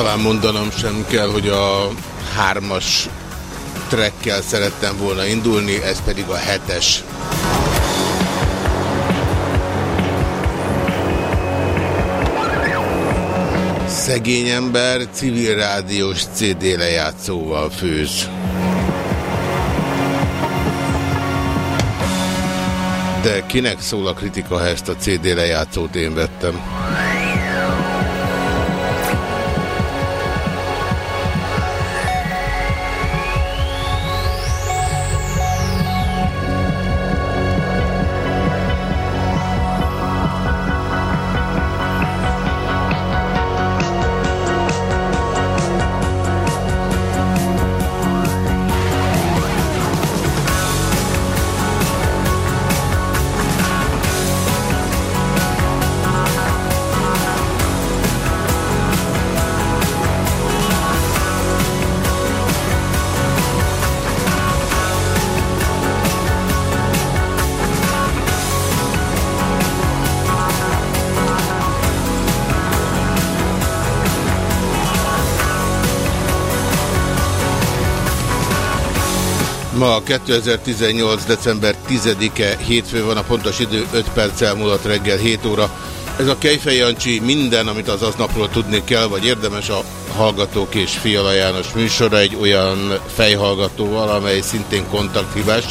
Talán mondanom sem kell, hogy a hármas trekkel szerettem volna indulni, ez pedig a hetes. Szegény ember civil rádiós CD lejátszóval főz. De kinek szól a kritika, ha ezt a CD lejátszót én vettem? 2018. december 10-e hétfő van, a pontos idő 5 perc elmúlott reggel 7 óra. Ez a Kejfej Jancsi minden, amit az aznapról tudni kell, vagy érdemes a Hallgatók és Fiala János műsora egy olyan fejhallgatóval, amely szintén kontakthívás.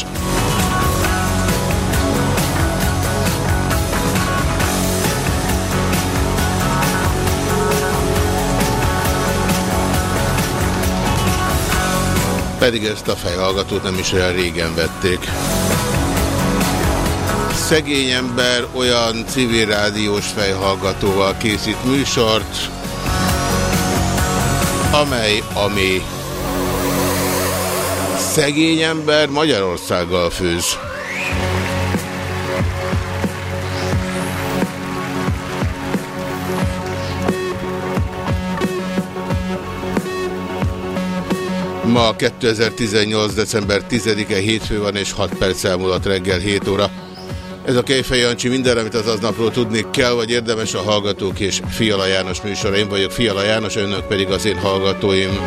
Pedig ezt a fejhallgatót nem is olyan régen vették. Szegény ember olyan civil rádiós fejhallgatóval készít műsort, amely, ami szegény ember Magyarországgal főz. Ma 2018. december 10-e hétfő van, és 6 perc elmúlott reggel 7 óra. Ez a Kejfej Jancsi minden, amit az aznapról tudni kell, vagy érdemes a hallgatók és Fiala János műsora. Én vagyok Fiala János, önök pedig az én hallgatóim.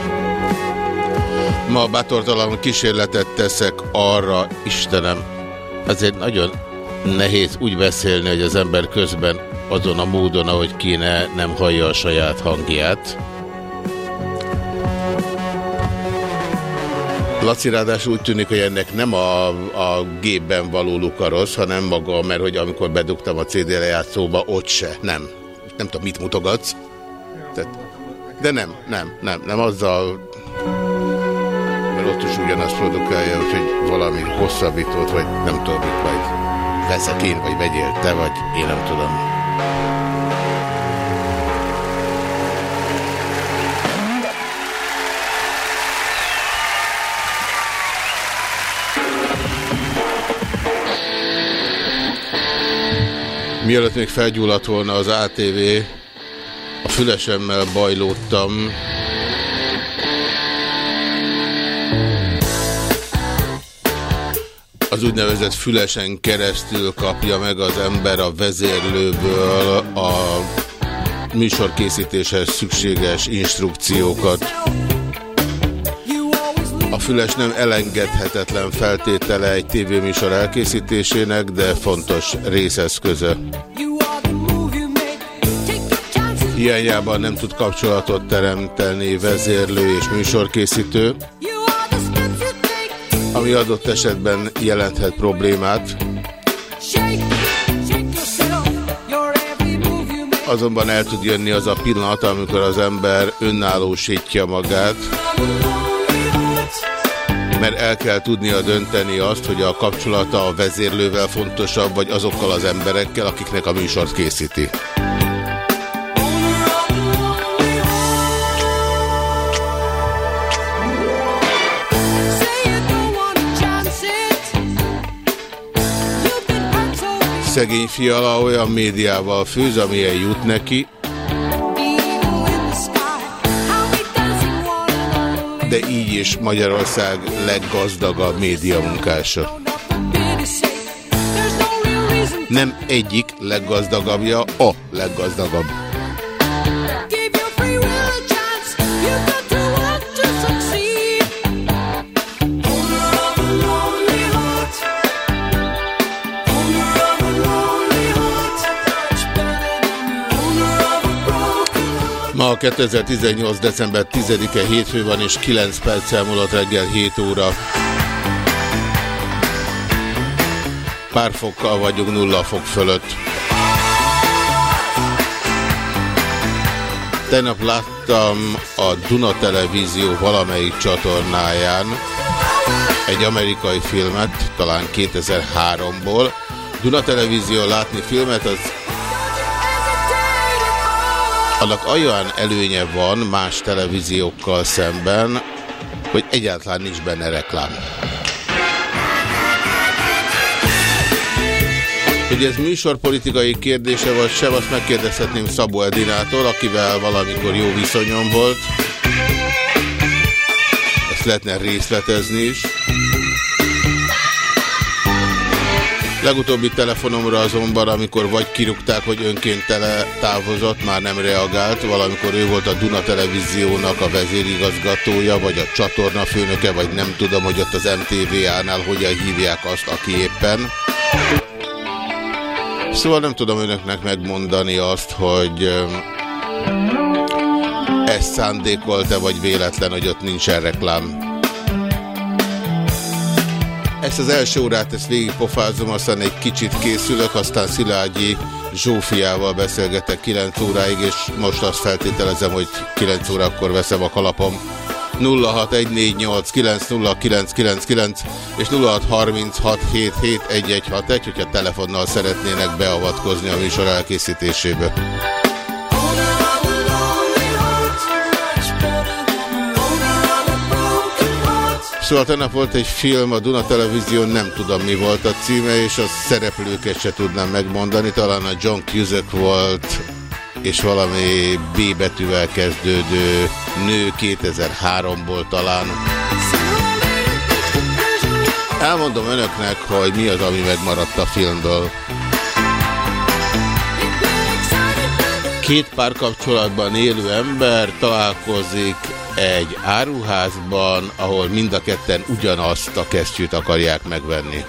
Ma bátortalan kísérletet teszek arra, Istenem, azért nagyon nehéz úgy beszélni, hogy az ember közben azon a módon, ahogy kéne, nem hallja a saját hangját. Laci ráadásul úgy tűnik, hogy ennek nem a, a gépben való luka rossz, hanem maga, mert hogy amikor bedugtam a CD lejátszóba, ott se. Nem. Nem tudom, mit mutogatsz. Tehát, de nem, nem, nem, nem azzal, mert ott is ugyanazt produkálja, hogy valami hosszabbítót, vagy nem tudom mit, vagy veszek én, vagy vegyél te, vagy én nem tudom. Mielőtt még felgyulladt volna az ATV, a fülesemmel bajlódtam. Az úgynevezett fülesen keresztül kapja meg az ember a vezérlőből a műsorkészítéshez szükséges instrukciókat. Füles nem elengedhetetlen feltétele egy tévéműsor elkészítésének, de fontos részeszköze. Hiányában nem tud kapcsolatot teremteni vezérlő és műsorkészítő, ami adott esetben jelenthet problémát. azonban el tud jönni az a pillanat, amikor az ember önállósítja magát, mert el kell tudnia dönteni azt, hogy a kapcsolata a vezérlővel fontosabb, vagy azokkal az emberekkel, akiknek a műsort készíti. Szegény fiala olyan médiával főz, amilyen jut neki, de így is Magyarország leggazdagabb média munkása. Nem egyik leggazdagabbja, a leggazdagabb. 2018. december 10-e hétfő van, és 9 perccel múlott reggel 7 óra. Pár fokkal vagyunk nulla fok fölött. Tegnap láttam a Duna Televízió valamelyik csatornáján egy amerikai filmet, talán 2003-ból. Duna Televízió látni filmet, az annak olyan előnye van más televíziókkal szemben, hogy egyáltalán nincs benne reklám. Hogy ez műsorpolitikai kérdése vagy sem, azt megkérdezhetném Szabó Edinától, akivel valamikor jó viszonyom volt. Ezt lehetne részletezni is. Legutóbbi telefonomra azonban, amikor vagy kirúgták, hogy önként tele távozott, már nem reagált, valamikor ő volt a Duna Televíziónak a vezérigazgatója, vagy a csatorna főnöke, vagy nem tudom, hogy ott az MTV-nál hogyan hívják azt, aki éppen. Szóval nem tudom önöknek megmondani azt, hogy ez szándékolt-e, vagy véletlen, hogy ott nincsen reklám. Ezt az első órát ezt végigpofázom, aztán egy kicsit készülök, aztán Szilágyi Zsófiával beszélgetek 9 óráig, és most azt feltételezem, hogy 9 órakor veszem a kalapom. 0614890999 és 0636771161, hogyha telefonnal szeretnének beavatkozni a műsor elkészítésébe. Szóval tegnap volt egy film a Duna Televízión, nem tudom mi volt a címe, és a szereplőket se tudnám megmondani, talán a John Cusack volt, és valami B betűvel kezdődő nő 2003-ból talán. Elmondom önöknek, hogy mi az, ami megmaradt a filmből. Két párkapcsolatban élő ember találkozik egy áruházban, ahol mind a ketten ugyanazt a kesztyűt akarják megvenni.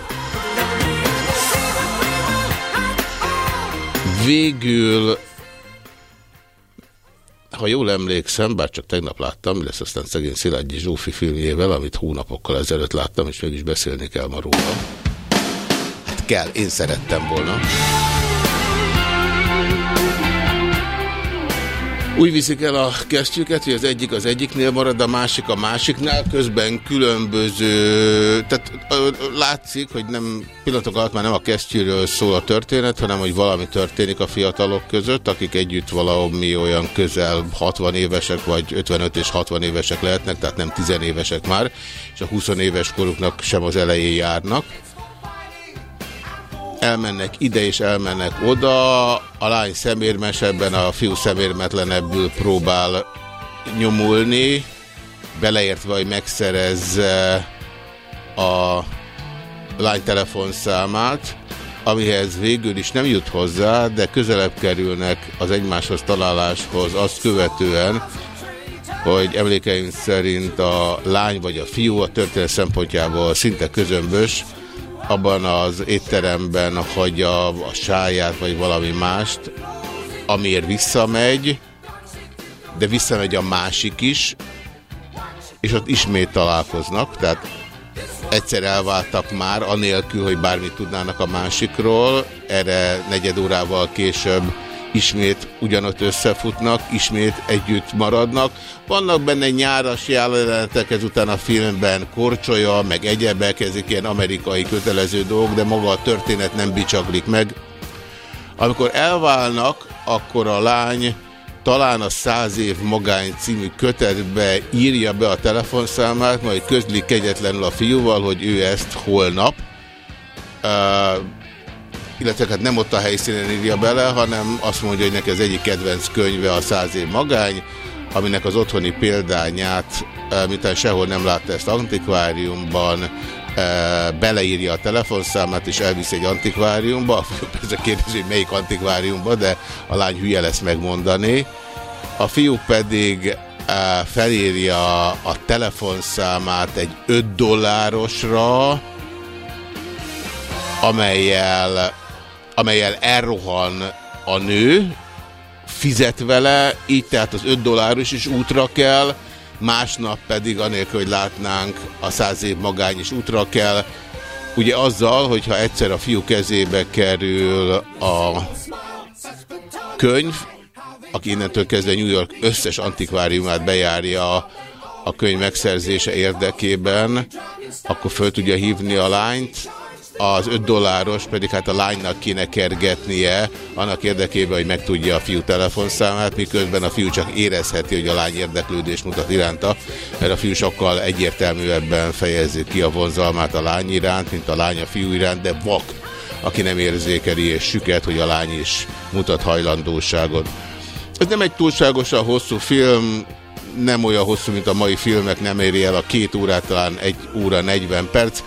Végül, ha jól emlékszem, bár csak tegnap láttam, mi lesz aztán szegény Szilágyi Zsófi filmjével, amit hónapokkal ezelőtt láttam, és mégis beszélni kell ma róla. Hát kell, én szerettem volna. Úgy viszik el a kesztyüket, hogy az egyik az egyiknél marad, a másik a másiknál, közben különböző, tehát látszik, hogy nem pillanatok alatt már nem a kesztyűről szól a történet, hanem hogy valami történik a fiatalok között, akik együtt valami olyan közel 60 évesek, vagy 55 és 60 évesek lehetnek, tehát nem 10 évesek már, és a 20 éves koruknak sem az elején járnak elmennek ide és elmennek oda, a lány szemérmesebben, a fiú szemérmetlenebbül próbál nyomulni, beleértve, hogy megszerezze a lány telefonszámát, amihez végül is nem jut hozzá, de közelebb kerülnek az egymáshoz találáshoz azt követően, hogy emlékeim szerint a lány vagy a fiú a történet szempontjából szinte közömbös, abban az étteremben hagyja a sáját, vagy valami mást, amiért visszamegy, de visszamegy a másik is, és ott ismét találkoznak, tehát egyszer elváltak már, anélkül, hogy bármit tudnának a másikról, erre negyed órával később ismét ugyanott összefutnak, ismét együtt maradnak. Vannak benne nyáras jelenetek, ezután a filmben korcsolya, meg egyebek, ezek ilyen amerikai kötelező dolgok, de maga a történet nem bicsaklik meg. Amikor elválnak, akkor a lány talán a Száz év magány című kötetbe írja be a telefonszámát, majd közli kegyetlenül a fiúval, hogy ő ezt holnap, uh, illetve hát nem ott a helyszínen írja bele, hanem azt mondja, hogy neki az egyik kedvenc könyve a Száz év magány, aminek az otthoni példányát, uh, mintán sehol nem látta ezt antikváriumban, beleírja a telefonszámát, és elvisz egy antikváriumba. A fiú persze kérdezi, hogy melyik antikváriumba, de a lány hülye lesz megmondani. A fiú pedig felírja a telefonszámát egy 5 dollárosra, amelyel, amelyel elrohan a nő, fizet vele, így tehát az 5 dolláros is útra kell, másnap pedig anélkül, hogy látnánk a száz év magány is útra kell. Ugye azzal, hogyha egyszer a fiú kezébe kerül a könyv, aki innentől kezdve New York összes antikváriumát bejárja a könyv megszerzése érdekében, akkor föl tudja hívni a lányt, az 5 dolláros pedig hát a lánynak kéne kergetnie annak érdekében, hogy megtudja a fiú telefonszámát, miközben a fiú csak érezheti, hogy a lány érdeklődés mutat iránta, mert a fiú sokkal egyértelműebben fejezi ki a vonzalmát a lány iránt, mint a lány a fiú iránt, de vak, aki nem érzékeli és süket, hogy a lány is mutat hajlandóságot. Ez nem egy túlságosan hosszú film, nem olyan hosszú, mint a mai filmek, nem éri el a két órát, talán egy óra 40 perc,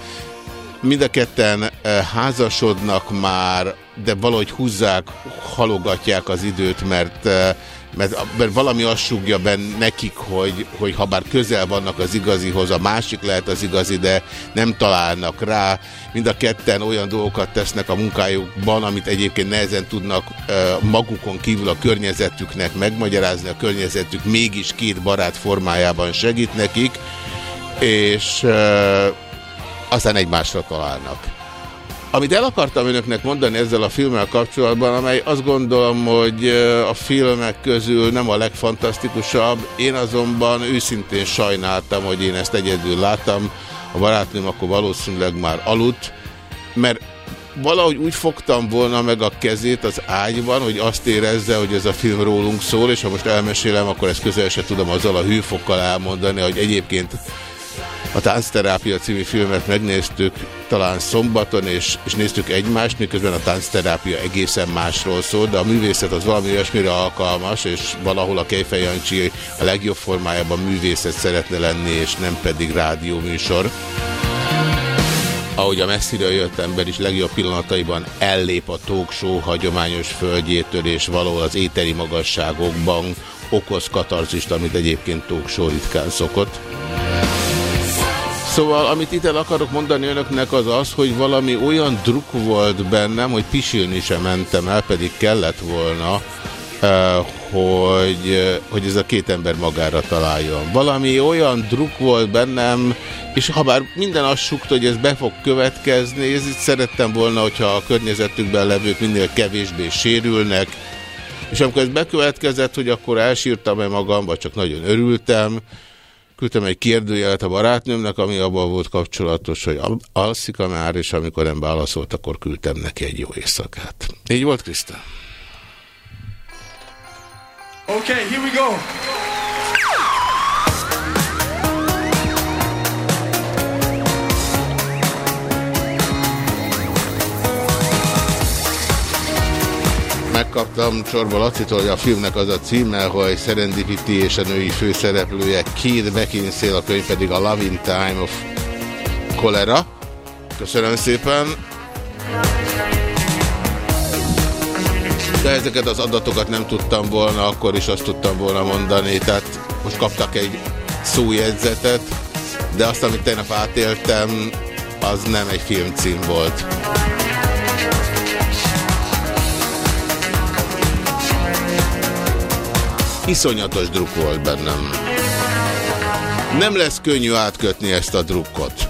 Mind a ketten eh, házasodnak már, de valahogy húzzák, halogatják az időt, mert, eh, mert, mert valami azt súgja benne nekik, hogy, hogy ha bár közel vannak az igazihoz, a másik lehet az igazi, de nem találnak rá. Mind a ketten olyan dolgokat tesznek a munkájukban, amit egyébként nehezen tudnak eh, magukon kívül a környezetüknek megmagyarázni, a környezetük mégis két barát formájában segít nekik, és aztán egymásra találnak. Amit el akartam önöknek mondani ezzel a filmmel kapcsolatban, amely azt gondolom, hogy a filmek közül nem a legfantasztikusabb, én azonban őszintén sajnáltam, hogy én ezt egyedül láttam, a barátnőm akkor valószínűleg már aludt, mert valahogy úgy fogtam volna meg a kezét az ágyban, hogy azt érezze, hogy ez a film rólunk szól, és ha most elmesélem, akkor ezt közel se tudom azzal a hűfokkal elmondani, hogy egyébként a Táncterápia című filmet megnéztük talán szombaton, és, és néztük egymást, miközben a táncterápia egészen másról szól, de a művészet az valami olyasmire alkalmas, és valahol a Kejfej Jancsi a legjobb formájában művészet szeretne lenni, és nem pedig rádióműsor. Ahogy a messziről jött ember is legjobb pillanataiban ellép a talk show hagyományos földjétől, és valahol az éteri magasságokban okoz katarzist, amit egyébként talk show ritkán szokott. Szóval, amit itt el akarok mondani önöknek az az, hogy valami olyan druk volt bennem, hogy pisilni sem mentem el, pedig kellett volna, eh, hogy, hogy ez a két ember magára találjon. Valami olyan druk volt bennem, és ha bár minden azt sukta, hogy ez be fog következni, ez itt szerettem volna, hogyha a környezetükben levők minél kevésbé sérülnek, és amikor ez bekövetkezett, hogy akkor elsírtam-e magam, vagy csak nagyon örültem, Küldtem egy kérdőjelet a barátnőmnek, ami abban volt kapcsolatos, hogy alszik-a már, és amikor nem válaszolt, akkor küldtem neki egy jó éjszakát. Így volt, Krisztán? Okay, here we go. Megkaptam Csorba Lacitól, hogy a filmnek az a címe, hogy Serendipity és a női főszereplője Kid Beckinsale, a könyv pedig a Loving Time of Cholera. Köszönöm szépen. De ezeket az adatokat nem tudtam volna, akkor is azt tudtam volna mondani, tehát most kaptak egy szójegyzetet, de azt, amit tegnap átéltem, az nem egy filmcím volt. Iszonyatos druk volt bennem. Nem lesz könnyű átkötni ezt a drukkot.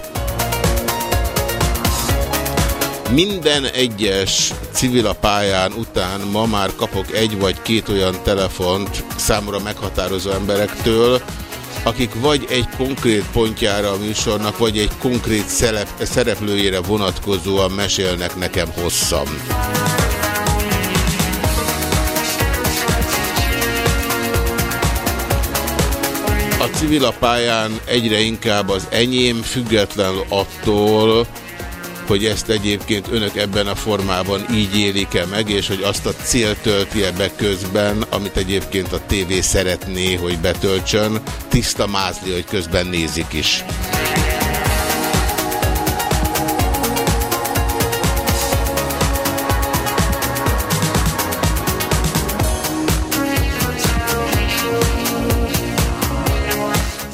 Minden egyes civil a pályán után ma már kapok egy vagy két olyan telefont számomra meghatározó emberektől, akik vagy egy konkrét pontjára a műsornak, vagy egy konkrét szerep, szereplőjére vonatkozóan mesélnek nekem hosszan. Civil a pályán egyre inkább az enyém, függetlenül attól, hogy ezt egyébként önök ebben a formában így élik-e meg, és hogy azt a célt tölti-e be közben, amit egyébként a tévé szeretné, hogy betöltsön, tiszta mázli, hogy közben nézik is.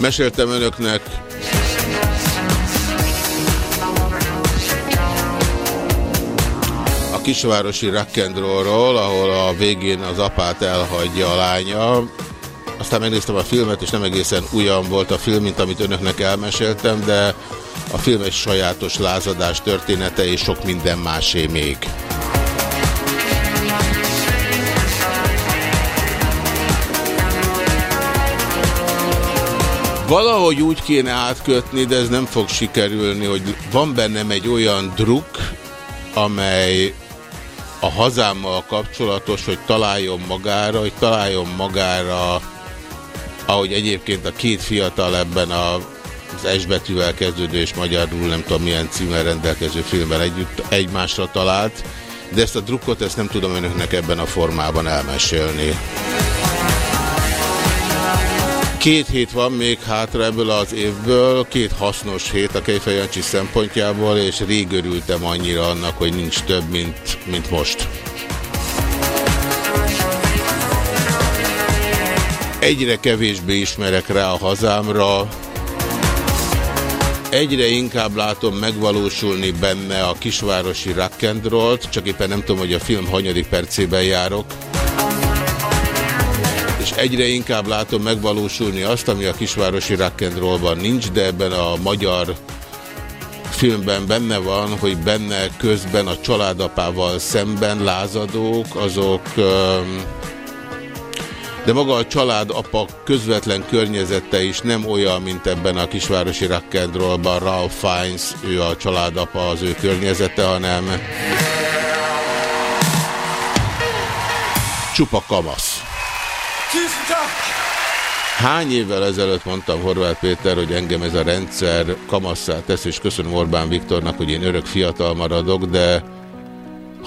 Meséltem önöknek a kisvárosi rock'n'rollról, ahol a végén az apát elhagyja a lánya. Aztán megnéztem a filmet, és nem egészen olyan volt a film, mint amit önöknek elmeséltem, de a film egy sajátos lázadás története, és sok minden másé még. Valahogy úgy kéne átkötni, de ez nem fog sikerülni, hogy van bennem egy olyan druk, amely a hazámmal kapcsolatos, hogy találjon magára, hogy találjon magára, ahogy egyébként a két fiatal ebben a, az S betűvel kezdődő és magyarul nem tudom milyen címmel rendelkező filmben együtt egymásra talált, de ezt a drukkot ezt nem tudom önöknek ebben a formában elmesélni. Két hét van még hátra ebből az évből, két hasznos hét a Kejfej szempontjából, és rég örültem annyira annak, hogy nincs több, mint, mint most. Egyre kevésbé ismerek rá a hazámra, egyre inkább látom megvalósulni benne a kisvárosi rock'n'rollt, csak éppen nem tudom, hogy a film hanyadik percében járok egyre inkább látom megvalósulni azt, ami a kisvárosi rock'n'rollban nincs, de ebben a magyar filmben benne van, hogy benne közben a családapával szemben lázadók, azok... De maga a családapa közvetlen környezete is nem olyan, mint ebben a kisvárosi rock'n'rollban Ralph Fiennes, ő a családapa, az ő környezete, hanem csupa kamasz. Hány évvel ezelőtt mondtam Horváth Péter, hogy engem ez a rendszer kamasszá tesz, és köszönöm Orbán Viktornak, hogy én örök fiatal maradok, de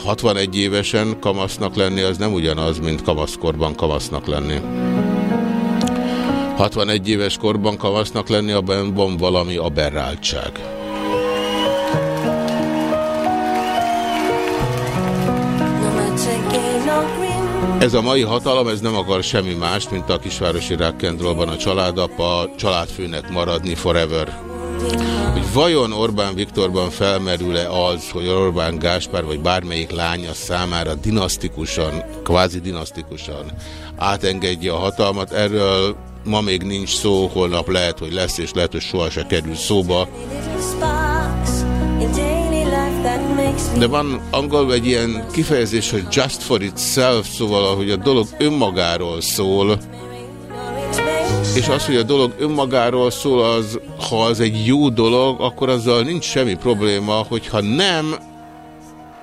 61 évesen kamasznak lenni az nem ugyanaz, mint kamaszkorban kamasznak lenni. 61 éves korban kamasznak lenni, abban van valami aberráltság. Ez a mai hatalom, ez nem akar semmi mást, mint a kisvárosi rock'n'rollban a családapa családfőnek maradni forever. Hogy vajon Orbán Viktorban felmerül-e az, hogy Orbán Gáspár vagy bármelyik lánya számára dinasztikusan, kvázi dinasztikusan átengedje a hatalmat, erről ma még nincs szó, holnap lehet, hogy lesz, és lehet, hogy soha se kerül szóba. De van angolul egy ilyen kifejezés, hogy just for itself, szóval ahogy a dolog önmagáról szól, és az, hogy a dolog önmagáról szól, az, ha az egy jó dolog, akkor azzal nincs semmi probléma, hogyha nem,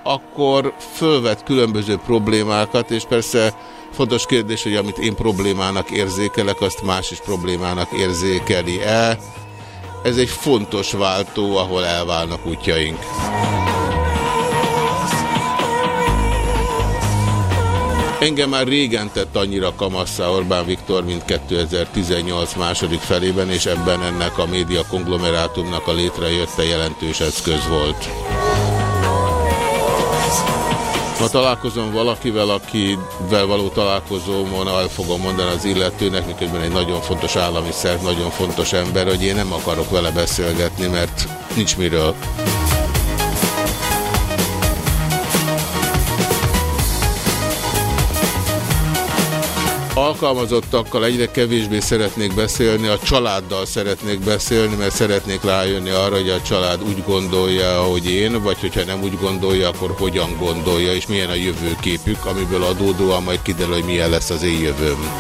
akkor fölvet különböző problémákat, és persze fontos kérdés, hogy amit én problémának érzékelek, azt más is problémának érzékeli-e. Ez egy fontos váltó, ahol elválnak útjaink. Engem már régen tett annyira kamasszá Orbán Viktor, mint 2018 második felében, és ebben ennek a média konglomerátumnak a létrejötte jelentős eszköz volt. Ma találkozom valakivel, akivel való találkozómon el fogom mondani az illetőnek, miközben egy nagyon fontos állami szerv, nagyon fontos ember, hogy én nem akarok vele beszélgetni, mert nincs miről. Alkalmazottakkal egyre kevésbé szeretnék beszélni, a családdal szeretnék beszélni, mert szeretnék rájönni arra, hogy a család úgy gondolja, hogy én, vagy hogyha nem úgy gondolja, akkor hogyan gondolja, és milyen a jövőképük, amiből adódóan majd kiderül, hogy milyen lesz az én jövőm.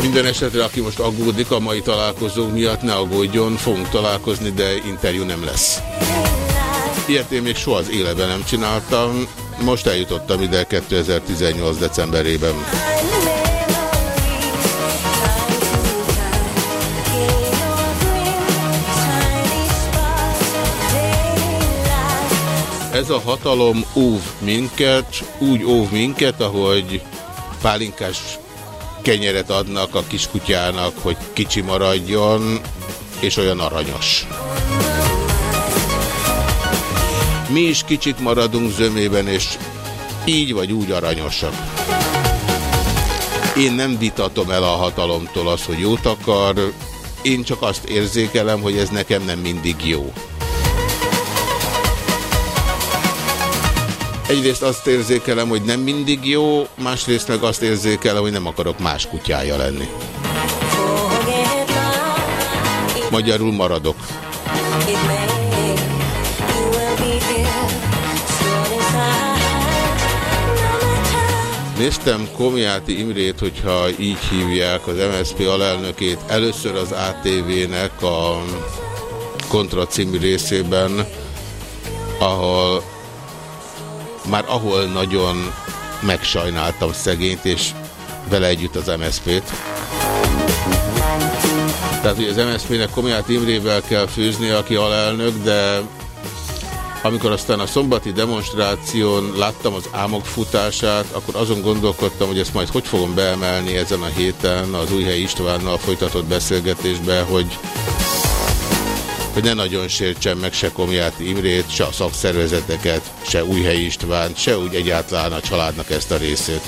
Minden esetre, aki most aggódik a mai találkozók miatt, ne aggódjon, fogunk találkozni, de interjú nem lesz. Ilyet én még soha az életben nem csináltam, most eljutottam ide 2018. decemberében. Ez a hatalom óv minket, úgy óv minket, ahogy pálinkás kenyeret adnak a kiskutyának, hogy kicsi maradjon, és olyan aranyos. Mi is kicsit maradunk zömében, és így vagy úgy aranyosak. Én nem vitatom el a hatalomtól azt, hogy jót akar, én csak azt érzékelem, hogy ez nekem nem mindig jó. Egyrészt azt érzékelem, hogy nem mindig jó, másrészt meg azt érzékelem, hogy nem akarok más kutyája lenni. Magyarul maradok. Néztem Komjáti Imrét, hogyha így hívják az MSZP alelnökét, először az ATV-nek a kontra című részében, ahol már ahol nagyon megsajnáltam szegényt, és vele együtt az MSZP-t. Tehát, hogy az MSZP-nek Komját Imrével kell főzni, aki alelnök, de amikor aztán a szombati demonstráción láttam az álmok futását, akkor azon gondolkodtam, hogy ezt majd hogy fogom beemelni ezen a héten az Újhely Istvánnal folytatott beszélgetésbe, hogy hogy ne nagyon sértsen meg se Komját Imrét, se a szakszervezeteket, se Újhely Istvánt, se úgy egyáltalán a családnak ezt a részét.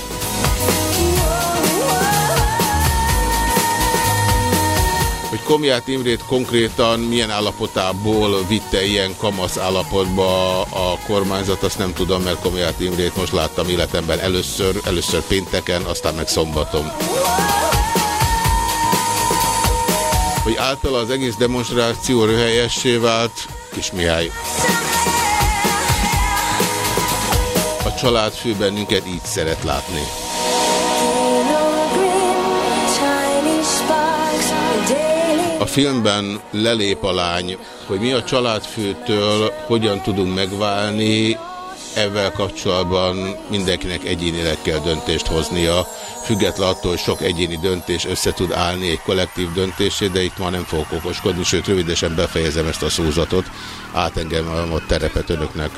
Hogy Komját Imrét konkrétan milyen állapotából vitte ilyen kamasz állapotba a kormányzat, azt nem tudom, mert Komját Imrét most láttam életemben először, először pénteken, aztán meg szombaton hogy általa az egész demonstráció röhelyessé vált, Kis Mihály. A családfő bennünket így szeret látni. Filmben lelép a lány, hogy mi a családfőtől hogyan tudunk megválni, ezzel kapcsolatban mindenkinek egyénileg kell döntést hoznia, független attól, hogy sok egyéni döntés össze tud állni egy kollektív döntésé, de itt ma nem fogok okoskodni, sőt rövidesen befejezem ezt a szózatot, átengem a terepet önöknek.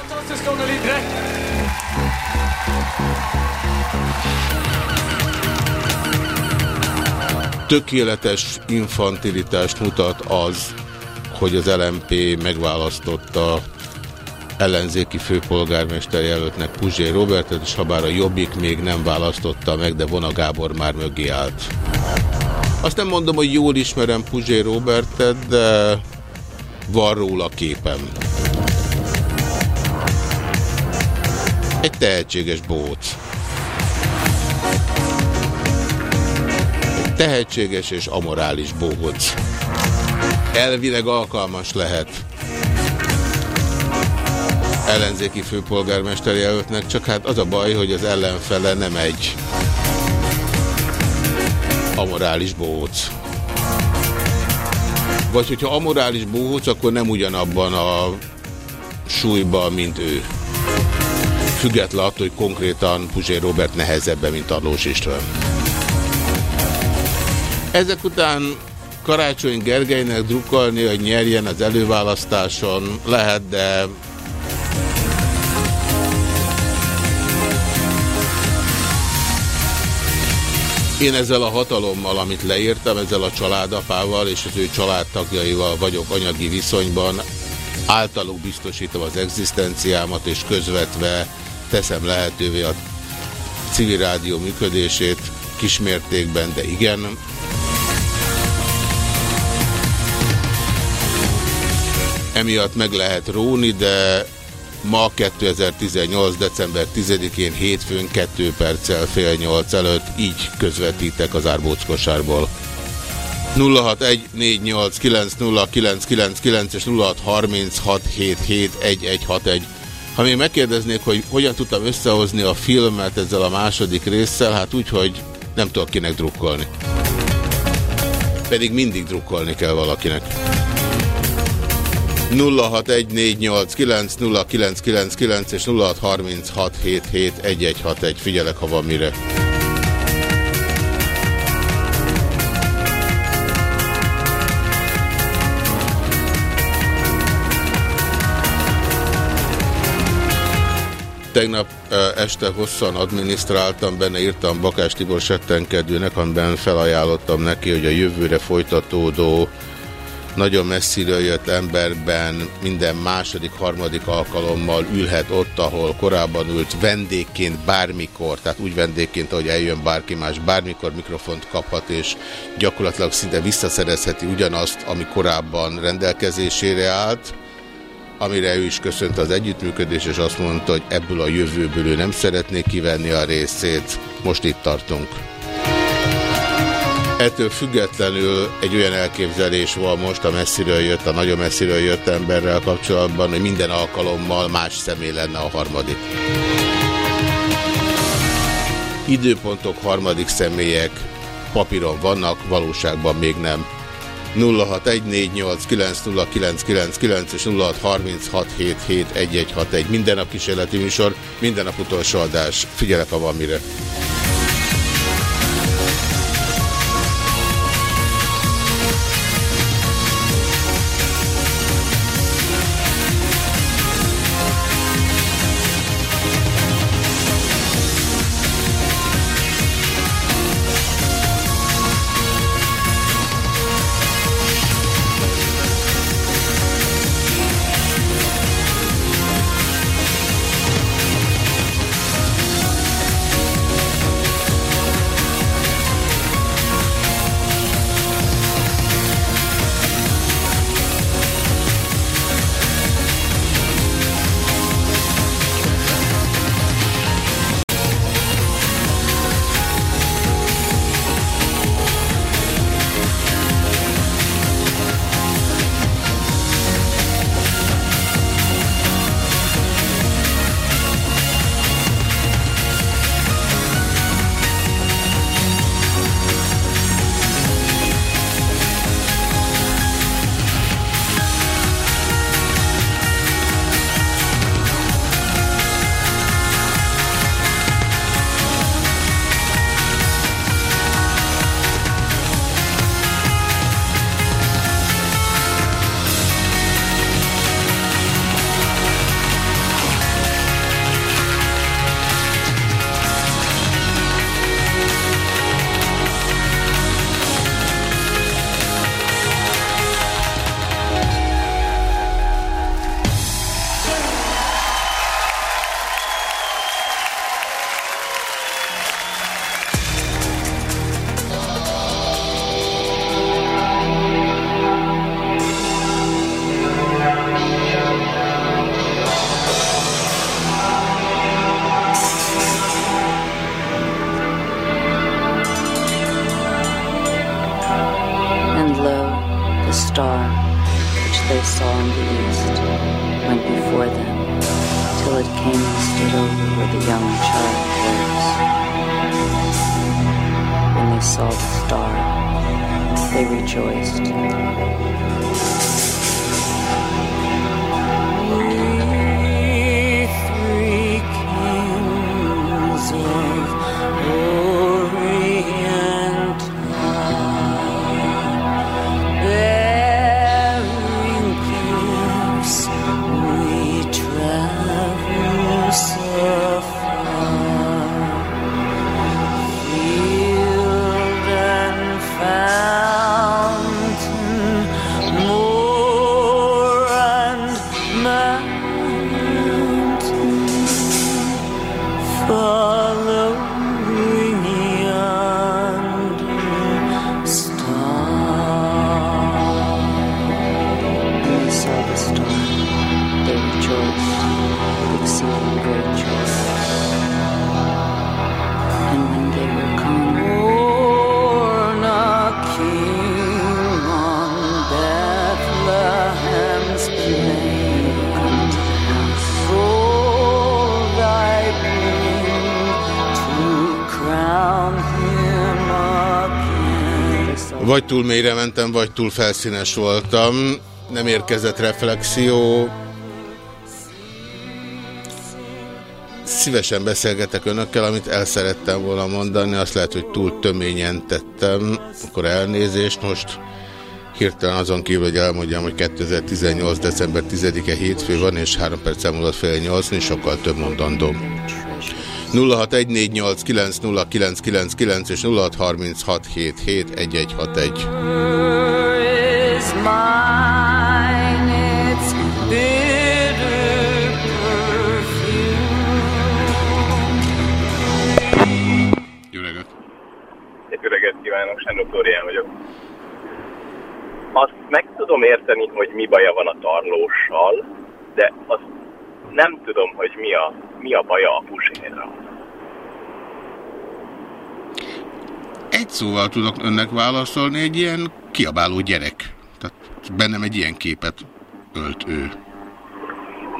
Tökéletes infantilitást mutat az, hogy az LMP megválasztotta ellenzéki főpolgármester jelöltnek Puzsé Robertet, és ha bár a Jobbik még nem választotta meg, de Vona Gábor már mögé állt. Azt nem mondom, hogy jól ismerem Puzsé Robertet, de van róla képem. Egy tehetséges bóc. Tehetséges és amorális bóc. Elvileg alkalmas lehet ellenzéki főpolgármester jelöltnek, csak hát az a baj, hogy az ellenfele nem egy amorális bohóc. Vagy hogyha amorális bohóc, akkor nem ugyanabban a súlyban, mint ő. Független attól, hogy konkrétan Puzsé Robert nehezebben, mint Arlós István. Ezek után Karácsony Gergelynek drukkolni, hogy nyerjen az előválasztáson lehet, de Én ezzel a hatalommal, amit leírtam, ezzel a családapával és az ő családtagjaival vagyok anyagi viszonyban, általuk biztosítom az egzisztenciámat, és közvetve teszem lehetővé a civil rádió működését, kismértékben, de igen. Emiatt meg lehet róni, de Ma 2018. december 10-én hétfőn 2 perccel fél 8 előtt így közvetítek az árbóckosárból. 0614890999 és 0636771161. Ha még megkérdeznék, hogy hogyan tudtam összehozni a filmet ezzel a második résszel, hát úgy, hogy nem tudok kinek drukkolni. Pedig mindig drukkolni kell valakinek. 0614890999 és 0636771161. Figyelek, ha van mire. Tegnap este hosszan adminisztráltam benne, írtam Bakás Tibor settenkedőnek, amiben felajánlottam neki, hogy a jövőre folytatódó nagyon messziről jött emberben minden második, harmadik alkalommal ülhet ott, ahol korábban ült vendégként bármikor, tehát úgy vendégként, ahogy eljön bárki más, bármikor mikrofont kaphat, és gyakorlatilag szinte visszaszerezheti ugyanazt, ami korábban rendelkezésére állt amire ő is köszönt az együttműködés, és azt mondta, hogy ebből a jövőből ő nem szeretné kivenni a részét. Most itt tartunk. Ettől függetlenül egy olyan elképzelés van most a messziről jött, a nagyon messziről jött emberrel kapcsolatban, hogy minden alkalommal más személy lenne a harmadik. Időpontok, harmadik személyek papíron vannak, valóságban még nem. 0614890999 és 0636771161. Minden nap kísérleti műsor, minden nap utolsó adás. Figyelek, ha van mire. Túl mélyre mentem, vagy túl felszínes voltam. Nem érkezett reflexió. Szívesen beszélgetek önökkel, amit el szerettem volna mondani. Azt lehet, hogy túl töményen tettem. Akkor elnézést. Most hirtelen azon kívül, hogy elmondjam, hogy 2018. december 10-e hétfő van, és 3 perc múlott fél 8 sokkal több mondandóm. 0614890999 és 0636771161. Jó kívánok, Sándor vagyok. Azt meg tudom érteni, hogy mi baja van a tarlóssal, de azt nem tudom, hogy mi a, mi a baja a pusérral. Egy szóval tudok önnek válaszolni, egy ilyen kiabáló gyerek. Tehát bennem egy ilyen képet ölt ő.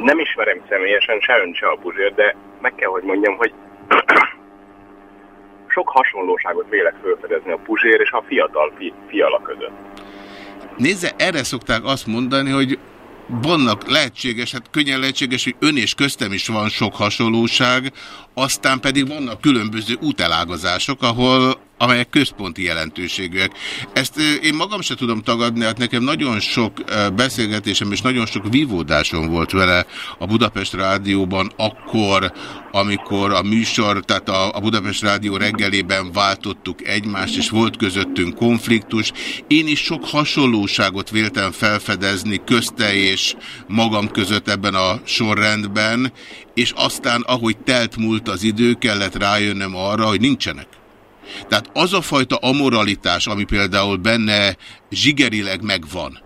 Nem ismerem személyesen se ön, se a puzsér, de meg kell, hogy mondjam, hogy sok hasonlóságot vélek felfedezni a puzsér és a fiatal fi fiala között. Nézze, erre szokták azt mondani, hogy vannak lehetséges, hát könnyen lehetséges, hogy ön és köztem is van sok hasonlóság, aztán pedig vannak különböző útelágazások, ahol amelyek központi jelentőségűek. Ezt én magam se tudom tagadni, hát nekem nagyon sok beszélgetésem és nagyon sok vívódásom volt vele a Budapest Rádióban akkor, amikor a műsor, tehát a, a Budapest Rádió reggelében váltottuk egymást, és volt közöttünk konfliktus. Én is sok hasonlóságot véltem felfedezni közte és magam között ebben a sorrendben, és aztán, ahogy telt múlt az idő, kellett rájönnöm arra, hogy nincsenek. Tehát az a fajta amoralitás, ami például benne zsigerileg megvan,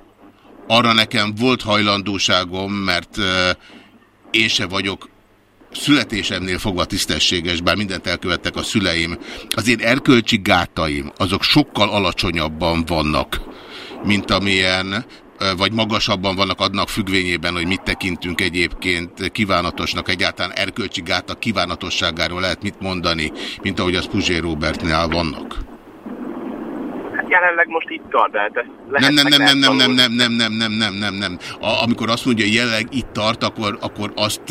arra nekem volt hajlandóságom, mert én se vagyok születésemnél fogva tisztességes, bár mindent elkövettek a szüleim. Az én erkölcsi gátaim, azok sokkal alacsonyabban vannak, mint amilyen vagy magasabban vannak adnak függvényében, hogy mit tekintünk egyébként kívánatosnak, egyáltalán. Erkölcsi gáta kívánatosságáról lehet mit mondani, mint ahogy az Puzsé Robertnél vannak jelenleg most itt tart, de hát ezt nem, nem, nem, nem, nem, nem, nem, nem, nem, nem, nem, nem. A, amikor azt mondja, hogy jelenleg itt tart, akkor, akkor azt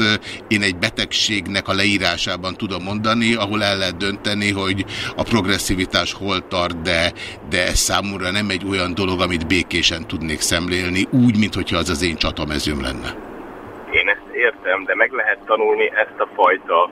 én egy betegségnek a leírásában tudom mondani, ahol el lehet dönteni, hogy a progresszivitás hol tart, de, de ez számomra nem egy olyan dolog, amit békésen tudnék szemlélni, úgy, mintha az az én csatamezőm lenne. Én ezt értem, de meg lehet tanulni ezt a fajta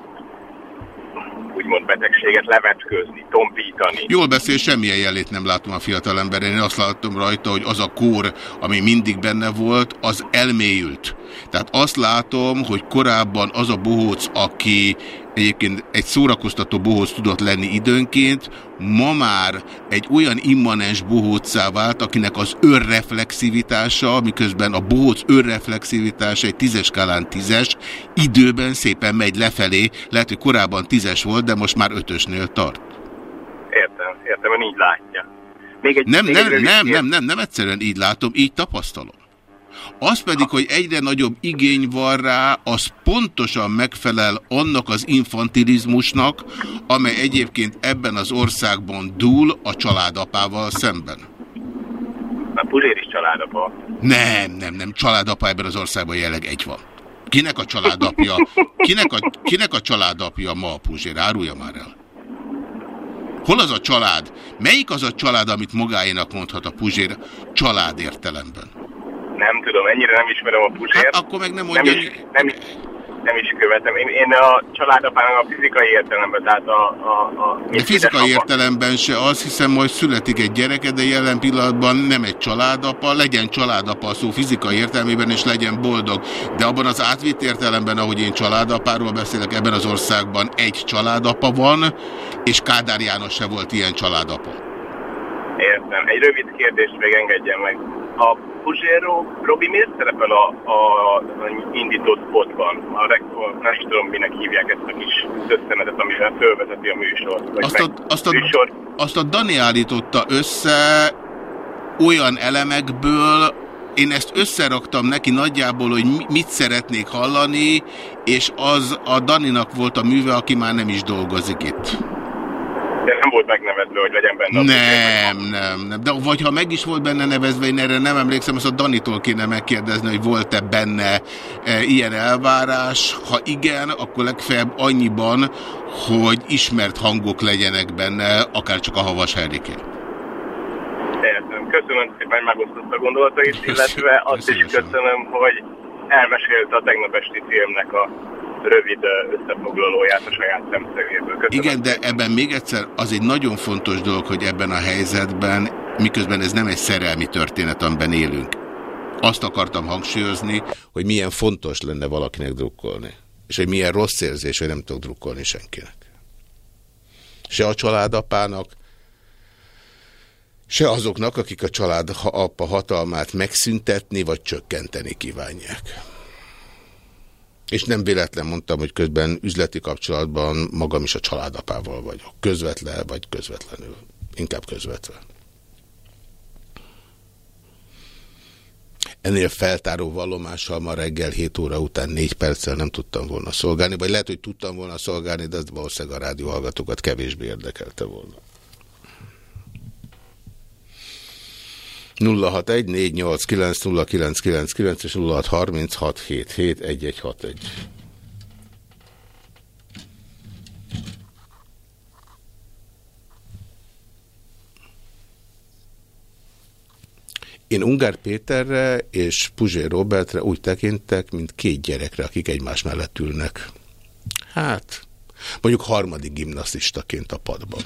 úgymond betegséget levetközni, tompítani. Jól beszél, semmilyen jelét nem látom a fiatalember. Én azt látom rajta, hogy az a kór, ami mindig benne volt, az elmélyült. Tehát azt látom, hogy korábban az a bohóc, aki egyébként egy szórakoztató bohóc tudott lenni időnként, ma már egy olyan immanens bohócá vált, akinek az önreflexivitása, miközben a bohóc önreflexivitása egy tízes skálán tízes, időben szépen megy lefelé, lehet, hogy korábban tízes volt, de most már ötösnél tart. Értem, értem, ön így látja. Még egy, nem, még nem, egy nem, nem, nem, nem egyszerűen így látom, így tapasztalom. Az pedig, hogy egyre nagyobb igény van rá, az pontosan megfelel annak az infantilizmusnak, amely egyébként ebben az országban dúl a családapával szemben. A Puzsér is családapa. Nem, nem, nem. Családapa ebben az országban jelenleg egy van. Kinek a családapja? Kinek a, kinek a családapja ma a Puzsér? Árulja már el. Hol az a család? Melyik az a család, amit magáénak mondhat a Puzsér család értelemben? Nem tudom, ennyire nem ismerem a Puzsért. Hát akkor meg nem mondja... Nem is, nem is, nem is követem. Én, én a családapának a fizikai értelemben, tehát a... a, a de fizikai értelemben se az, hiszen majd születik egy gyereke, de jelen pillanatban nem egy családapa, legyen családapa a szó fizikai értelmében, és legyen boldog. De abban az átvitt értelemben, ahogy én családapáról beszélek, ebben az országban egy családapa van, és Kádár János se volt ilyen családapa. Értem. Egy rövid kérdést még engedjen meg. A Puzséro, Robi miért szerepel a, a, a indított spotban? A, a, nem is tudom, minek hívják ezt a kis összenetet, amivel fölvezeti a műsor. Azt a, azt, a, műsor. azt a Dani állította össze olyan elemekből, én ezt összeraktam neki nagyjából, hogy mit szeretnék hallani, és az a Daninak volt a műve, aki már nem is dolgozik itt. De nem volt megnevezve, hogy legyen benne. Nem, nem, nem. De vagy ha meg is volt benne nevezve, én erre nem emlékszem, azt a Danitól kéne megkérdezni, hogy volt-e benne e, ilyen elvárás. Ha igen, akkor legfeljebb annyiban, hogy ismert hangok legyenek benne, akár csak a havas Henriké. Értem. Köszönöm szépen, megosztott a gondolatait, illetve azt is köszönöm, hogy elmesélte a tegnap esti filmnek a rövid összefoglalóját a saját szemszögéből. Igen, de ebben még egyszer az egy nagyon fontos dolog, hogy ebben a helyzetben, miközben ez nem egy szerelmi történet, amiben élünk. Azt akartam hangsúlyozni, hogy milyen fontos lenne valakinek drukkolni. És hogy milyen rossz érzés, hogy nem tudok drukkolni senkinek. Se a családapának, se azoknak, akik a család apa hatalmát megszüntetni vagy csökkenteni kívánják. És nem véletlen mondtam, hogy közben üzleti kapcsolatban magam is a családapával vagyok. Közvetlen vagy közvetlenül. Inkább közvetlen. Ennél feltáró vallomással ma reggel 7 óra után 4 perccel nem tudtam volna szolgálni, vagy lehet, hogy tudtam volna szolgálni, de ez valószínűleg a rádióhallgatókat kevésbé érdekelte volna. 061 és 0636771161. Én Ungár Péterre és Puzsé Robertre úgy tekintek, mint két gyerekre, akik egymás mellett ülnek. Hát, mondjuk harmadik gimnasztistaként a padban.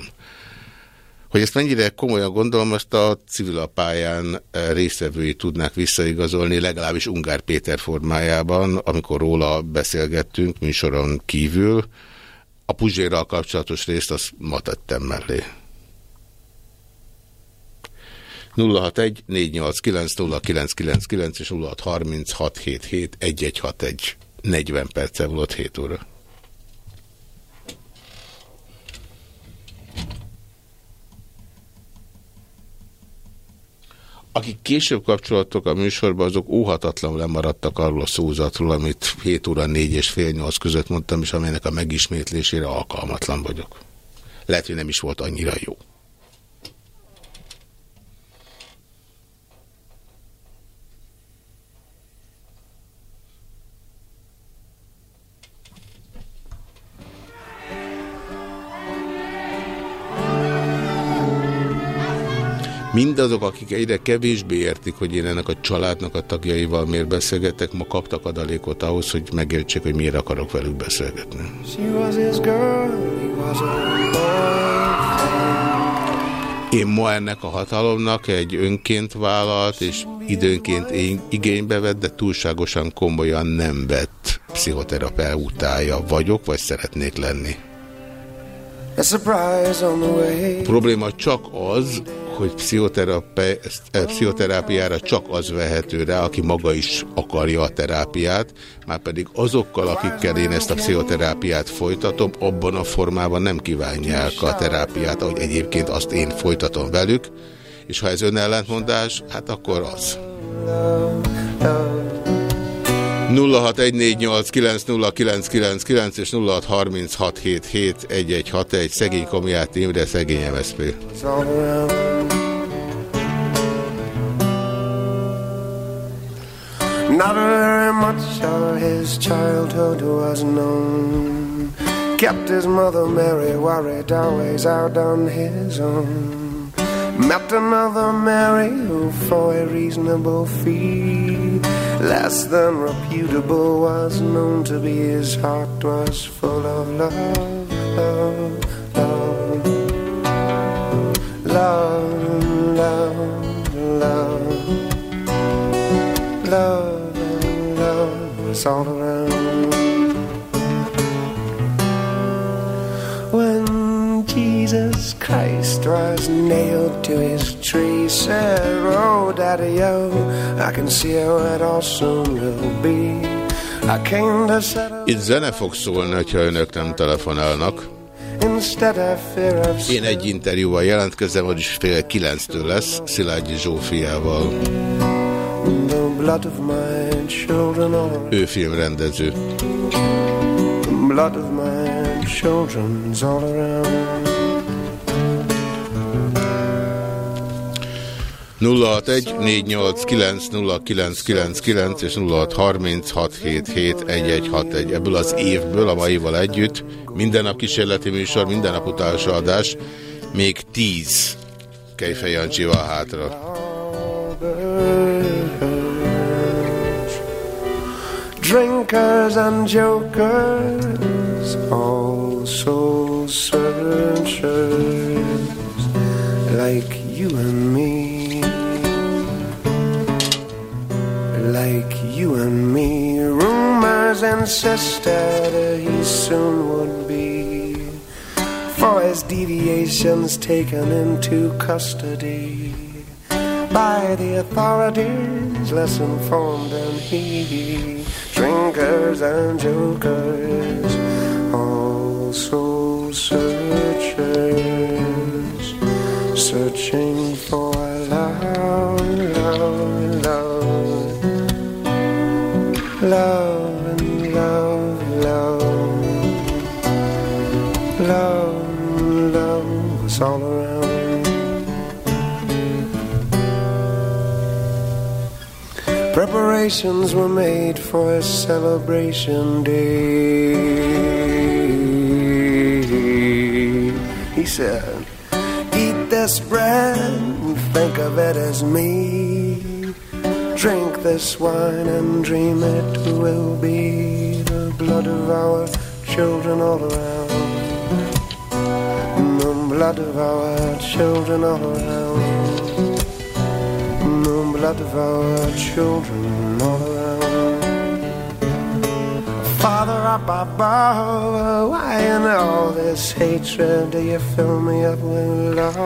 Hogy ezt mennyire komolyan gondolom, azt a civil pályán eh, résztvevői tudnák visszaigazolni, legalábbis Ungár Péter formájában, amikor róla beszélgettünk műsoron kívül. A Puzsérral kapcsolatos részt azt ma tettem mellé. 061 489 és 0636771161 40 perce volt 7 óra. Akik később kapcsolatok a műsorban, azok óhatatlanul lemaradtak arról a szózatról, amit 7 óra 4 és fél 8 között mondtam, és amelynek a megismétlésére alkalmatlan vagyok. Lehet, hogy nem is volt annyira jó. Mindazok, akik egyre kevésbé értik, hogy én ennek a családnak a tagjaival miért beszélgetek, ma kaptak adalékot ahhoz, hogy megértsék, hogy miért akarok velük beszélgetni. Én ma ennek a hatalomnak egy önként vállalt és időnként én igénybe vett, de túlságosan komolyan nem vett pszichoterapeutája vagyok, vagy szeretnék lenni. Probléma csak az, hogy pszichoterápiára csak az vehető rá, aki maga is akarja a terápiát, már pedig azokkal, akikkel én ezt a pszichoterápiát folytatom, abban a formában nem kívánják a terápiát, ahogy egyébként azt én folytatom velük, és ha ez önellentmondás, hát akkor az. 0614890999 és 0636771161 szegény Komiát Imre, szegény MSZP. Not very much of his childhood was known. Kept his mother Mary worried, always out on his own. Met another Mary who, for a reasonable fee, less than reputable, was known to be his heart was full of love, love, love, love, love, love, love us all around. Jesus Christ was nailed to his tree, said, Oh, Daddy, oh, I can see how it all soon will be. I came to settle... Itt zene fog szólni, ha önök nem telefonálnak. Én egy interjúval jelentkezem, vagyis fél kilenctől lesz, Szilágyi Zsófiával. Ő filmrendező. Blood of my children's all around. 061 489 és 0636771161. Ebből az évből, a maival együtt, minden nap kísérleti műsor, minden nap utolsó adás, még 10 Kejfej Jancsival hátra. Drinkers and jokers, also searchers like you and me, Insisted he soon would be, for his deviations taken into custody by the authorities, less informed than he. Drinkers and jokers, also searchers, searching for love, love, love, love love, love was all around. Preparations were made for a celebration day. He said, Eat this bread and think of it as me. Drink this wine and dream it will be the blood of our children all around. Blood of our children all around. The blood of our children all around. Father up above, why in all this hatred do you fill me up with love,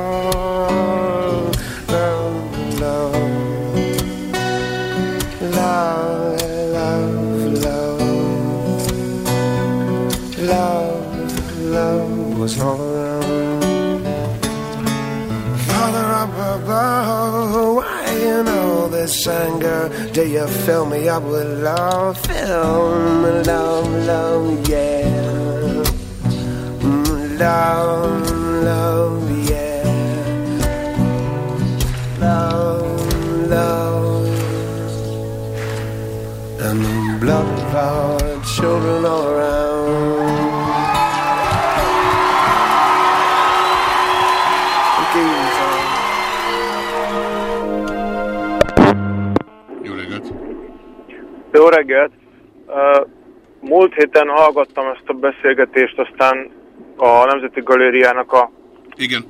love, love, love, love, love, love, love was all this anger do you fill me up with love? Fill love, love, yeah. Mm, Love, love, yeah. Love, love. And the blood of our children all around. Reggelt! Múlt héten hallgattam ezt a beszélgetést, aztán a Nemzeti Galériának a Igen.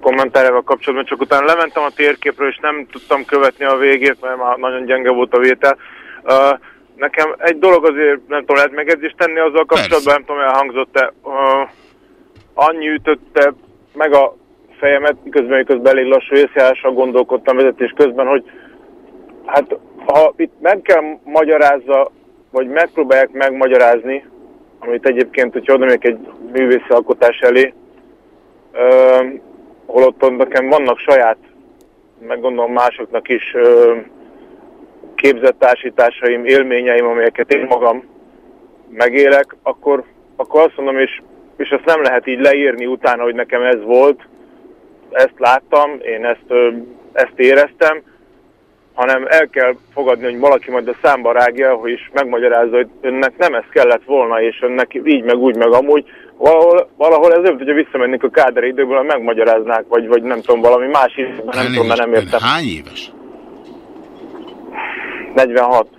kommentárjával kapcsolatban, csak utána lementem a térképről, és nem tudtam követni a végét, mert már nagyon gyenge volt a vétel. Nekem egy dolog azért, nem tudom, lehet megjegyzést tenni azzal kapcsolatban, nem tudom, elhangzott-e. Annyi ütötte meg a fejemet, miközben, miközben elég lassú észjárással gondolkodtam vezetés közben, hogy hát ha itt meg kell magyarázza, vagy megpróbálják megmagyarázni, amit egyébként, hogyha oda egy művészi alkotás elé, ö, holott ott nekem vannak saját, meg gondolom másoknak is ö, képzett élményeim, amelyeket én magam megélek, akkor, akkor azt mondom, és, és ezt nem lehet így leírni utána, hogy nekem ez volt, ezt láttam, én ezt, ö, ezt éreztem, hanem el kell fogadni, hogy valaki majd a számba rágja, hogy is megmagyarázza, hogy önnek nem ez kellett volna, és önnek így, meg úgy, meg amúgy. Valahol, valahol ez olyan, hogyha visszamennénk a káder időből, megmagyaráznák, vagy, vagy nem tudom, valami más időben, nem tudom, mert nem értem. Hány éves? 46.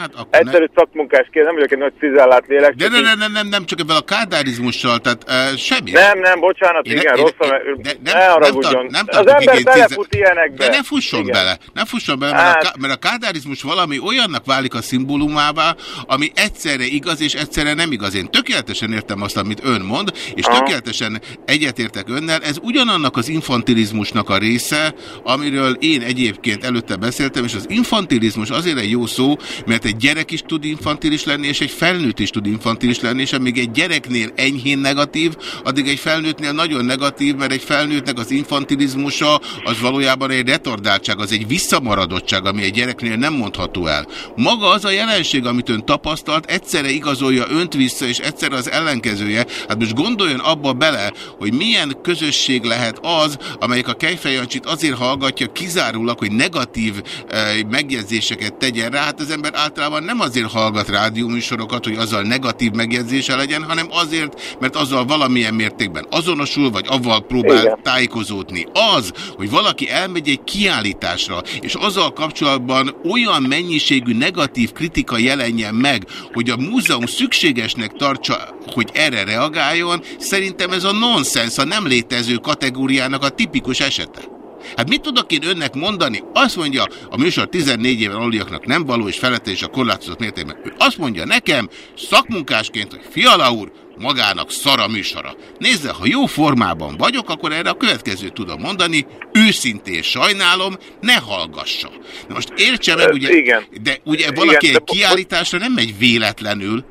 Hát akkor Egyszerű szakmunkás kér, nem vagyok egy nagy cizellát lélek. De nem, nem, nem, nem, nem, csak ebben a kádárizmussal, tehát uh, semmi. Nem, nem, bocsánat, Én- igen, én- rossz, én- ne, de- ne haragudjon. tart- nem Az tartok ember igényt belefut tíze- ilyenekbe. De ne fusson Igen. bele, ne fusson bele, mert, Hát. a, ká- mert a kádárizmus valami olyannak válik a szimbólumává, ami egyszerre igaz és egyszerre nem igaz. Én tökéletesen értem azt, amit ön mond, és Aha. tökéletesen egyetértek önnel. Ez ugyanannak az infantilizmusnak a része, amiről én egyébként előtte beszéltem, és az infantilizmus azért egy jó szó, mert mert egy gyerek is tud infantilis lenni, és egy felnőtt is tud infantilis lenni, és amíg egy gyereknél enyhén negatív, addig egy felnőttnél nagyon negatív, mert egy felnőttnek az infantilizmusa az valójában egy retardáltság, az egy visszamaradottság, ami egy gyereknél nem mondható el. Maga az a jelenség, amit ön tapasztalt, egyszerre igazolja önt vissza, és egyszerre az ellenkezője. Hát most gondoljon abba bele, hogy milyen közösség lehet az, amelyik a Kejfejancsit azért hallgatja kizárólag, hogy negatív eh, megjegyzéseket tegyen rá. Hát az ember általában nem azért hallgat rádióműsorokat, hogy azzal negatív megjegyzése legyen, hanem azért, mert azzal valamilyen mértékben azonosul, vagy avval próbál Igen. tájékozódni. Az, hogy valaki elmegy egy kiállításra, és azzal kapcsolatban olyan mennyiségű negatív kritika jelenjen meg, hogy a múzeum szükségesnek tartsa, hogy erre reagáljon, szerintem ez a nonsens, a nem létező kategóriának a tipikus esete. Hát mit tudok én önnek mondani? Azt mondja, a műsor 14 éven aluliaknak nem való, és felette és a korlátozott mértékben. Ő azt mondja nekem, szakmunkásként, hogy fiala úr, magának szara műsora. Nézze, ha jó formában vagyok, akkor erre a következőt tudom mondani, őszintén sajnálom, ne hallgassa. Na most értse meg, ugye, igen. de ugye valaki igen, egy kiállításra nem megy véletlenül.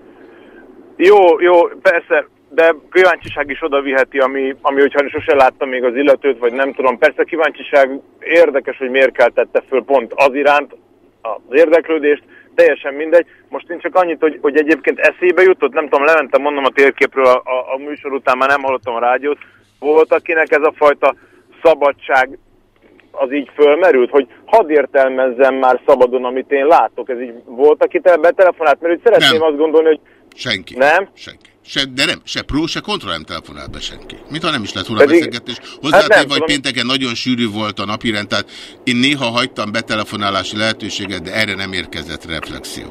Jó, jó, persze, de kíváncsiság is oda viheti, ami, ami hogyha sose láttam még az illetőt, vagy nem tudom. Persze kíváncsiság érdekes, hogy miért keltette föl pont az iránt az érdeklődést, teljesen mindegy. Most én csak annyit, hogy, hogy egyébként eszébe jutott, nem tudom, lementem mondom a térképről a, a, a műsor után, már nem hallottam a rádiót. Volt, akinek ez a fajta szabadság az így fölmerült, hogy hadd értelmezzem már szabadon, amit én látok. Ez így volt, aki betelefonált, mert úgy szeretném Nem. azt gondolni, hogy Senki. nem. Senki. Se, de nem, se pró, se kontra nem telefonál be senki. Mintha nem is lett volna Pedig- beszélgetés. Hát Hozzátéve, nem vagy pénteken nagyon sűrű volt a napirend, tehát én néha hagytam betelefonálási lehetőséget, de erre nem érkezett reflexió.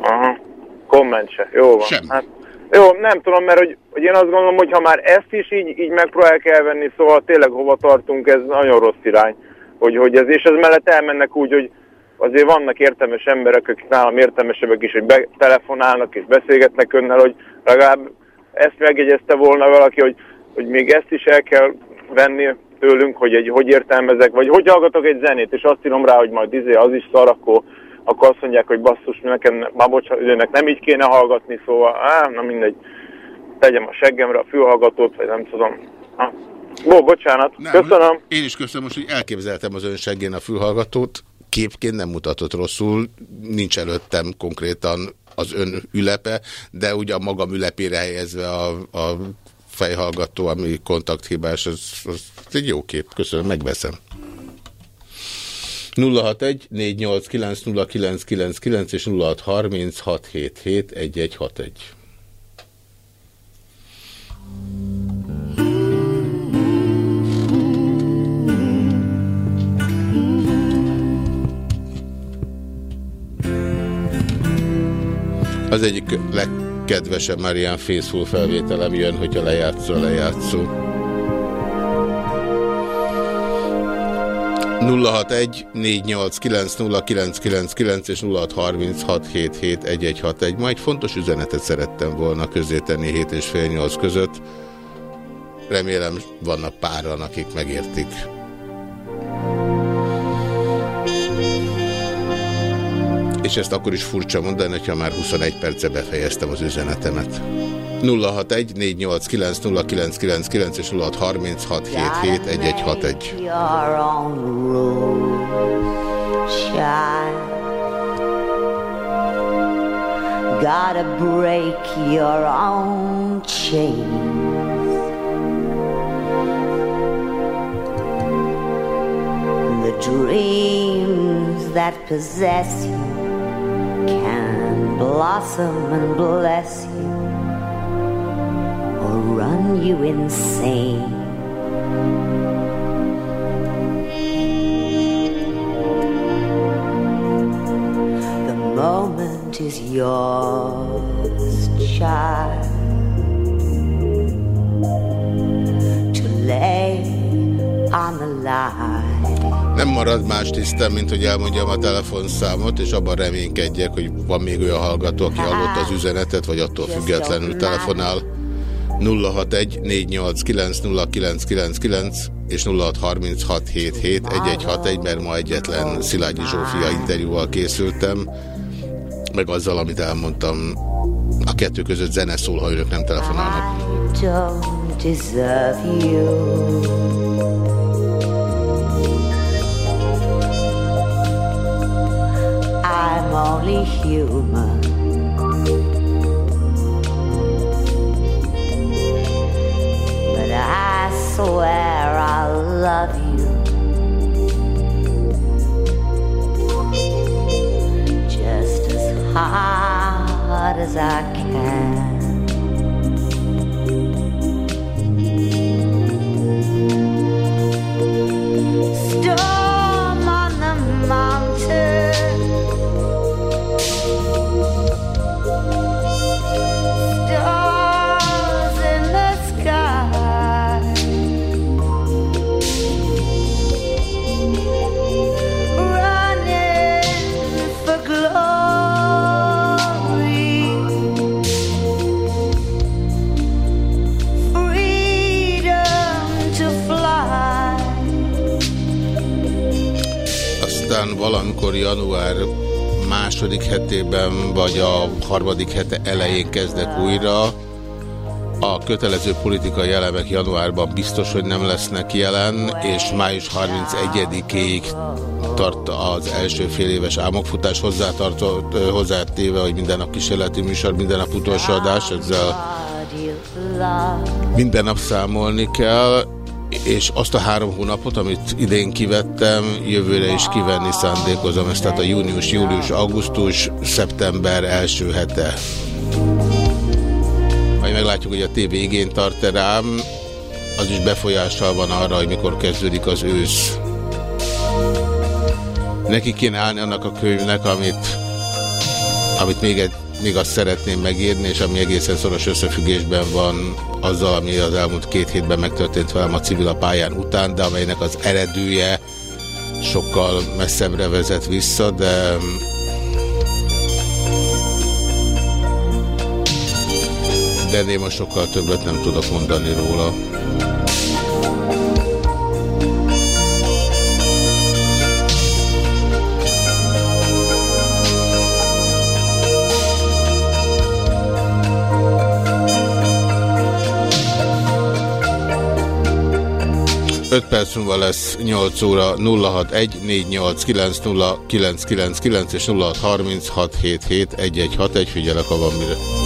Aha. Komment se. Jó van. Semmi. Hát, jó, nem tudom, mert hogy, hogy én azt gondolom, hogy ha már ezt is így, így megpróbálják elvenni, szóval tényleg hova tartunk, ez nagyon rossz irány. Hogy, hogy ez, és ez mellett elmennek úgy, hogy azért vannak értelmes emberek, akik nálam értelmesebbek is, hogy betelefonálnak és beszélgetnek önnel, hogy legalább ezt megjegyezte volna valaki, hogy, hogy még ezt is el kell venni tőlünk, hogy egy, hogy értelmezek, vagy hogy hallgatok egy zenét, és azt írom rá, hogy majd izé, az is szar, akkor, akkor azt mondják, hogy basszus, nekem, már bocsánat, őnek nem így kéne hallgatni, szóval, á, na mindegy, tegyem a seggemre a fülhallgatót, vagy nem tudom. Ha. Ó, bocsánat, Nem, köszönöm. Én is köszönöm, most, hogy elképzeltem az ön seggén a fülhallgatót. Képként nem mutatott rosszul, nincs előttem konkrétan az ön ülepe, de ugye a magam ülepére helyezve a, a fejhallgató, ami kontakthibás, az, az egy jó kép. Köszönöm, megveszem. 061 489 0999 és 0630 Az egyik legkedvesebb Marian Faithful felvételem jön, hogyha lejátszó lejátszó. 061 489 és 0636771161. Ma egy fontos üzenetet szerettem volna közzétenni 7 és fél 8 között. Remélem vannak páran, akik megértik. És ezt akkor is furcsa mondani, hogyha már 21 perce befejeztem az üzenetemet. 061 489 0999 és 0636771161. Your own rules, child. Gotta break your own chains. The dreams that possess you can blossom and bless you or run you insane. The moment is yours, child, to lay on the line. Nem marad más tisztem, mint hogy elmondjam a telefonszámot, és abban reménykedjek, hogy van még olyan hallgató, aki hallotta az üzenetet, vagy attól függetlenül telefonál. 061 489 0999 és 0636771161, mert ma egyetlen Szilágyi Zsófia interjúval készültem. meg azzal, amit elmondtam. A kettő között zene szól, ha önök nem telefonálnak. I don't deserve you. Only human. But I swear I love you. Just as hard as I can. Valamikor január második hetében, vagy a harmadik hete elején kezdek újra. A kötelező politikai elemek januárban biztos, hogy nem lesznek jelen, és május 31-ig tart az első fél éves álmokfutás hozzátéve, hogy minden nap kísérleti műsor, minden nap utolsó adás, ezzel minden nap számolni kell, és azt a három hónapot, amit idén kivettem, jövőre is kivenni szándékozom, ezt tehát a június, július, augusztus, szeptember első hete. Majd meglátjuk, hogy a tévé igényt tart-e rám, az is befolyással van arra, hogy mikor kezdődik az ősz. Neki kéne állni annak a könyvnek, amit, amit még, egy, még azt szeretném megírni, és ami egészen szoros összefüggésben van azzal, ami az elmúlt két hétben megtörtént velem a civil a pályán után, de amelynek az eredője sokkal messzebbre vezet vissza, de de ennél most sokkal többet nem tudok mondani róla. Öt perc múlva lesz 8 óra 061 489 és 0636771161. Figyelek, ha van mire.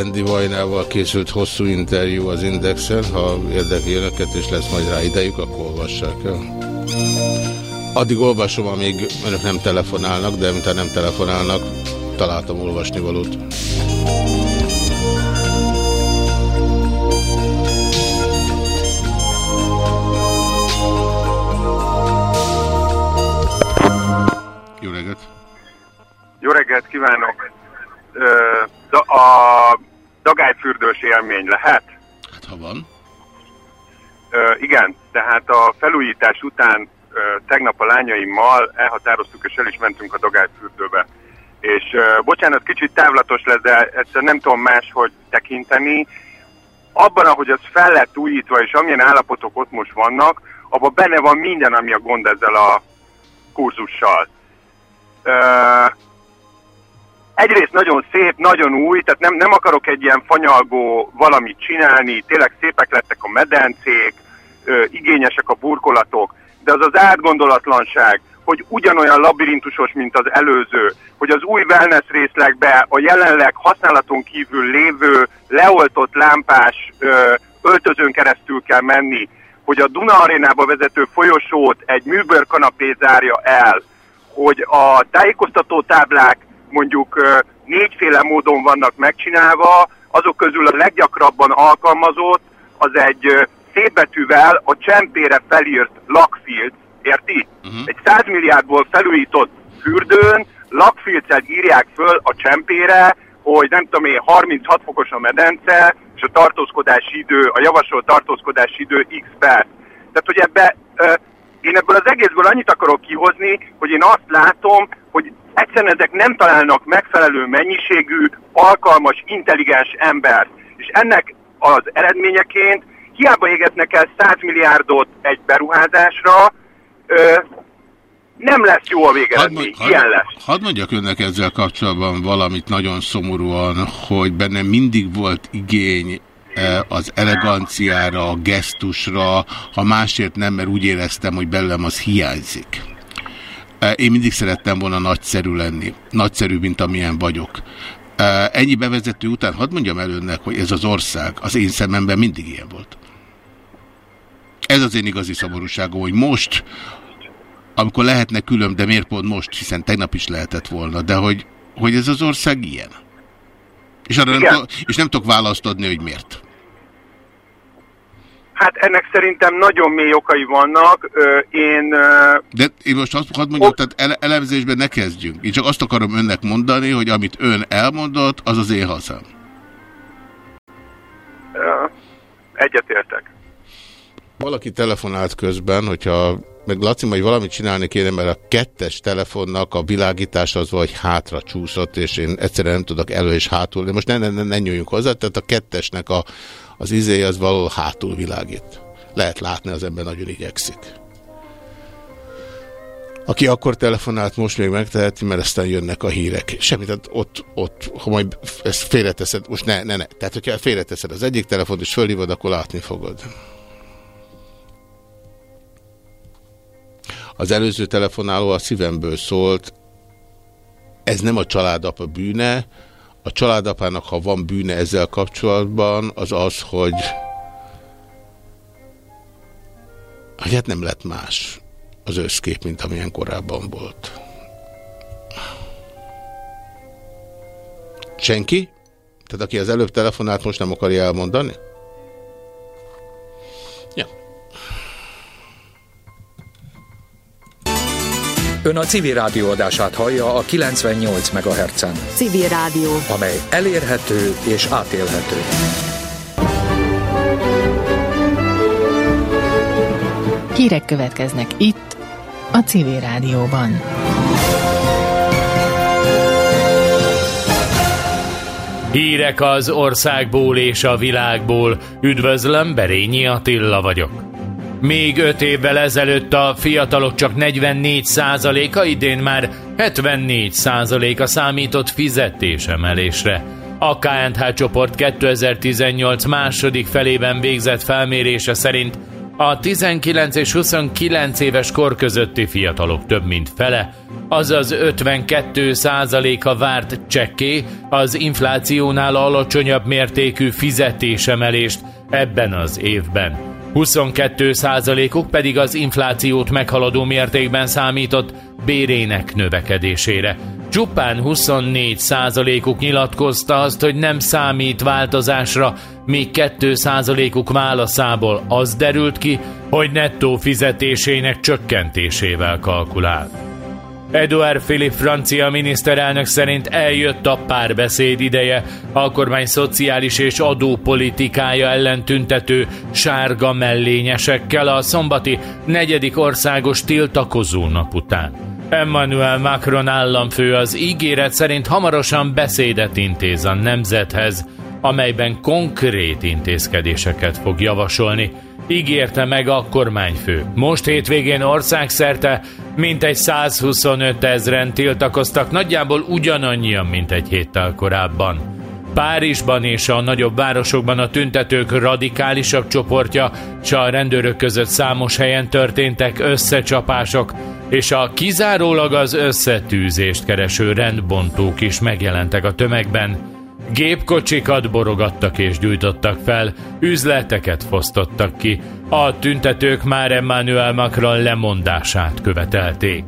Andy Vajnával készült hosszú interjú az Indexen, ha érdekli önöket, és lesz majd rá idejük, akkor olvassák el. Addig olvasom, amíg önök nem telefonálnak, de mintha nem telefonálnak, találtam olvasni valót. Jó reggelt! Jó reggelt kívánok! Ö, dagályfürdős élmény lehet? Hát ha van. Ö, igen, tehát a felújítás után ö, tegnap a lányaimmal elhatároztuk, és el is mentünk a dagályfürdőbe. És ö, bocsánat, kicsit távlatos lesz, de egyszer nem tudom máshogy tekinteni. Abban, ahogy az fel lett újítva, és amilyen állapotok ott most vannak, abban benne van minden, ami a gond ezzel a kurzussal. Ö, egyrészt nagyon szép, nagyon új, tehát nem, nem akarok egy ilyen fanyalgó valamit csinálni, tényleg szépek lettek a medencék, ö, igényesek a burkolatok, de az az átgondolatlanság, hogy ugyanolyan labirintusos, mint az előző, hogy az új wellness részlegbe a jelenleg használaton kívül lévő leoltott lámpás ö, öltözőn keresztül kell menni, hogy a Duna arénába vezető folyosót egy műbőrkanapé zárja el, hogy a tájékoztató táblák mondjuk négyféle módon vannak megcsinálva, azok közül a leggyakrabban alkalmazott az egy ö, szép betűvel a csempére felírt lakfield, érti? Uh-huh. Egy 100 milliárdból felújított fürdőn lakfilccel írják föl a csempére, hogy nem tudom én, 36 fokos a medence, és a tartózkodási idő, a javasolt tartózkodási idő x perc. Tehát, hogy ebbe, én ebből az egészből annyit akarok kihozni, hogy én azt látom, hogy egyszerűen ezek nem találnak megfelelő mennyiségű, alkalmas, intelligens embert. És ennek az eredményeként hiába égetnek el 100 milliárdot egy beruházásra, ö, nem lesz jó a végeredmény. Ilyen lesz. Hadd mondjak önnek ezzel kapcsolatban valamit nagyon szomorúan, hogy benne mindig volt igény eh, az eleganciára, a gesztusra, ha másért nem, mert úgy éreztem, hogy belőlem az hiányzik. Eh, Én mindig szerettem volna nagyszerű lenni. Nagyszerű, mint amilyen vagyok. Eh, Ennyi bevezető után hadd mondjam el önnek, hogy ez az ország az én szememben mindig ilyen volt. Ez az én igazi szomorúságom, hogy most, amikor lehetne külön, de miért pont most, hiszen tegnap is lehetett volna, de hogy, hogy ez az ország ilyen. És, arra nem, és nem tudok választ adni, hogy miért. Hát ennek szerintem nagyon mély okai vannak. Ö, Én ö, De én most azt hadd mondjam, tehát ele elemzésben ne kezdjünk. Én csak azt akarom önnek mondani, hogy amit ön elmondott, az az én hazám. egyetértek. Valaki telefonált közben, hogyha meg Laci, majd valamit csinálni kéne, mert a kettes telefonnak a világítás az vagy hátra csúszott, és én egyszerűen nem tudok elő és hátul. De most ne, ne, ne, ne nyúljunk hozzá, tehát a kettesnek a, az izé az valahol hátul világít. Lehet látni, az ember nagyon igyekszik. Aki akkor telefonált, most még megteheti, mert aztán jönnek a hírek. Semmit, tehát ott, ott, ha majd ezt félreteszed, most ne, ne, ne. Tehát, hogyha félreteszed az egyik telefont, és fölhívod, akkor látni fogod. Az előző telefonáló a szívemből szólt, ez nem a családapa bűne, a családapának, ha van bűne ezzel kapcsolatban, az az, hogy hogy hát nem lett más az összkép, mint amilyen korábban volt. Senki? Tehát aki az előbb telefonált, most nem akarja elmondani? Ja. Ön a civil rádió adását hallja a 98 MHz-en, Civil Rádió. amely elérhető és átélhető. Hírek következnek itt, a Civil Rádióban. Hírek az országból és a világból. Üdvözlöm, Berényi Attila vagyok. Még öt évvel ezelőtt a fiatalok csak 44%-a, idén már 74%-a számított fizetésemelésre. A KNH csoport 2018 második felében végzett felmérése szerint a 19 és 29 éves kor közötti fiatalok több mint fele, azaz 52% a várt csekké az inflációnál alacsonyabb mértékű fizetésemelést ebben az évben. 22 uk pedig az inflációt meghaladó mértékben számított bérének növekedésére. Csupán 24 uk nyilatkozta azt, hogy nem számít változásra, míg 2% uk válaszából az derült ki, hogy nettó fizetésének csökkentésével kalkulál. Edouard Philippe francia miniszterelnök szerint eljött a párbeszéd ideje, a kormány szociális és adópolitikája ellen tüntető sárga mellényesekkel a szombati negyedik országos tiltakozó nap után. Emmanuel Macron államfő az ígéret szerint hamarosan beszédet intéz a nemzethez, amelyben konkrét intézkedéseket fog javasolni, ígérte meg a kormányfő. Most hétvégén országszerte mintegy 125 ezren tiltakoztak, nagyjából ugyanannyian, mint egy héttel korábban. Párizsban és a nagyobb városokban a tüntetők radikálisabb csoportja, s a rendőrök között számos helyen történtek összecsapások, és a kizárólag az összetűzést kereső rendbontók is megjelentek a tömegben. Gépkocsikat borogattak és gyújtottak fel, üzleteket fosztottak ki. A tüntetők már Emmanuel Macron lemondását követelték.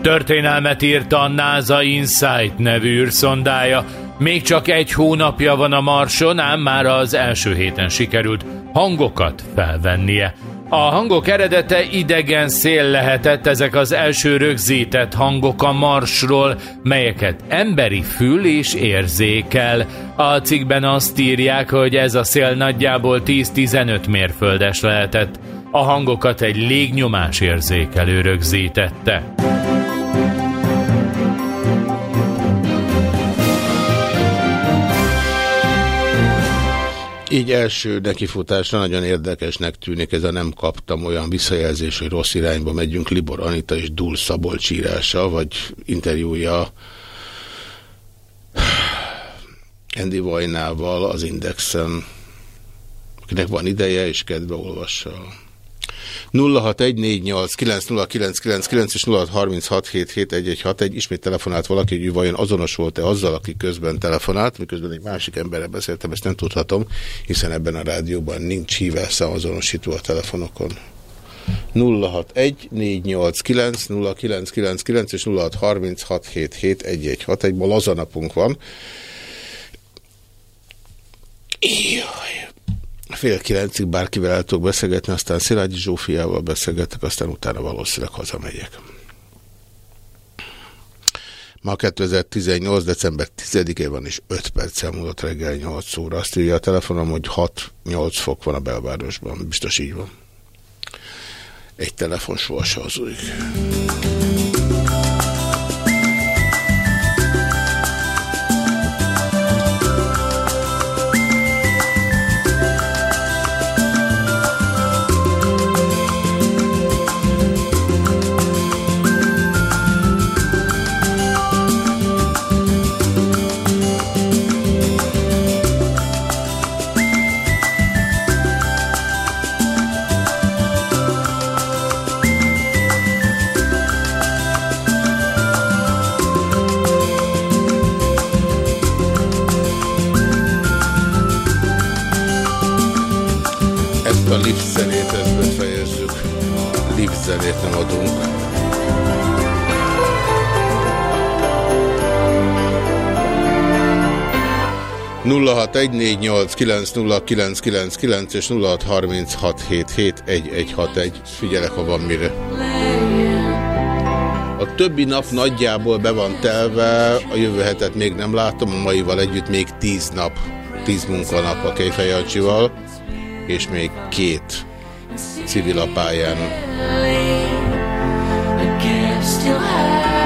Történelmet írt a NASA Insight nevű űrszondája. Még csak egy hónapja van a Marson, ám már az első héten sikerült hangokat felvennie. A hangok eredete idegen szél lehetett, ezek az első rögzített hangok a marsról, melyeket emberi fül is érzékel. A cikkben azt írják, hogy ez a szél nagyjából 10-15 mérföldes lehetett. A hangokat egy légnyomás érzékelő rögzítette. Így első nekifutásra nagyon érdekesnek tűnik ez a nem kaptam olyan visszajelzés, hogy rossz irányba megyünk Libor Anita és Dul Szabolcs írása, vagy interjúja Andy Vajnával az Indexen, akinek van ideje és kedve olvassa. 0614890999 és 0636771161 ismét telefonált valaki, hogy ő vajon azonos volt-e azzal, aki közben telefonált, miközben egy másik emberre beszéltem, ezt nem tudhatom, hiszen ebben a rádióban nincs hívásszám azonosítva a telefonokon. 061-489-0999 és 0636771161. Ma lazanapunk van. Jaj. Fél kilencig bárkivel el tudok beszélgetni, aztán Szilágyi Zsófiával beszélgetek, aztán utána valószínűleg hazamegyek. Ma 2018. december 10-e van, és 5 perccel múlott reggel 8 óra. Azt írja a telefonom, hogy 6-8 fok van a belvárosban. Biztos így van. Egy telefon sohasem hazudik. 0614890999 és 0636771161. Figyelek, ha van mire. A többi nap nagyjából be van telve, a jövő hetet még nem látom, a maival együtt még 10 nap, 10 munkanap a Kejfejancsival, és még két civil a pályán. Still high.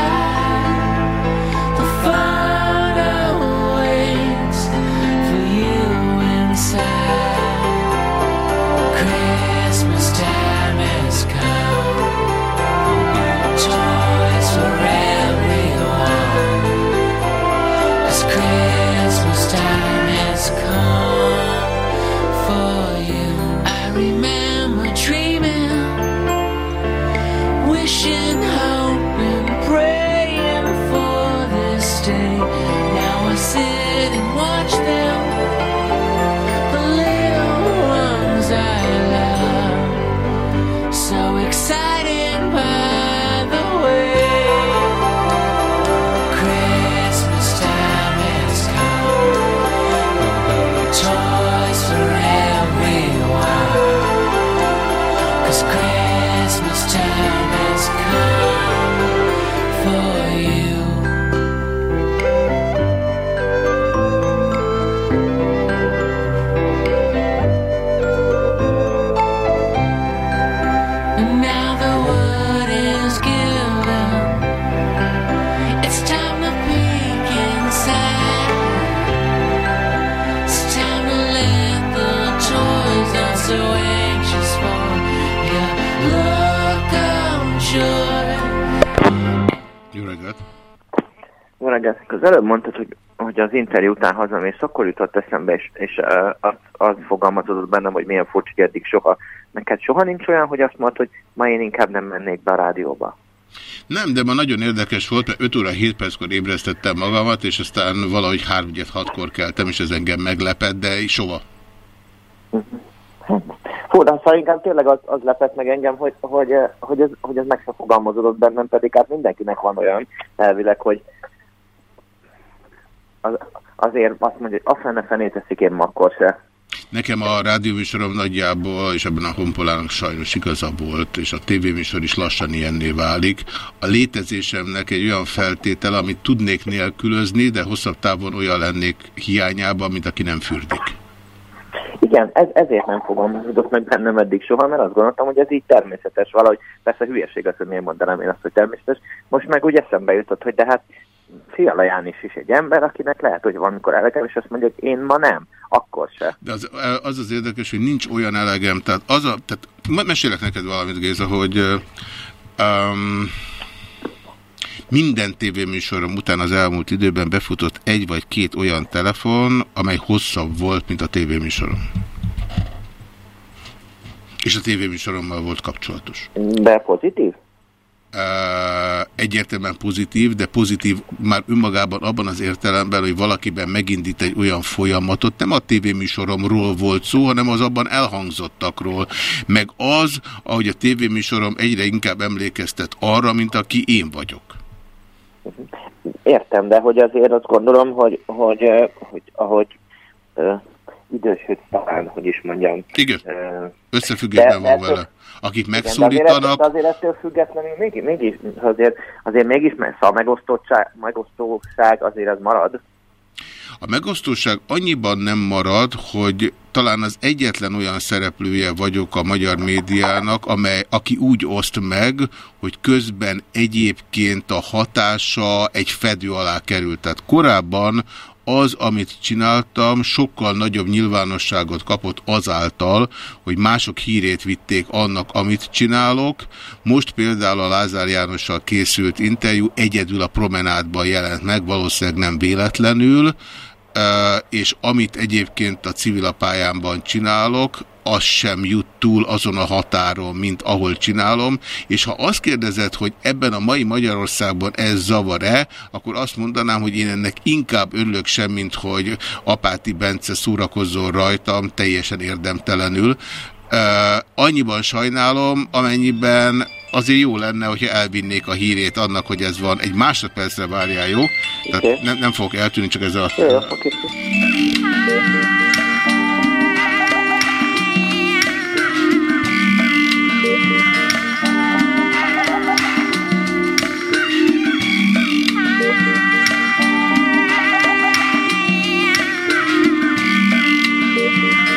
Reggelt. Az előbb mondtad, hogy, hogy az interjú után hazamész, akkor jutott eszembe, és, és az, az fogalmazódott bennem, hogy milyen furcsa, hogy eddig soha. Neked soha nincs olyan, hogy azt mondod, hogy ma én inkább nem mennék be a rádióba. Nem, de ma nagyon érdekes volt, mert 5 óra 7 perckor ébresztettem magamat, és aztán valahogy 3 6-kor keltem, és ez engem meglepett, de soha. Fú, de szóval inkább tényleg az, az lepett meg engem, hogy, hogy, hogy, ez, hogy ez meg se fogalmazódott bennem, pedig hát mindenkinek van olyan elvileg, hogy az, azért azt mondja, hogy a fene fenét teszik én akkor se. Nekem a rádióműsorom nagyjából, és ebben a honpolának sajnos igaza volt, és a tévéműsor is lassan ilyenné válik. A létezésemnek egy olyan feltétel, amit tudnék nélkülözni, de hosszabb távon olyan lennék hiányában, mint aki nem fürdik. Igen, ez, ezért nem fogalmazódott meg bennem eddig soha, mert azt gondoltam, hogy ez így természetes valahogy. Persze hülyeség az, hogy miért mondanám én azt, hogy természetes. Most meg úgy eszembe jutott, hogy de hát Fiala János is egy ember, akinek lehet, hogy valamikor elegem, és azt mondja, hogy én ma nem, akkor se. De az az, az érdekes, hogy nincs olyan elegem, tehát az a, tehát mesélek neked valamit, Géza, hogy um, minden tévéműsorom után az elmúlt időben befutott egy vagy két olyan telefon, amely hosszabb volt, mint a tévéműsorom. És a tévéműsorommal volt kapcsolatos. De pozitív? Egyértelműen pozitív, de pozitív már önmagában abban az értelemben, hogy valakiben megindít egy olyan folyamatot, nem a tévéműsoromról volt szó, hanem az abban elhangzottakról, meg az, ahogy a tévéműsorom egyre inkább emlékeztet arra, mint aki én vagyok. Értem, de hogy azért azt gondolom, hogy, hogy, hogy ahogy idősöd talán, hogy is mondjam. Igen, összefüggésben van vele akik megszólítanak. Igen, de azért, azért ettől függetlenül mégis, mégis azért, azért mégis a megosztottság, megosztóság azért az marad. A megosztóság annyiban nem marad, hogy talán az egyetlen olyan szereplője vagyok a magyar médiának, amely, aki úgy oszt meg, hogy közben egyébként a hatása egy fedő alá került. Tehát korábban az, amit csináltam, sokkal nagyobb nyilvánosságot kapott azáltal, hogy mások hírét vitték annak, amit csinálok. Most például a Lázár Jánossal készült interjú egyedül a promenádban jelent meg, valószínűleg nem véletlenül, és amit egyébként a civilapályámban csinálok, az sem jut túl azon a határon, mint ahol csinálom, és ha azt kérdezed, hogy ebben a mai Magyarországban ez zavar-e, akkor azt mondanám, hogy én ennek inkább örülök sem, mint hogy Apáti Bence szórakozzon rajtam, teljesen érdemtelenül. Uh, annyiban sajnálom, amennyiben azért jó lenne, hogyha elvinnék a hírét annak, hogy ez van. Egy másodpercre várjál, jó? Tehát nem, nem fogok eltűnni, csak ez a... Jó, okay.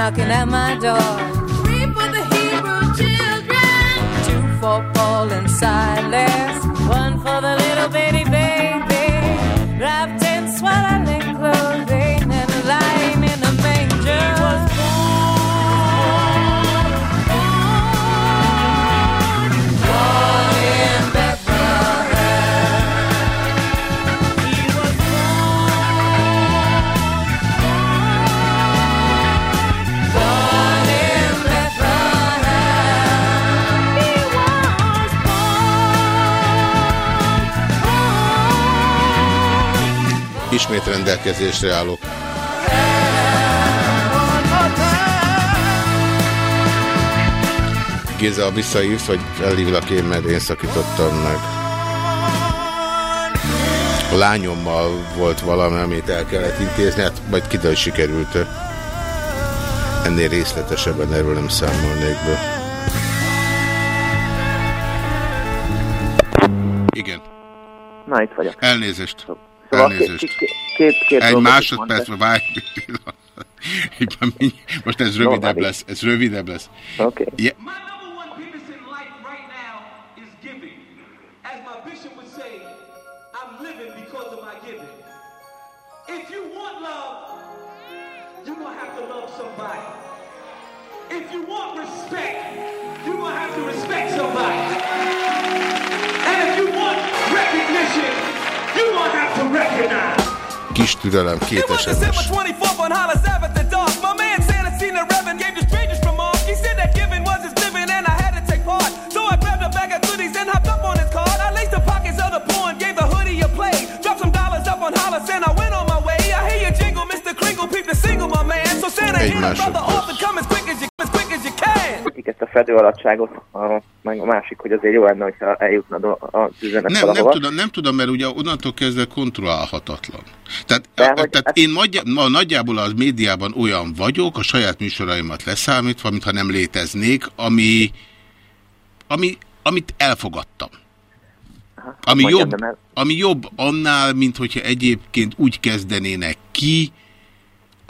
knocking at my door. Three for the Hebrew children, two for Paul and Silas, one for the little baby, rendelkezésre állok. Géza, visszaírsz, vagy elhívlak én, mert én szakítottam meg. A lányommal volt valami, amit el kellett intézni, hát majd kiderül, hogy sikerült -e. Ennél részletesebben erről nem számolnék be. Igen. Na, itt vagyok. Elnézést. Szóval Elnézést. két, két, két, két Egy dolgot másodpercre várj. Egy- Most ez rövidebb Normális. lesz. Ez rövidebb lesz. Oké. Ja, As my bishop would say, I'm living because of my giving. If you want love, you're gonna have to love somebody. If you want respect, you're gonna have to respect somebody. Kis türelem, két SMS. 24th Itt ezt a fedőalatságot, a, meg a másik, hogy azért jó lenne, hogyha eljutna az üzenet Nem, nem tudom, nem tudom, mert ugye onnantól kezdve kontrollálhatatlan. Tehát, De a, hogy- tehát én nagyja, ma nagyjából az médiában olyan vagyok, a saját műsoraimat leszámítva, mintha nem léteznék, ami, ami, amit elfogadtam. Ami mondjam, jobb, ami jobb annál, mint hogyha egyébként úgy kezdenének ki,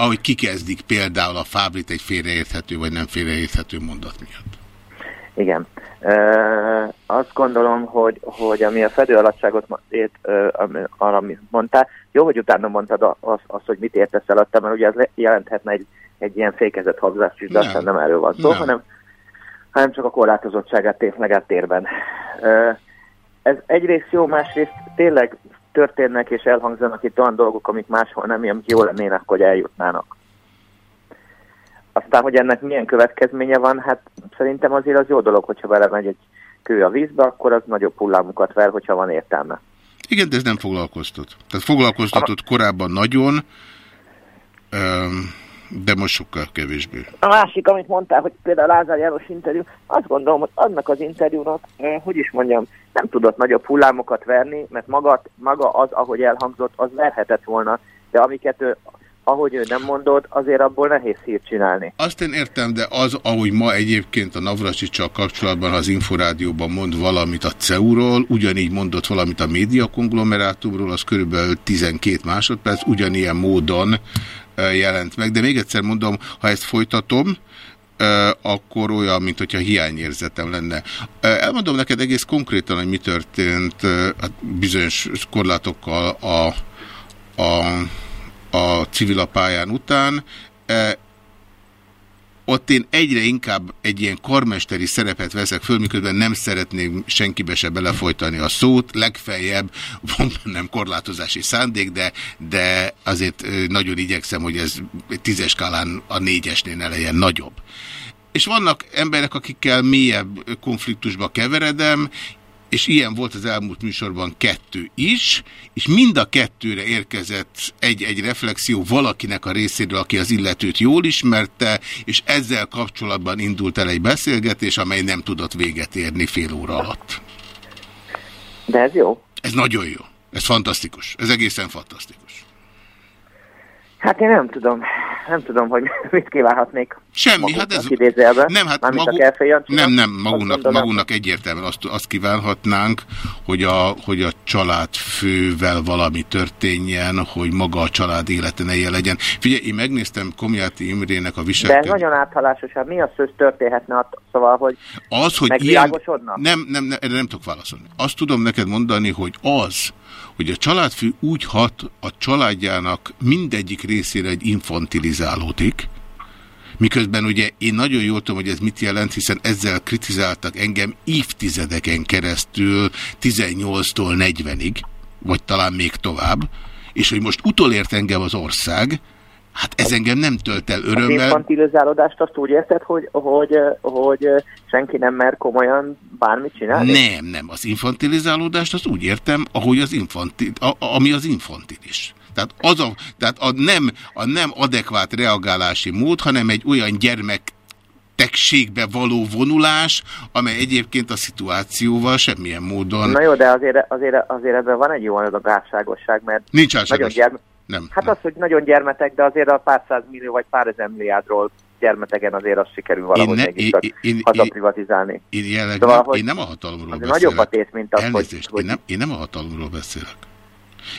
ahogy kikezdik például a Fábrit egy félreérthető vagy nem félreérthető mondat miatt. Igen. Uh, azt gondolom, hogy, hogy ami a fedőalatságot ma- ért, ami, arra, amit mondtál, jó, hogy utána mondtad azt, az, hogy mit értesz alatta, mert ugye ez le- jelenthetne egy, egy ilyen fékezett habzást is, de Nem. aztán nem erről van szó, Nem. hanem, hanem csak a korlátozottságát tényleg térben. Uh, ez egyrészt jó, másrészt tényleg történnek és elhangzanak itt olyan dolgok, amik máshol nem, amik jó lennének, hogy eljutnának. Aztán, hogy ennek milyen következménye van, hát szerintem azért az jó dolog, hogyha belemegy egy kő a vízbe, akkor az nagyobb hullámokat ver, hogyha van értelme. Igen, de ez nem foglalkoztat. Tehát foglalkoztatott korábban nagyon, öm, de most sokkal kevésbé. A másik, amit mondtál, hogy például Lázár János interjú, azt gondolom, hogy annak az interjúnak, eh, hogy is mondjam, nem tudott nagyobb hullámokat verni, mert maga, maga az, ahogy elhangzott, az verhetett volna, de amiket ő, ahogy ő nem mondott, azért abból nehéz hírt csinálni. Azt én értem, de az, ahogy ma egyébként a Navracsicsal kapcsolatban az Inforádióban mond valamit a CEU-ról, ugyanígy mondott valamit a média konglomerátumról, az körülbelül 12 másodperc, ugyanilyen módon jelent meg. De még egyszer mondom, ha ezt folytatom, akkor olyan, mint hogyha hiányérzetem lenne. Elmondom neked egész konkrétan, hogy mi történt hát bizonyos korlátokkal a, a, a civilapályán után. Ott én egyre inkább egy ilyen karmesteri szerepet veszek föl, miközben nem szeretném senkibe se belefolytani a szót, legfeljebb van bennem korlátozási szándék, de, de azért nagyon igyekszem, hogy ez tízes skálán a négyesnél ne nagyobb. És vannak emberek, akikkel mélyebb konfliktusba keveredem, és ilyen volt az elmúlt műsorban kettő is, és mind a kettőre érkezett egy-egy reflexió valakinek a részéről, aki az illetőt jól ismerte, és ezzel kapcsolatban indult el egy beszélgetés, amely nem tudott véget érni fél óra alatt. De ez jó. Ez nagyon jó. Ez fantasztikus. Ez egészen fantasztikus. Hát én nem tudom, nem tudom, hogy mit kívánhatnék Semmi, hát ez... Idézőjelben. Nem, hát Mármint Jancsinak. nem, nem, magunknak, magunknak egyértelműen azt, azt kívánhatnánk, hogy a, hogy a családfővel valami történjen, hogy maga a család élete ne legyen. Figyelj, én megnéztem Komjáti Imrének a De ez viselkedését. nagyon áthalásos, hát mi az, hogy történhetne, att- szóval, hogy Az, hogy ilyen... Nem, nem, nem, erre nem tudok válaszolni. Azt tudom neked mondani, hogy az, hogy a családfő úgy hat a családjának mindegyik részére egy infantilizálódik, miközben ugye én nagyon jól tudom, hogy ez mit jelent, hiszen ezzel kritizáltak engem évtizedeken keresztül 18-tól 40-ig, vagy talán még tovább, és hogy most utolért engem az ország, hát ez engem nem tölt el Az örömmel. infantilizálódást azt úgy érted, hogy, hogy, hogy senki nem mer komolyan bármit csinálni? Nem, nem. Az infantilizálódást azt úgy értem, ahogy az infantil, a, ami az infantilis. Tehát, az a, tehát a, nem, a nem adekvát reagálási mód, hanem egy olyan gyermek tegségbe való vonulás, amely egyébként a szituációval semmilyen módon Na jó, de azért, azért, azért ebben van egy jó adag álságosság, mert nincs nagyon álságos. gyerme... Nem. Hát az, hogy nagyon gyermetek, de azért a pár száz millió vagy pár ezer milliárdról gyermetegen azért azt sikerül valahogy ne- mégis én- én- én- hazaprivatizálni. Én, jelenleg Szóval, nem, hogy én nem a hatalomról beszélek. nagyobb a tét, mint az, hogy- Elnézést, hogy- Én, nem, én nem a hatalomról beszélek.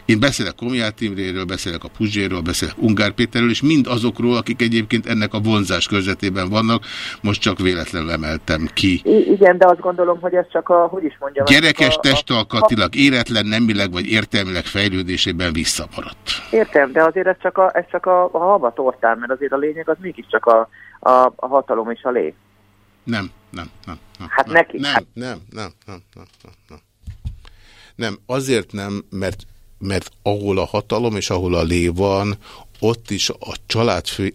Én beszélek Komját Imréről, beszélek a Puzséről, beszélek Ungár Péterről, és mind azokról, akik egyébként ennek a vonzás körzetében vannak, most csak véletlenül emeltem ki. I- igen, de azt gondolom, hogy ez csak a, hogy is mondjam... Gyerekes a, testalkatilag, éretlen, nemileg vagy értelmileg fejlődésében visszamaradt. Értem, de azért ez csak a, ez csak a, a halva tortán, mert azért a lényeg az mégiscsak a, a, a hatalom és a lé. Nem, nem, nem. nem Hát nem, neki- Nem, hát- nem, nem, nem, nem, nem, nem. Nem, azért nem, mert, mert ahol a hatalom és ahol a lé van, ott is a családfő,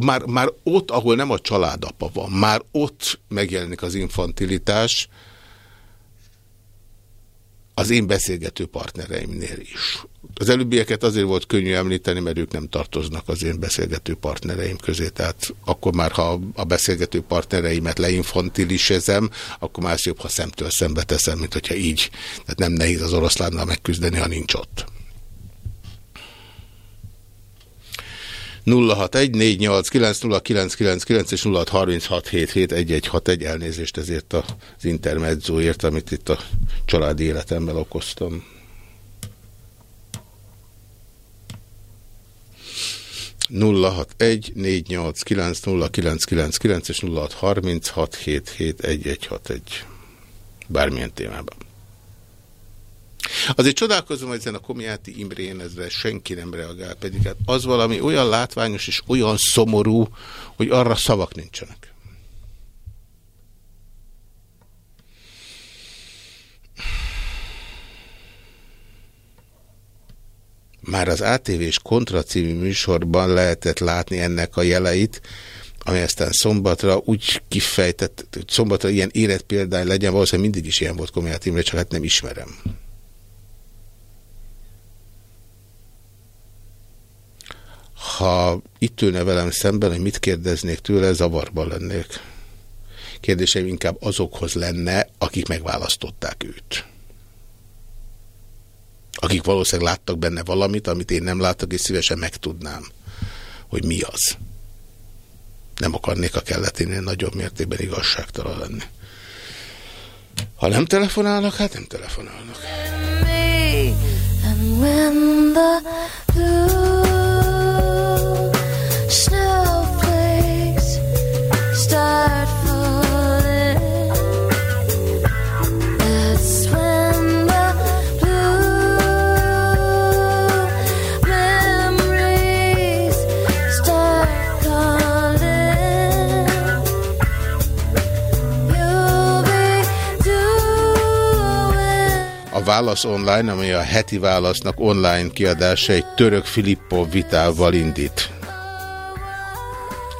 már, már ott, ahol nem a családapa van, már ott megjelenik az infantilitás az én beszélgető partnereimnél is. Az előbbieket azért volt könnyű említeni, mert ők nem tartoznak az én beszélgető partnereim közé, tehát akkor már, ha a beszélgető partnereimet leinfantilisezem, akkor már jobb, ha szemtől szembe teszem, mint hogyha így. Tehát nem nehéz az oroszlánnal megküzdeni, ha nincs ott. 061-489-0999 és 0636771161 elnézést ezért az intermedzóért, amit itt a családi életemben okoztam. nulla hat egy négy nyolc kilenc nulla kilenc kilenc kilenc és nulla hat harminc hat hét hét egy egy hat egy bármilyen témában. Azért csodálkozom, hogy ezen a Komiáti Imrén ezre senki nem reagál, pedig hát az valami olyan látványos és olyan szomorú, hogy arra szavak nincsenek. Már az ATV-s Kontra című műsorban lehetett látni ennek a jeleit, ami aztán szombatra úgy kifejtett, hogy szombatra ilyen életpéldány legyen, valószínűleg mindig is ilyen volt Komiát Imre, csak hát nem ismerem. Ha itt ülne velem szemben, hogy mit kérdeznék tőle, zavarban lennék. Kérdéseim inkább azokhoz lenne, akik megválasztották őt. Akik valószínűleg láttak benne valamit, amit én nem láttak, és szívesen megtudnám, hogy mi az. Nem akarnék a kelleténél nagyobb mértékben igazságtalan lenni. Ha nem telefonálnak, hát nem telefonálnak. And when the blue Válasz Online, ami a heti válasznak online kiadása, egy török Filippov vitával indít.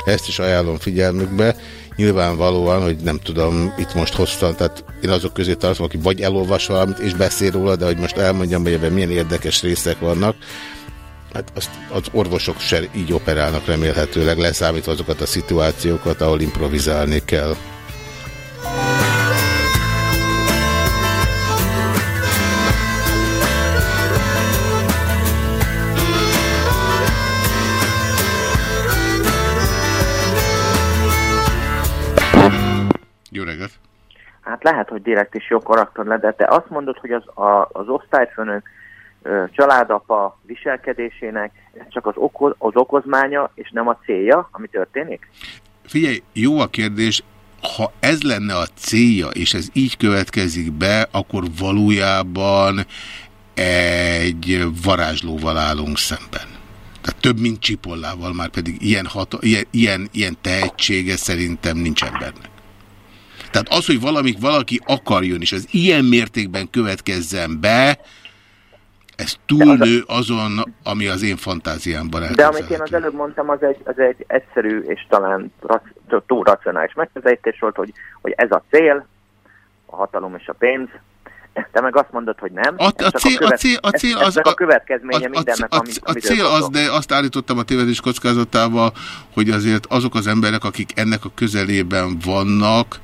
Ezt is ajánlom figyelmükbe. Nyilvánvalóan, hogy nem tudom, itt most hoztam, tehát én azok közé tartom, aki vagy elolvas valamit és beszél róla, de hogy most elmondjam, hogy ebben milyen érdekes részek vannak, hát azt az orvosok se így operálnak remélhetőleg, leszámítva azokat a szituációkat, ahol improvizálni kell. Hát lehet, hogy direkt is jó karakter le, de azt mondod, hogy az, a, az osztályfőnök családapa viselkedésének ez csak az, okoz, az okozmánya, és nem a célja, ami történik? Figyelj, jó a kérdés. Ha ez lenne a célja, és ez így következik be, akkor valójában egy varázslóval állunk szemben. Tehát több, mint csipollával, már pedig ilyen, hata, ilyen, ilyen, ilyen tehetsége szerintem nincs embernek. Tehát az, hogy valamik valaki akarjon, és az ilyen mértékben következzen be, ez túlnő azon, ami az én fantáziámban De amit én az előbb mondtam, az egy, az egy egyszerű és talán rac, túl racionális megközelítés volt, hogy, hogy ez a cél, a hatalom és a pénz, te meg azt mondod, hogy nem. A, a, cél, a, követ- cél, a cél ez, az... a következménye a, mindennek, a, a, amit, a cél az, de azt állítottam a tévedés kockázatával, hogy azért azok az emberek, akik ennek a közelében vannak,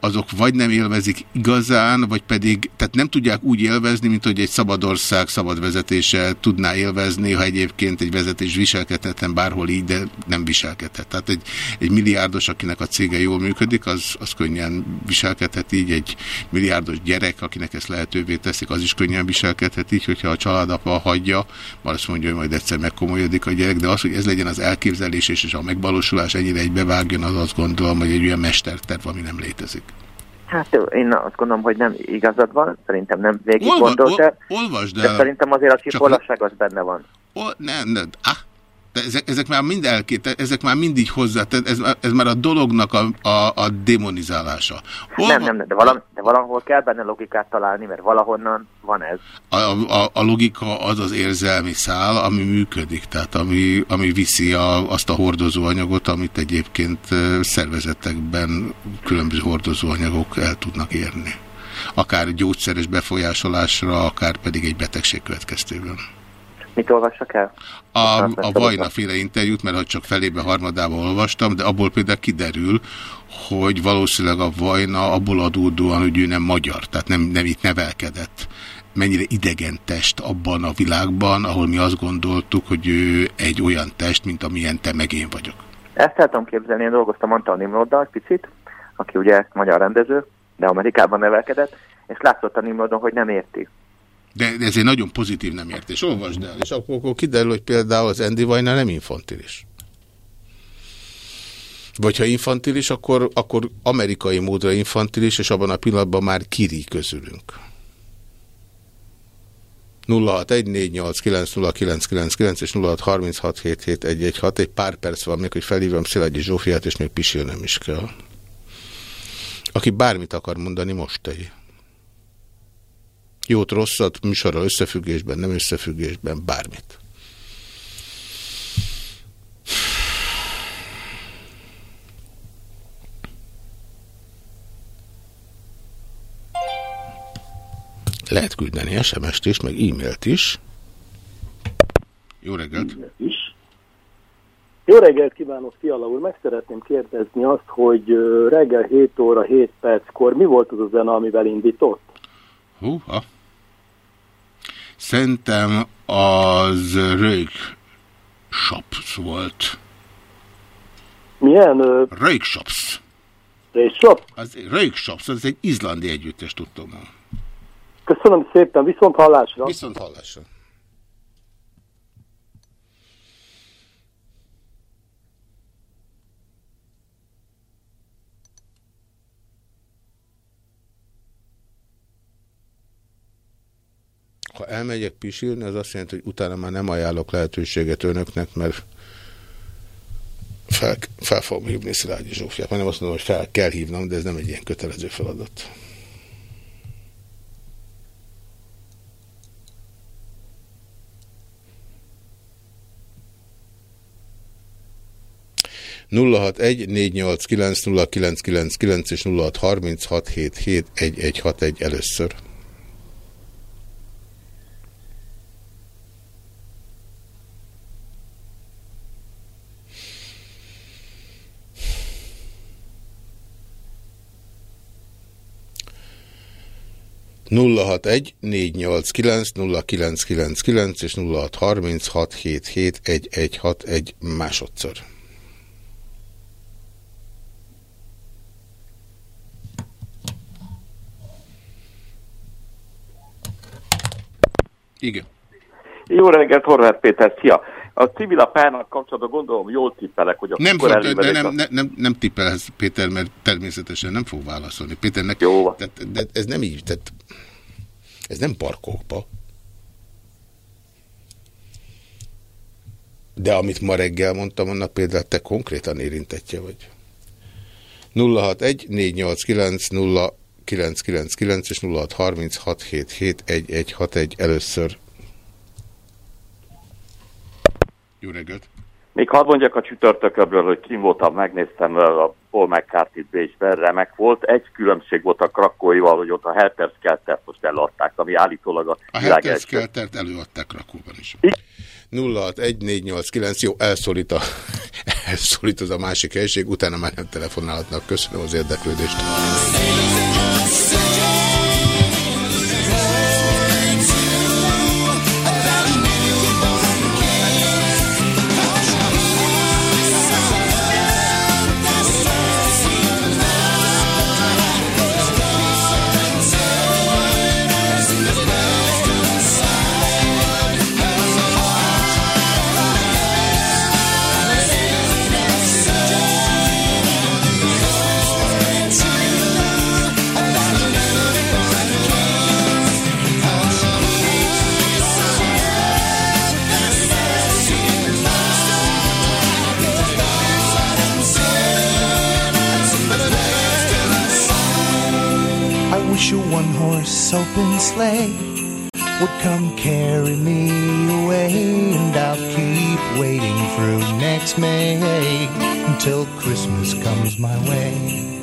azok vagy nem élvezik igazán, vagy pedig, tehát nem tudják úgy élvezni, mint hogy egy szabad ország szabad vezetése tudná élvezni, ha egyébként egy vezetés viselkedhetne bárhol így, de nem viselkedhet. Tehát egy, egy milliárdos, akinek a cége jól működik, az, az könnyen viselkedhet így, egy milliárdos gyerek, akinek ezt lehetővé teszik, az is könnyen viselkedhet így, hogyha a családapa hagyja, már azt mondja, hogy majd egyszer megkomolyodik a gyerek, de az, hogy ez legyen az elképzelés és a megvalósulás ennyire egybevágjon, az azt gondolom, hogy egy olyan mesterterv, ami nem létezik. Hát én azt gondolom, hogy nem igazad van, szerintem nem végig Olva- gondoltál, ol- olvasd de el. szerintem azért a Csak csipollasság az benne van. Ó, nem, nem, ah, de ezek, ezek már mind elkét, ezek már mindig hozzá, tehát ez, ez már a dolognak a, a, a demonizálása. Nem, nem, nem, de, valam, de valahol kell benne logikát találni, mert valahonnan van ez. A, a, a logika az az érzelmi szál, ami működik, tehát ami, ami viszi a, azt a hordozóanyagot, amit egyébként szervezetekben különböző hordozóanyagok el tudnak érni. Akár gyógyszeres befolyásolásra, akár pedig egy betegség következtében. Mit olvassak el? A, a nem Vajna féle interjút, mert ha csak felébe harmadába olvastam, de abból például kiderül, hogy valószínűleg a Vajna abból adódóan, hogy ő nem magyar, tehát nem, nem itt nevelkedett. Mennyire idegen test abban a világban, ahol mi azt gondoltuk, hogy ő egy olyan test, mint amilyen te meg én vagyok. Ezt el tudom képzelni, én dolgoztam Antal Nimroddal picit, aki ugye magyar rendező, de Amerikában nevelkedett, és látszott a Nimrodon, hogy nem érti. De, ez egy nagyon pozitív nem értés. Olvasd el, és akkor, akkor kiderül, hogy például az Andy Vajna nem infantilis. Vagy ha infantilis, akkor, akkor amerikai módra infantilis, és abban a pillanatban már kiri közülünk. 0614890999 és 0636771161. Egy pár perc van még, hogy felhívom Szilágyi Zsófiát, és még pisilnem is kell. Aki bármit akar mondani, most tegye. Jót, rosszat, műsorra összefüggésben, nem összefüggésben, bármit. Lehet küldeni SMS-t is, meg e-mailt is. Jó reggelt! Jó reggelt kívánok, Fiala úr! Meg szeretném kérdezni azt, hogy reggel 7 óra 7 perckor mi volt az a zene, amivel indított? Húha! Szerintem az Rög Shops volt. Milyen? Rög Shops. Rayshop? Az Rög Shops, az egy izlandi együttes, tudtom. Köszönöm szépen, viszont hallásra! Viszont hallásra! Ha elmegyek pisilni, az azt jelenti, hogy utána már nem ajánlok lehetőséget önöknek, mert fel, fel fogom hívni Szilágyi Zsófiát. Már nem azt mondom, hogy fel kell hívnom, de ez nem egy ilyen kötelező feladat. nulla egy négy nyolc kilenc nulla kilenc kilenc kilenc és nulla hat harminc hat hét hét egy egy hat egy először. 061 489 0999 és 0636 egy másodszor. Igen. Jó reggelt, Horváth Péter, szia! A civil a párnak kapcsolatban gondolom jól tippelek, hogy a nem, fog, de nem, a... nem, nem, nem tippelhez Péter, mert természetesen nem fog válaszolni. Péternek, Jó. Tehát, de ez nem így, tehát ez nem parkokba. De amit ma reggel mondtam, annak például te konkrétan érintettje vagy. 061 489 0999 és 0636771161 először. Jó reggelt! Még hadd mondjak a csütörtököbről, hogy kim voltam, megnéztem a Paul McCarthy-t Bécsben, remek volt. Egy különbség volt a krakóival, hogy ott a Helter Skeltert most eladták, ami állítólag a, A világ Helter első. Skeltert előadták Rakóban is. 061489, jó, elszólít, a, elszólít az a másik helység, utána már nem telefonálhatnak. Köszönöm az érdeklődést. Open sleigh would come carry me away, and I'll keep waiting through next May until Christmas comes my way.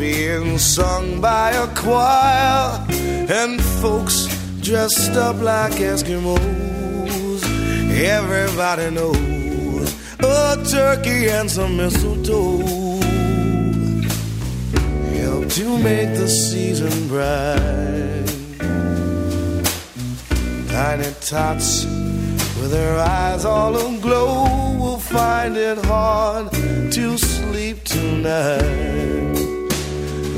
Being sung by a choir. And folks dressed up like Eskimos. Everybody knows a turkey and some mistletoe help to make the season bright. Tiny tots with their eyes all aglow will find it hard to sleep tonight.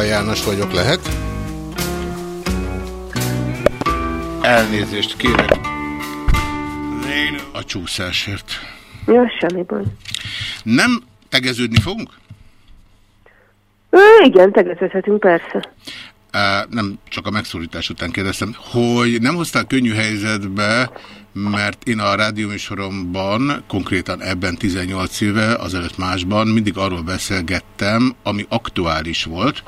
Fiala János vagyok, lehet? Elnézést kérek a csúszásért. Jó, semmi baj. Nem tegeződni fogunk? Ö, igen, tegeződhetünk, persze. Nem csak a megszólítás után kérdeztem, hogy nem hoztál könnyű helyzetbe, mert én a rádióműsoromban, konkrétan ebben 18 éve, azelőtt másban mindig arról beszélgettem, ami aktuális volt.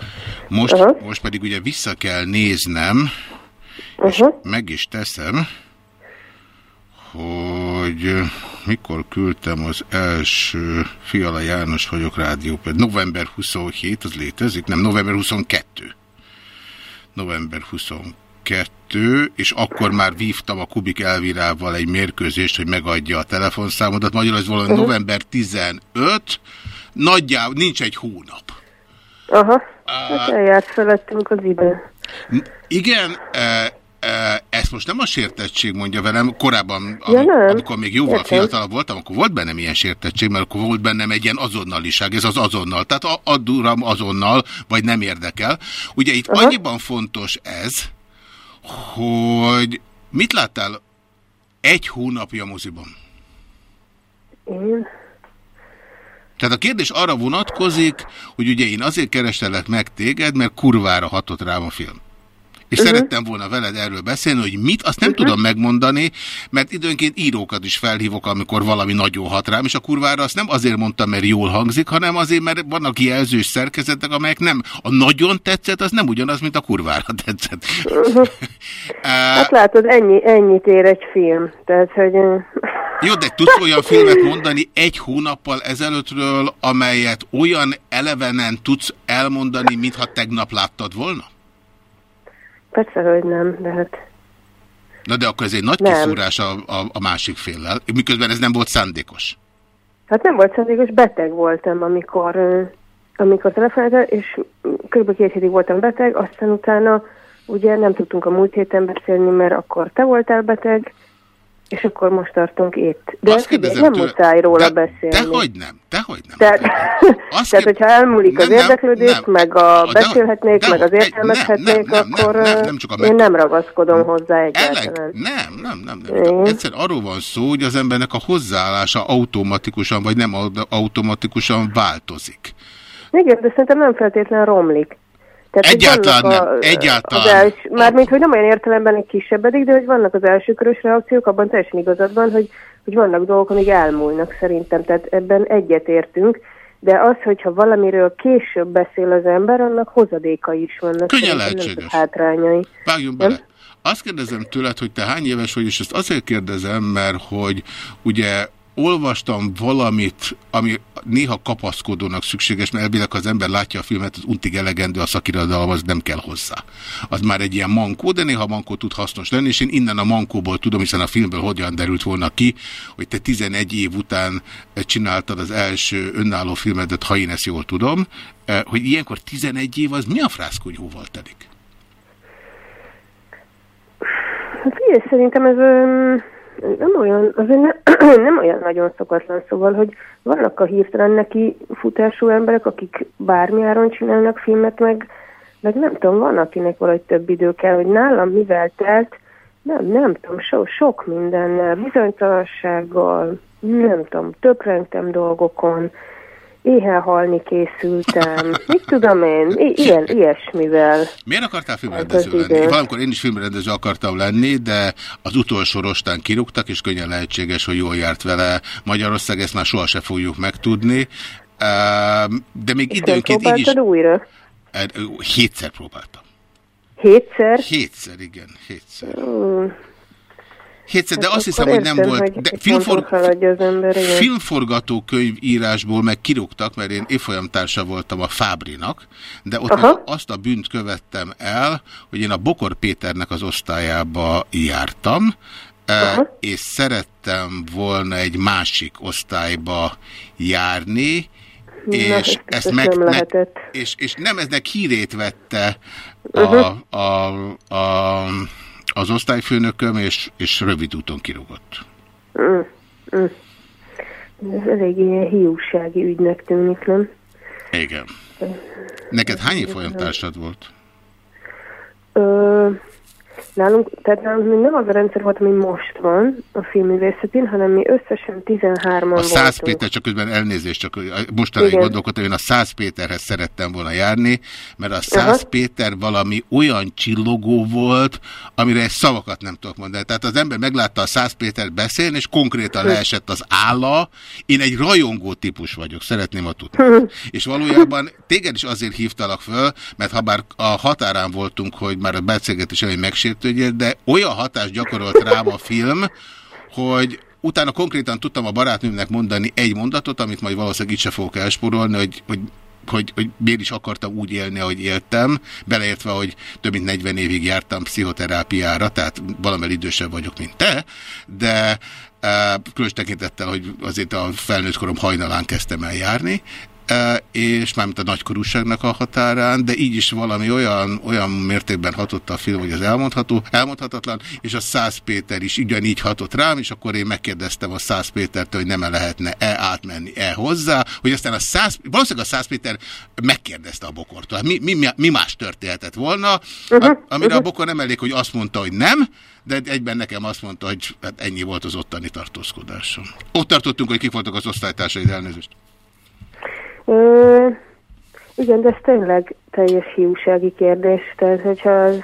Most, uh -huh. most pedig ugye vissza kell néznem, uh -huh. és meg is teszem, hogy mikor küldtem az első Fiala János vagyok rádió, november 27, az létezik? Nem, november 22 november 22, és akkor már vívtam a Kubik Elvirával egy mérkőzést, hogy megadja a telefonszámodat. Magyarul ez valami uh -huh. november 15, nagyjából nincs egy hónap. Aha, uh, hát eljárt felettünk az idő. Igen, e, e, ezt most nem a sértettség mondja velem, korábban, ja, am, amikor még jóval Értem. fiatalabb voltam, akkor volt bennem ilyen sértettség, mert akkor volt bennem egy ilyen azonnaliság, ez az azonnal, tehát add uram azonnal, vagy nem érdekel. Ugye itt Aha. annyiban fontos ez, hogy mit láttál egy hónapja moziban? Én... Tehát a kérdés arra vonatkozik, hogy ugye én azért kerestelek meg téged, mert kurvára hatott rám a film. És uh -huh. szerettem volna veled erről beszélni, hogy mit, azt nem uh -huh. tudom megmondani, mert időnként írókat is felhívok, amikor valami nagyon hat rám, és a kurvára azt nem azért mondtam, mert jól hangzik, hanem azért, mert vannak jelzős szerkezetek, amelyek nem. A nagyon tetszett, az nem ugyanaz, mint a kurvára tetszett. Uh -huh. hát látod, ennyi, ennyit ér egy film. Tehát, hogy... Jó, de tudsz olyan filmet mondani egy hónappal ezelőttről, amelyet olyan elevenen tudsz elmondani, mintha tegnap láttad volna? Persze, hogy nem, de hát... Na de akkor ez egy nagy nem. kiszúrás a, a, a másik féllel, miközben ez nem volt szándékos. Hát nem volt szándékos, beteg voltam, amikor, amikor telefonáltál, és kb. két hétig voltam beteg, aztán utána ugye nem tudtunk a múlt héten beszélni, mert akkor te voltál beteg, és akkor most tartunk itt. De Azt kérdezem nem tőle- muszáj róla de- beszélni. Dehogy nem, dehogy nem. Tehát, tehát hogyha elmúlik az Nem, nem, érdeklődés, nem. meg a De- beszélhetnék, de- meg az értelmezhetnék, nem, nem, nem, akkor nem, nem csak a én nem ragaszkodom hozzá Elleg, egyáltalán. nem, nem, nem. nem. Igen. Egyszer arról van szó, hogy az embernek a hozzáállása automatikusan, vagy nem au- automatikusan változik. Igen, de szerintem nem feltétlenül romlik. Tehát, Egyáltalán nem, egyáltalán. Az els, mármint, hogy nem olyan értelemben egy kisebbedik, de hogy vannak az elsőkörös reakciók, abban teljesen igazad van, hogy, hogy vannak dolgok, amik elmúlnak szerintem, tehát ebben egyetértünk, de az, hogyha valamiről később beszél az ember, annak hozadékai is vannak. Könnyen nem lehetséges. hátrányai. Vágjunk bele. Azt kérdezem tőled, hogy te hány éves vagy, és ezt azért kérdezem, mert hogy ugye olvastam valamit, ami néha kapaszkodónak szükséges, mert elvileg, ha az ember látja a filmet, az untig elegendő a szakirodalom, az nem kell hozzá. Az már egy ilyen mankó, de néha mankó tud hasznos lenni, és én innen a mankóból tudom, hiszen a filmből hogyan derült volna ki, hogy te 11 év után csináltad az első önálló filmedet, ha én ezt jól tudom, eh, hogy ilyenkor 11 év az mi a frászkonyhóval telik? Hát figyelj, szerintem ez nem olyan, azért ne, nem olyan nagyon szokatlan, szóval, hogy vannak a hirtelen neki futású emberek, akik bármiáron csinálnak filmet, meg, meg nem tudom, van, akinek valahogy több idő kell, hogy nálam mivel telt, nem, nem tudom, so, sok mindennel, bizonytalansággal, nem tudom, töprengtem dolgokon, éhen halni készültem, mit tudom én, i- ilyen, ilyesmivel. Miért akartál Hát filmrendező lenni? idő. Valamikor én is filmrendező akartam lenni, de az utolsó rostán kirúgtak, és könnyen lehetséges, hogy jól járt vele Magyarország, ezt már sohasem fogjuk megtudni. De még Nem időnként így is... újra? Hétszer próbáltam. Hétszer? Hétszer, igen, hétszer. Mm. Hétszer, de Hát azt hiszem, hogy nem volt... De filmfor... ember, igen. Filmforgatókönyv írásból meg kirúgtak, mert én évfolyamtársa voltam a Fábrinak, de ott Aha. azt a bűnt követtem el, hogy én a Bokor Péternek az osztályába jártam, eh, és szerettem volna egy másik osztályba járni, Na, és ez ezt biztos meg, nem lehetett. és, és nem eznek hírét vette a, Uh-huh. a, a, az osztályfőnököm, és, és rövid úton kirúgott. Mm. Mm. Ez elég ilyen hiúsági ügynek tűnik, nem? Igen. Neked hány évfolyamtársad volt? Ö, nálunk, tehát nálunk még nem az a rendszer volt, ami most van a filmművészetén, hanem mi összesen 13-an A Száz voltunk. Péter, csak közben elnézést, csak mostanáig gondolkodtam, én a Száz Péterhez szerettem volna járni, mert a Száz Aha. Péter valami olyan csillogó volt, amire egy szavakat nem tudok mondani. Tehát az ember meglátta a Száz Pétert beszélni, és konkrétan leesett az álla. Én egy rajongó típus vagyok, szeretném a tudni. És valójában téged is azért hívtalak föl, mert ha bár a határán voltunk, hogy már a beszélgetés elején megsértődjél, de olyan hatást gyakorolt rám a film, hogy utána konkrétan tudtam a barátnőmnek mondani egy mondatot, amit majd valószínűleg itt se fogok elsporolni, hogy, hogy hogy, hogy miért is akartam úgy élni, ahogy éltem, beleértve, hogy több mint 40 évig jártam pszichoterápiára, tehát valamely idősebb vagyok, mint te, de e, különös tekintettel, hogy azért a felnőtt korom hajnalán kezdtem el járni, és mármint a nagykorúságnak a határán, de így is valami olyan, olyan mértékben hatott a film, hogy az elmondható, elmondhatatlan, és a Száz Péter is ugyanígy hatott rám, és akkor én megkérdeztem a Száz Pétertől, hogy nem -e lehetne-e átmenni-e hozzá, hogy aztán a Száz, valószínűleg a Száz Péter megkérdezte a bokortól, hát mi, mi, mi más történhetett volna, a, amire a bokor nem elég, hogy azt mondta, hogy nem, de egyben nekem azt mondta, hogy hát ennyi volt az ottani tartózkodásom. Ott tartottunk, hogy kik voltak az osztálytársaid, elnézést. Ö, igen, de ez tényleg teljes hiúsági kérdés. Tehát, hogyha az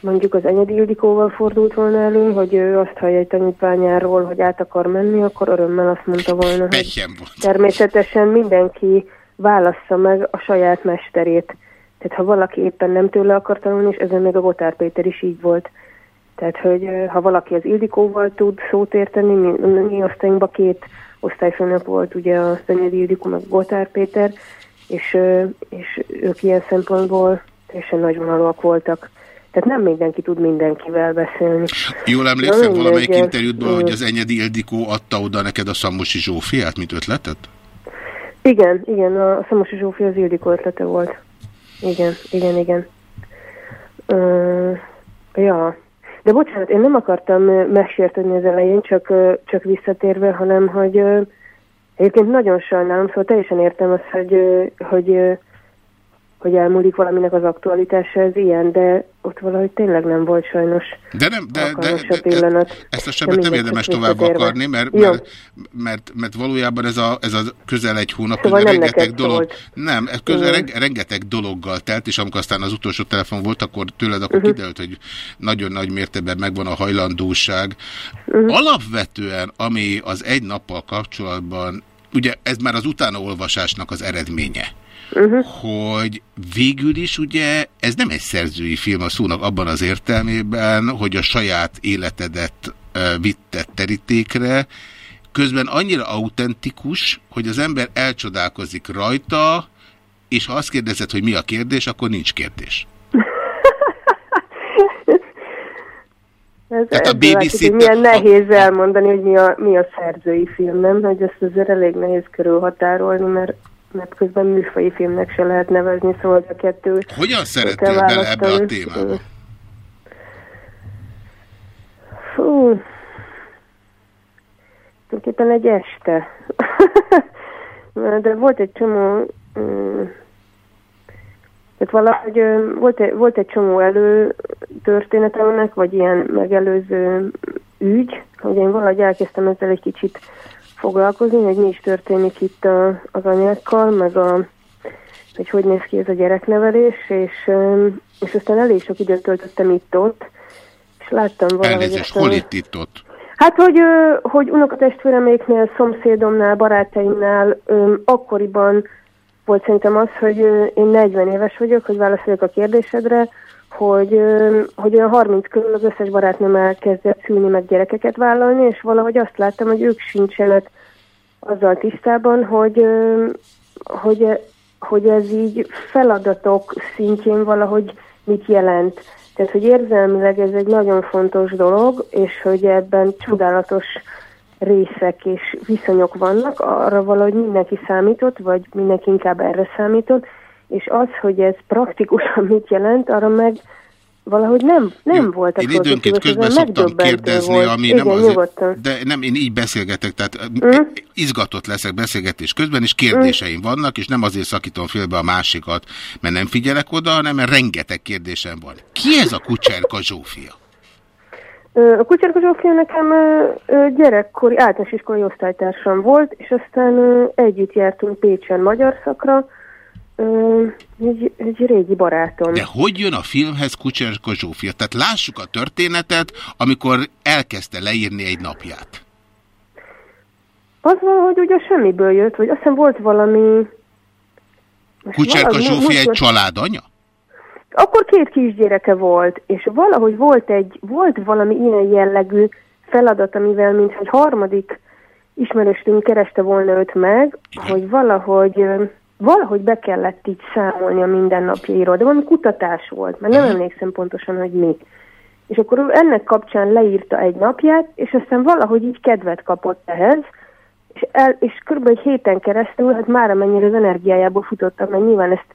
mondjuk az Enyedi Ildikóval fordult volna elő, hogy ő azt hallja egy tanítványáról, hogy át akar menni, akkor örömmel azt mondta volna, hogy természetesen mindenki válassza meg a saját mesterét. Tehát ha valaki éppen nem tőle akar tanulni, és ezen meg a Gotár Péter is így volt. Tehát, hogy ha valaki az Ildikóval tud szót érteni, mi, mi osztályunkban két osztályfőnök volt, ugye a Szenyedi Ildikó, meg Gotár Péter, és, és ők ilyen szempontból teljesen nagyvonalúak voltak. Tehát nem mindenki tud mindenkivel beszélni. Jól emlékszem mindegy, valamelyik ez- interjútban, hogy mm. az Enyedi Ildikó adta oda neked a Szammosi Zsófiát, mint ötletet? Igen, igen, a Szamosi Zsófia az Ildikó ötlete volt. Igen, igen, igen. Ö, ja. De bocsánat, én nem akartam megsértődni az elején, csak, csak visszatérve, hanem hogy egyébként nagyon sajnálom, szóval teljesen értem azt, hogy, hogy, hogy elmúlik valaminek az aktualitása, ez ilyen, de ott valahogy tényleg nem volt sajnos De nem, de, de, de, pillanat. ezt a sebet nem érdemes tovább akarni, mert, mert, mert, mert valójában ez a, ez a közel egy hónap, Szóval nem rengeteg dolog, szólt. nem, ez közel Igen. reng, rengeteg dologgal telt, és amikor aztán az utolsó telefon volt, akkor tőled akkor Mhm. kiderült, hogy nagyon nagy mértékben megvan a hajlandóság. Mhm. Alapvetően, ami az egy nappal kapcsolatban, ugye ez már az utánaolvasásnak az eredménye, Uh-huh. hogy végül is ugye ez nem egy szerzői film a szónak abban az értelmében, hogy a saját életedet ö, vitted terítékre, közben annyira autentikus, hogy az ember elcsodálkozik rajta, és ha azt kérdezed, hogy mi a kérdés, akkor nincs kérdés. Ez, Tehát a hogy milyen nehéz elmondani, hogy mi a, mi a szerzői film, nem? Hogy ezt azért elég nehéz körülhatárolni, mert, mert közben műfai filmnek se lehet nevezni, szóval a kettő... Hogyan szerettél bele ebbe a témába? Fú, tulajdonképpen egy este. De volt egy csomó... mm, Tehát valahogy volt egy, volt egy csomó elő történetemnek, vagy ilyen megelőző ügy, hogy én valahogy elkezdtem ezzel egy kicsit foglalkozni, hogy mi is történik itt az anyákkal, meg a, hogy hogy néz ki ez a gyereknevelés, és, és aztán elég sok időt töltöttem itt-ott, és láttam valahogy... Elnézést, hol itt itt ott? Hát, hogy, hogy unokatestvéreméknél, szomszédomnál, barátaimnál akkoriban volt szerintem az, hogy én 40 éves vagyok, hogy válaszoljak a kérdésedre, hogy, hogy olyan 30 körül az összes barátnőm elkezdett szülni, meg gyerekeket vállalni, és valahogy azt láttam, hogy ők sincsenek azzal tisztában, hogy, hogy, hogy ez így feladatok szintjén valahogy mit jelent. Tehát, hogy érzelmileg ez egy nagyon fontos dolog, és hogy ebben csodálatos részek és viszonyok vannak, arra valahogy mindenki számított, vagy mindenki inkább erre számított, és az, hogy ez praktikusan mit jelent, arra meg valahogy nem, nem voltak Én időnként közben szoktam kérdezni, volt. ami Igen, nem azért, nyugodtan. de nem, én így beszélgetek, tehát Mm. izgatott leszek beszélgetés közben, és kérdéseim vannak, és nem azért szakítom félbe a másikat, mert nem figyelek oda, hanem mert rengeteg kérdésem van. Ki ez a Kucserka Zsófia? A Kucserka Zsófia nekem gyerekkori általános iskolai osztálytársam volt, és aztán együtt jártunk Pécsen magyar szakra, ö, egy, egy régi barátom. De hogy jön a filmhez Kucserka Zsófia? Tehát lássuk a történetet, amikor elkezdte leírni egy napját. Az van, hogy ugye semmiből jött, vagy azt hiszem volt valami... Kucserka Zsófia egy családanya? Akkor két kisgyereke volt, és valahogy volt egy, volt valami ilyen jellegű feladat, amivel mintha egy harmadik ismerősünk kereste volna őt meg, hogy valahogy, valahogy be kellett így számolni a mindennapjairól, de valami kutatás volt, mert nem emlékszem pontosan, hogy mi. És akkor ő ennek kapcsán leírta egy napját, és aztán valahogy így kedvet kapott ehhez, és, el, és kb. egy héten keresztül, hát már amennyire az energiájából futottam, mert nyilván ezt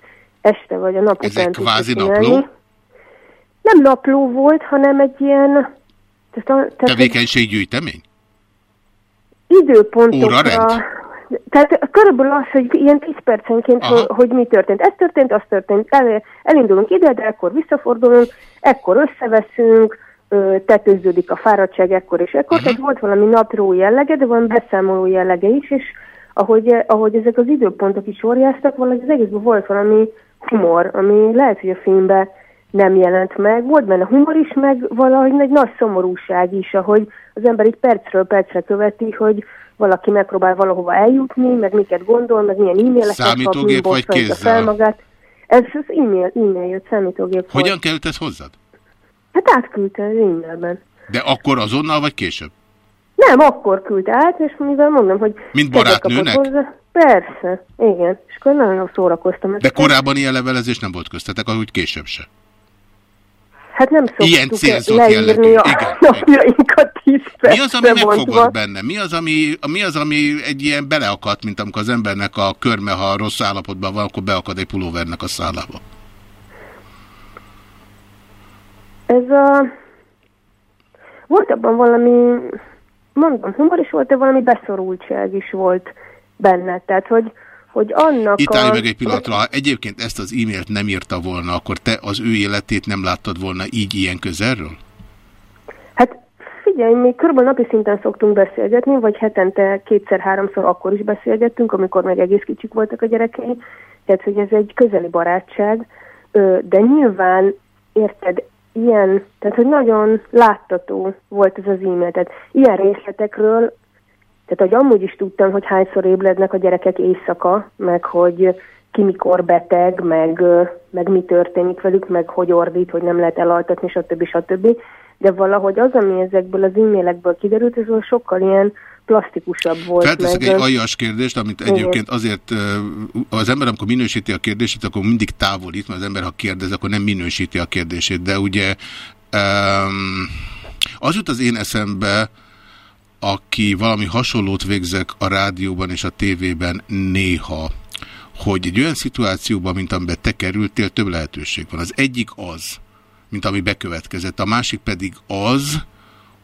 este vagy a nap Ez után egy kvázi napló? Nem napló volt, hanem egy ilyen tehát, a, tehát Tevékenységgyűjtemény? időpontokra... Órarend? Tehát körülbelül az, hogy ilyen 10 percenként, hogy, hogy mi történt. Ez történt, az történt. El, elindulunk ide, de ekkor visszafordulunk, ekkor összeveszünk, tetőződik a fáradtság ekkor és ekkor. Tehát volt valami napró jellege, de van beszámoló jellege is, és ahogy, ahogy ezek az időpontok is óriáztak, valahogy az egészben volt valami humor, ami lehet, hogy a filmben nem jelent meg. Volt benne humor is, meg valahogy egy nagy szomorúság is, ahogy az ember így percről percre követi, hogy valaki megpróbál valahova eljutni, meg miket gondol, meg milyen e-maileket kap, Számítógép mi vagy kézzel? fel magát. Ez az e-mail, e-mail jött, számítógép volt. Hogyan került ez hozzád? Hát átküldte az e-mailben. De akkor azonnal, vagy később? Nem, akkor küldte át, és mivel mondom, hogy... Mint barátnőnek? Hozzá. Persze, igen. És akkor nagyon szórakoztam. De korábban ilyen levelezés nem volt köztetek, ahogy később se. Hát nem Ilyen szoktuk célzott leírni jellegű. a Igen. napjainkat tíz Mi az, ami megfogott benne? Mi az, ami, mi az, ami egy ilyen beleakadt, mint amikor az embernek a körme, ha rossz állapotban van, akkor beakad egy pulóvernek a szálába? Ez a... Volt abban valami, mondom, humor is volt, de valami beszorultság is volt benne. Tehát, hogy, hogy annak Itt a... állj meg egy pillanatra, ha egyébként ezt az e-mailt nem írta volna, akkor te az ő életét nem láttad volna így ilyen közelről? Hát figyelj, mi körülbelül napi szinten szoktunk beszélgetni, vagy hetente kétszer-háromszor akkor is beszélgettünk, amikor még egész kicsik voltak a gyerekei. Tehát, hogy ez egy közeli barátság, de nyilván, érted, ilyen, tehát, hogy nagyon láttató volt ez az e-mail. Tehát ilyen részletekről, tehát, hogy amúgy is tudtam, hogy hányszor ébrednek a gyerekek éjszaka, meg hogy ki mikor beteg, meg, meg mi történik velük, meg hogy ordít, hogy nem lehet elaltatni, stb. stb. De valahogy az, ami ezekből az e-mailekből kiderült, ez sokkal ilyen plastikusabb volt. Felteszek meg, egy aljas kérdést, amit Igen. egyébként azért az ember, amikor minősíti a kérdését, akkor mindig távolít, mert az ember, ha kérdez, akkor nem minősíti a kérdését. De ugye um, az jut az én eszembe, aki valami hasonlót végzek a rádióban és a tévében néha, hogy egy olyan szituációban, mint amiben te kerültél, több lehetőség van. Az egyik az, mint ami bekövetkezett, a másik pedig az,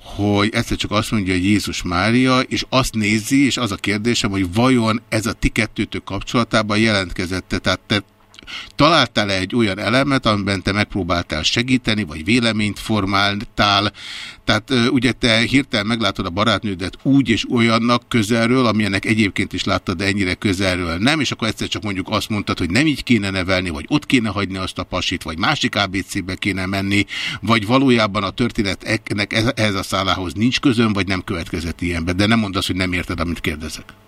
hogy egyszer csak azt mondja, Jézus Mária, és azt nézi, és az a kérdésem, hogy vajon ez a ti kettőtök kapcsolatában jelentkezette, tehát te találtál-e egy olyan elemet, amiben te megpróbáltál segíteni, vagy véleményt formáltál, tehát ugye te hirtelen meglátod a barátnődet úgy és olyannak közelről, amilyenek egyébként is láttad, de ennyire közelről nem, és akkor egyszer csak mondjuk azt mondtad, hogy nem így kéne nevelni, vagy ott kéne hagyni azt a pasit, vagy másik ABC-be kéne menni, vagy valójában a történetnek ez- ehhez a szállához nincs közön, vagy nem következett ilyenbe, de nem mondd azt, hogy nem érted, amit kérdezek.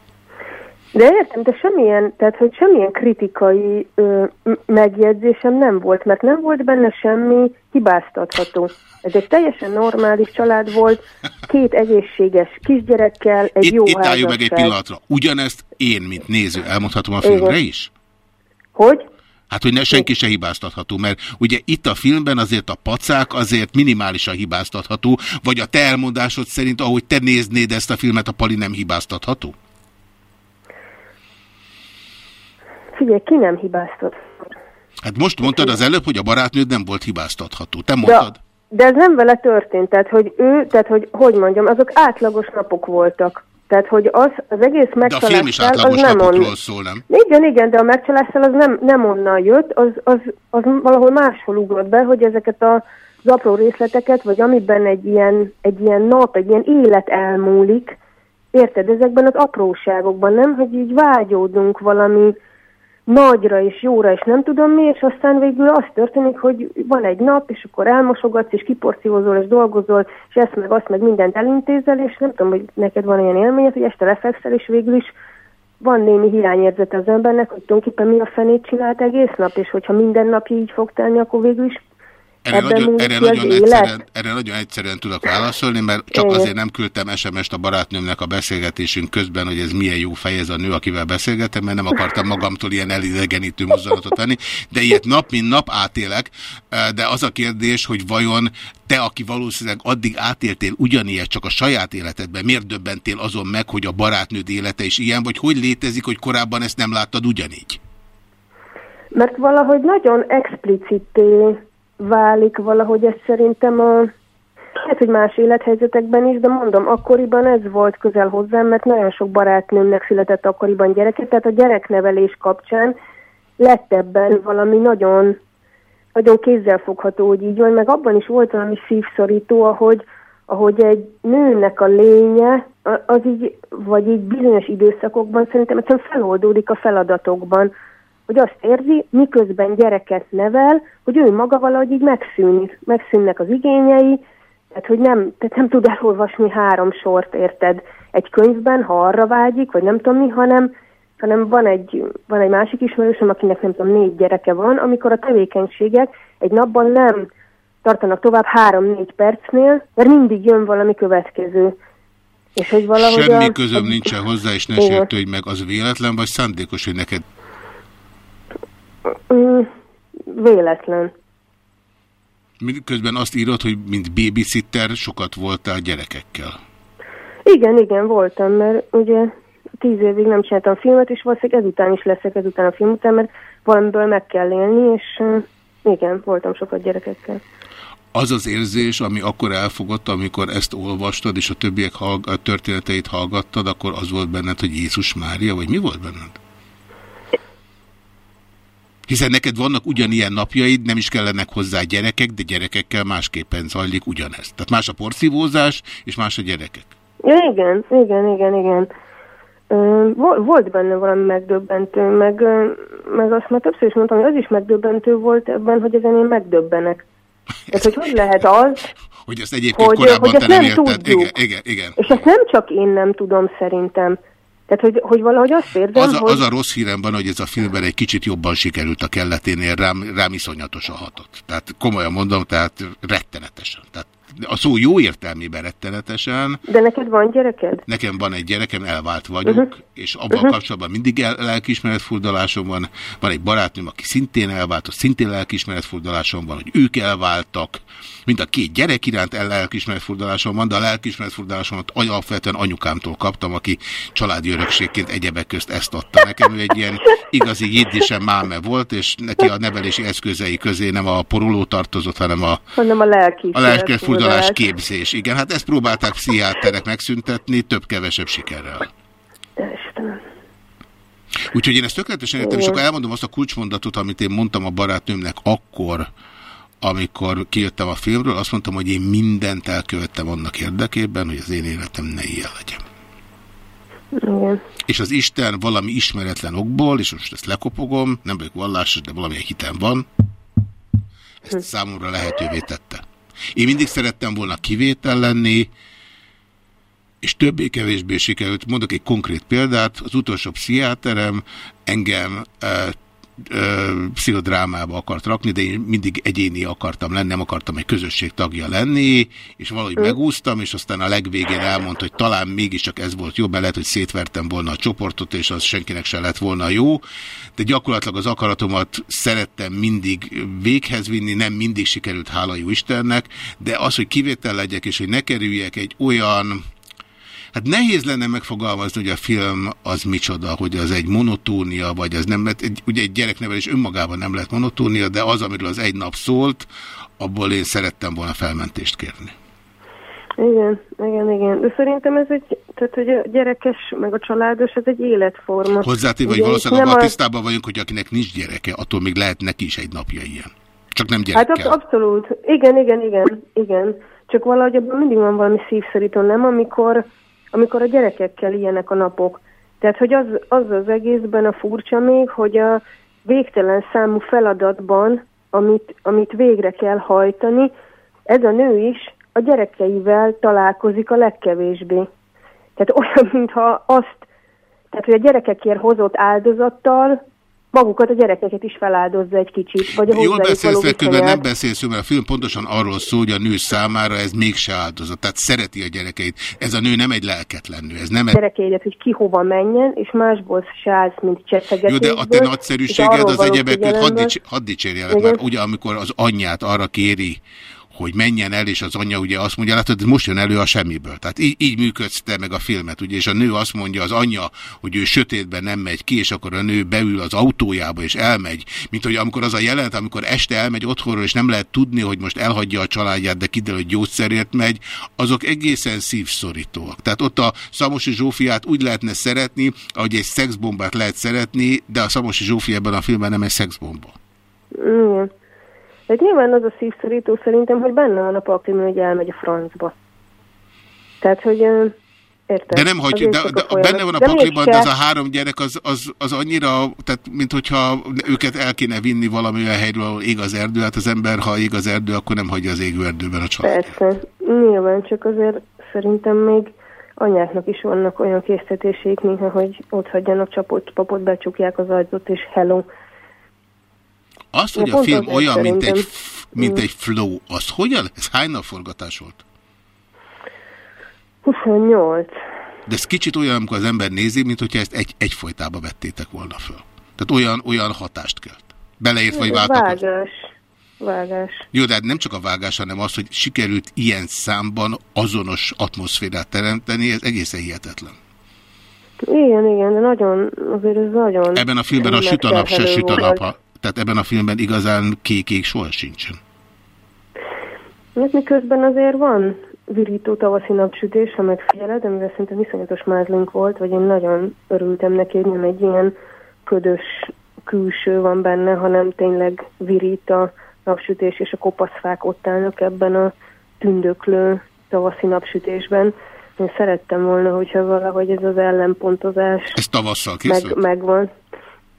De értem, de semmilyen, tehát hogy semmilyen kritikai ö, megjegyzésem nem volt, mert nem volt benne semmi hibáztatható. Ez egy teljesen normális család volt, két egészséges kisgyerekkel, egy Itt, jó itt álljunk meg egy pillanatra. Ugyanezt én, mint néző, elmondhatom a Igen. filmre is? Hogy? Hát, hogy ne senki se hibáztatható, mert ugye itt a filmben azért a pacák azért minimálisan hibáztatható, vagy a te elmondásod szerint, ahogy te néznéd ezt a filmet, a Pali nem hibáztatható? Figyelj, ki nem hibáztat? Hát most mondtad az előbb, hogy a barátnőd nem volt hibáztatható. Te De, mondtad? de ez nem vele történt, tehát hogy ő, tehát hogy, hogy mondjam, azok átlagos napok voltak. Tehát, hogy az, az egész De a film is megcsalással, az átlagos nem on... szól, nem? Igen, igen, de a megcsalással az nem, nem onnan jött, az, az, az valahol máshol ugrott be, hogy ezeket a, az apró részleteket, vagy amiben egy ilyen, egy ilyen nap, egy ilyen élet elmúlik, érted, ezekben az apróságokban, nem, hogy így vágyódunk valami nagyra és jóra, és nem tudom mi, és aztán végül az történik, hogy van egy nap, és akkor elmosogatsz, és kiporciózol, és dolgozol, és ezt meg azt meg mindent elintézel, és nem tudom, hogy neked van olyan élményed, hogy este lefekszel, és végül is van némi hiányérzete az embernek, hogy tulajdonképpen mi a fenét csinált egész nap, és hogyha minden nap így fog telni, akkor végül is Erre nagyon, erre, nagyon egyszerűen, erre nagyon egyszerűen tudok válaszolni, mert csak Igen. azért nem küldtem SMS-t a barátnőmnek a beszélgetésünk közben, hogy ez milyen jó fej ez a nő, akivel beszélgetem, mert nem akartam magamtól ilyen elidegenítő mozzanatot venni, de ilyet nap mint nap átélek, de az a kérdés, hogy vajon te, aki valószínűleg addig átéltél ugyanilyet csak a saját életedben, miért döbbentél azon meg, hogy a barátnőd élete is ilyen, vagy hogy létezik, hogy korábban ezt nem láttad ugyanígy? Mert valahogy nagyon explicité válik valahogy ez szerintem a, hát, hogy más élethelyzetekben is, de mondom, akkoriban ez volt közel hozzám, mert nagyon sok barátnőmnek született akkoriban gyereke, tehát a gyereknevelés kapcsán lett ebben valami nagyon, nagyon kézzelfogható, hogy így van, meg abban is volt valami szívszorító, ahogy, ahogy egy nőnek a lénye, az így, vagy így bizonyos időszakokban szerintem egyszerűen feloldódik a feladatokban, hogy azt érzi, miközben gyereket nevel, hogy ő maga valahogy így megszűnik, megszűnnek az igényei, tehát hogy nem, tehát nem tud elolvasni három sort, érted, egy könyvben, ha arra vágyik, vagy nem tudom mi, hanem, hanem van egy, van egy másik ismerősöm, akinek nem tudom, négy gyereke van, amikor a tevékenységek egy napban nem tartanak tovább három-négy percnél, mert mindig jön valami következő. És hogy valahogy Semmi a, közöm nincsen hozzá, és ne sértődj meg, az véletlen, vagy szándékos, hogy neked Mm, véletlen. Közben azt írod, hogy mint babysitter sokat voltál gyerekekkel. Igen, igen, voltam, mert ugye tíz évig nem csináltam filmet, és valószínűleg ezután is leszek ezután a film után, mert valamiből meg kell élni, és igen, voltam sokat gyerekekkel. Az az érzés, ami akkor elfogott, amikor ezt olvastad, és a többiek hallg- a történeteit hallgattad, akkor az volt benned, hogy Jézus Mária, vagy mi volt benned? Hiszen neked vannak ugyanilyen napjaid, nem is kellenek hozzá gyerekek, de gyerekekkel másképpen zajlik ugyanez. Tehát más a porszívózás, és más a gyerekek. Igen, igen, igen, igen. Volt benne valami megdöbbentő, meg, meg azt már többször is mondtam, hogy az is megdöbbentő volt ebben, hogy ezen én megdöbbenek. Tehát, hogy hogy lehet az, Hogy ezt egyébként hogy, korábban hogy ezt nem nem tudjuk. Igen, igen, igen. És ezt nem csak én nem tudom szerintem. Tehát, hogy, hogy valahogy azt érzem, Az a, hogy... az a rossz hírem van, hogy ez a filmben egy kicsit jobban sikerült a kelleténél, rám, rám iszonyatosan hatott. Tehát komolyan mondom, tehát rettenetesen. Tehát a szó jó értelmében rettenetesen. De neked van gyereked? Nekem van egy gyerekem, elvált vagyok, Mhm. uh-huh. és abban uh-huh. kapcsolatban mindig el, lelkiismeretfurdalásom van. Van egy barátnőm, aki szintén elvált, szintén lelkiismeretfurdalásom van, hogy ők elváltak. Mind a két gyerek iránt el lelkiismeretfurdalásom van, de a lelkiismeretfurdalásomat alapvetően anyukámtól kaptam, aki családi örökségként egyebek közt ezt adta nekem. Ő egy ilyen igazi jiddisen máme volt, és neki a nevelési eszközei közé nem a poroló tartozott, hanem a Hanem a lelki. A lelkefurdalás képzés, igen. Hát ezt próbálták pszichiáterek megszüntetni, több-kevesebb sikerrel. Úgyhogy én ezt tökéletesen értem, és akkor elmondom azt a kulcsmondatot, amit én mondtam a barátnőmnek akkor, amikor kijöttem a filmről, azt mondtam, hogy én mindent elkövettem annak érdekében, hogy az én életem ne ilyen legyen. Igen. És az Isten valami ismeretlen okból, és most ezt lekopogom, nem vagyok vallásos, de valamilyen hitem van, ezt számomra lehetővé tette. Én mindig szerettem volna kivétel lenni, és többé-kevésbé sikerült. Mondok egy konkrét példát, az utolsó pszichiáterem engem ö, pszichodrámába akart rakni, de én mindig egyéni akartam lenni, nem akartam egy közösség tagja lenni, és valahogy megúsztam, és aztán a legvégén elmondta, hogy talán mégiscsak ez volt jó, mert lehet, hogy szétvertem volna a csoportot, és az senkinek se lett volna jó, de gyakorlatilag az akaratomat szerettem mindig véghez vinni, nem mindig sikerült, hála jó Istennek, de az, hogy kivétel legyek, és hogy ne kerüljek egy olyan Hát nehéz lenne megfogalmazni, hogy a film az micsoda, hogy az egy monotónia, vagy az nem lett, egy, ugye egy gyereknevelés önmagában nem lett monotónia, de az, amiről az egy nap szólt, abból én szerettem volna felmentést kérni. Igen, igen, igen. De szerintem ez egy, tehát hogy a gyerekes, meg a családos, ez egy életforma. Hozzátéve, hogy valószínűleg abban nem tisztában vagyunk, hogy akinek nincs gyereke, attól még lehet neki is egy napja ilyen. Csak nem Hát gyerekkel. ab- abszolút. Igen, igen, igen, igen. Csak valahogy abban mindig van valami szívszorító, nem? Amikor, amikor a gyerekekkel ilyenek a napok. Tehát, hogy az, az az egészben a furcsa még, hogy a végtelen számú feladatban, amit, amit végre kell hajtani, ez a nő is a gyerekeivel találkozik a legkevésbé. Tehát olyan, mintha azt, tehát hogy a gyerekekért hozott áldozattal magukat a gyerekeket is feláldozza egy kicsit. Vagy a Jól beszélsz, de közben nem beszélsz, mert a film pontosan arról szól, hogy a nő számára ez mégse áldozat. Tehát szereti a gyerekeit. Ez a nő nem egy lelketlen nő. Ez nem egy... gyerekeidet, hogy ki hova menjen, és másból se állsz, mint Jó, csettegetésből. de a te nagyszerűséged az egyebek között, hadd, dicsérjelek, mert ugye amikor az anyját arra kéri, hogy menjen el, és az anyja ugye azt mondja, látod, most jön elő a semmiből. Tehát így, így működsz te meg a filmet, ugye, és a nő azt mondja, az anyja, hogy ő sötétben nem megy ki, és akkor a nő beül az autójába, és elmegy. Mint hogy amikor az a jelenet, amikor este elmegy otthonról, és nem lehet tudni, hogy most elhagyja a családját, de kiderül, hogy gyógyszerért megy, azok egészen szívszorítóak. Tehát ott a Szamosi Zsófiát úgy lehetne szeretni, ahogy egy szexbombát lehet szeretni, de a Szamosi Zsófi ebben a filmben nem egy szexbomba. Igen. De nyilván az a szívszorító szerintem, hogy benne van a pakliban, hogy elmegy a francba. Tehát, hogy érted? De nem hagyjuk, de, de benne van a pakliban, de az a három gyerek az, az, az annyira, tehát mint hogyha őket el kéne vinni valami olyan helyről, ahol ég az erdő, hát az ember, ha ég az erdő, akkor nem hagyja az égő erdőben a család. Persze, nyilván, csak azért szerintem még anyáknak is vannak olyan késztetéseik néha, hogy ott hagyjanak csapot, papot, becsukják az ajtót, és hello. Azt, hogy a film olyan, mint egy, mint Mm. egy flow, az hogyan? Ez hány nap forgatás volt? 28. De ez kicsit olyan, amikor az ember nézi, mint hogyha ezt egy, egyfolytában vettétek volna föl. Tehát olyan, olyan hatást kelt. Beleért vagy váltak. Vágás. vágás. Jó, de hát nem csak a vágás, hanem az, hogy sikerült ilyen számban azonos atmoszférát teremteni, ez egészen hihetetlen. Igen, igen, de nagyon, azért ez nagyon... Ebben a filmben a süt a nap, se süt a volt. nap. ha- Tehát ebben a filmben igazán kék-kék soha sincsen. Hát miközben azért van virító tavaszi napsütés, ha megfigyeled, amivel szerintem viszonyatos mázlink volt, vagy én nagyon örültem neki, hogy nem egy ilyen ködös külső van benne, hanem tényleg virít a napsütés, és a kopaszfák ott állnak ebben a tündöklő tavaszi napsütésben. Én szerettem volna, hogyha valahogy ez az ellenpontozás Ez tavasszal meg, készült? megvan.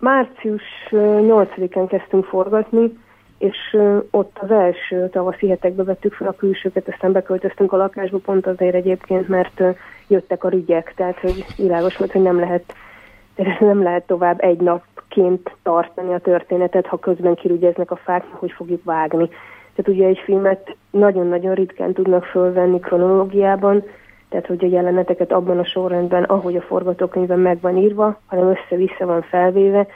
Március ö, 8-án kezdtünk forgatni, és ott az első tavaszi hetekbe vettük fel a külsőket, aztán beköltöztünk a lakásba, pont azért egyébként, mert jöttek a rügyek, tehát hogy világos volt, hogy nem lehet, nem lehet tovább egy napként tartani a történetet, ha közben kirügyeznek a fák, hogy fogjuk vágni. Tehát ugye egy filmet nagyon-nagyon ritkán tudnak fölvenni kronológiában, tehát hogy a jeleneteket abban a sorrendben, ahogy a forgatókönyvben meg van írva, hanem össze-vissza van felvéve,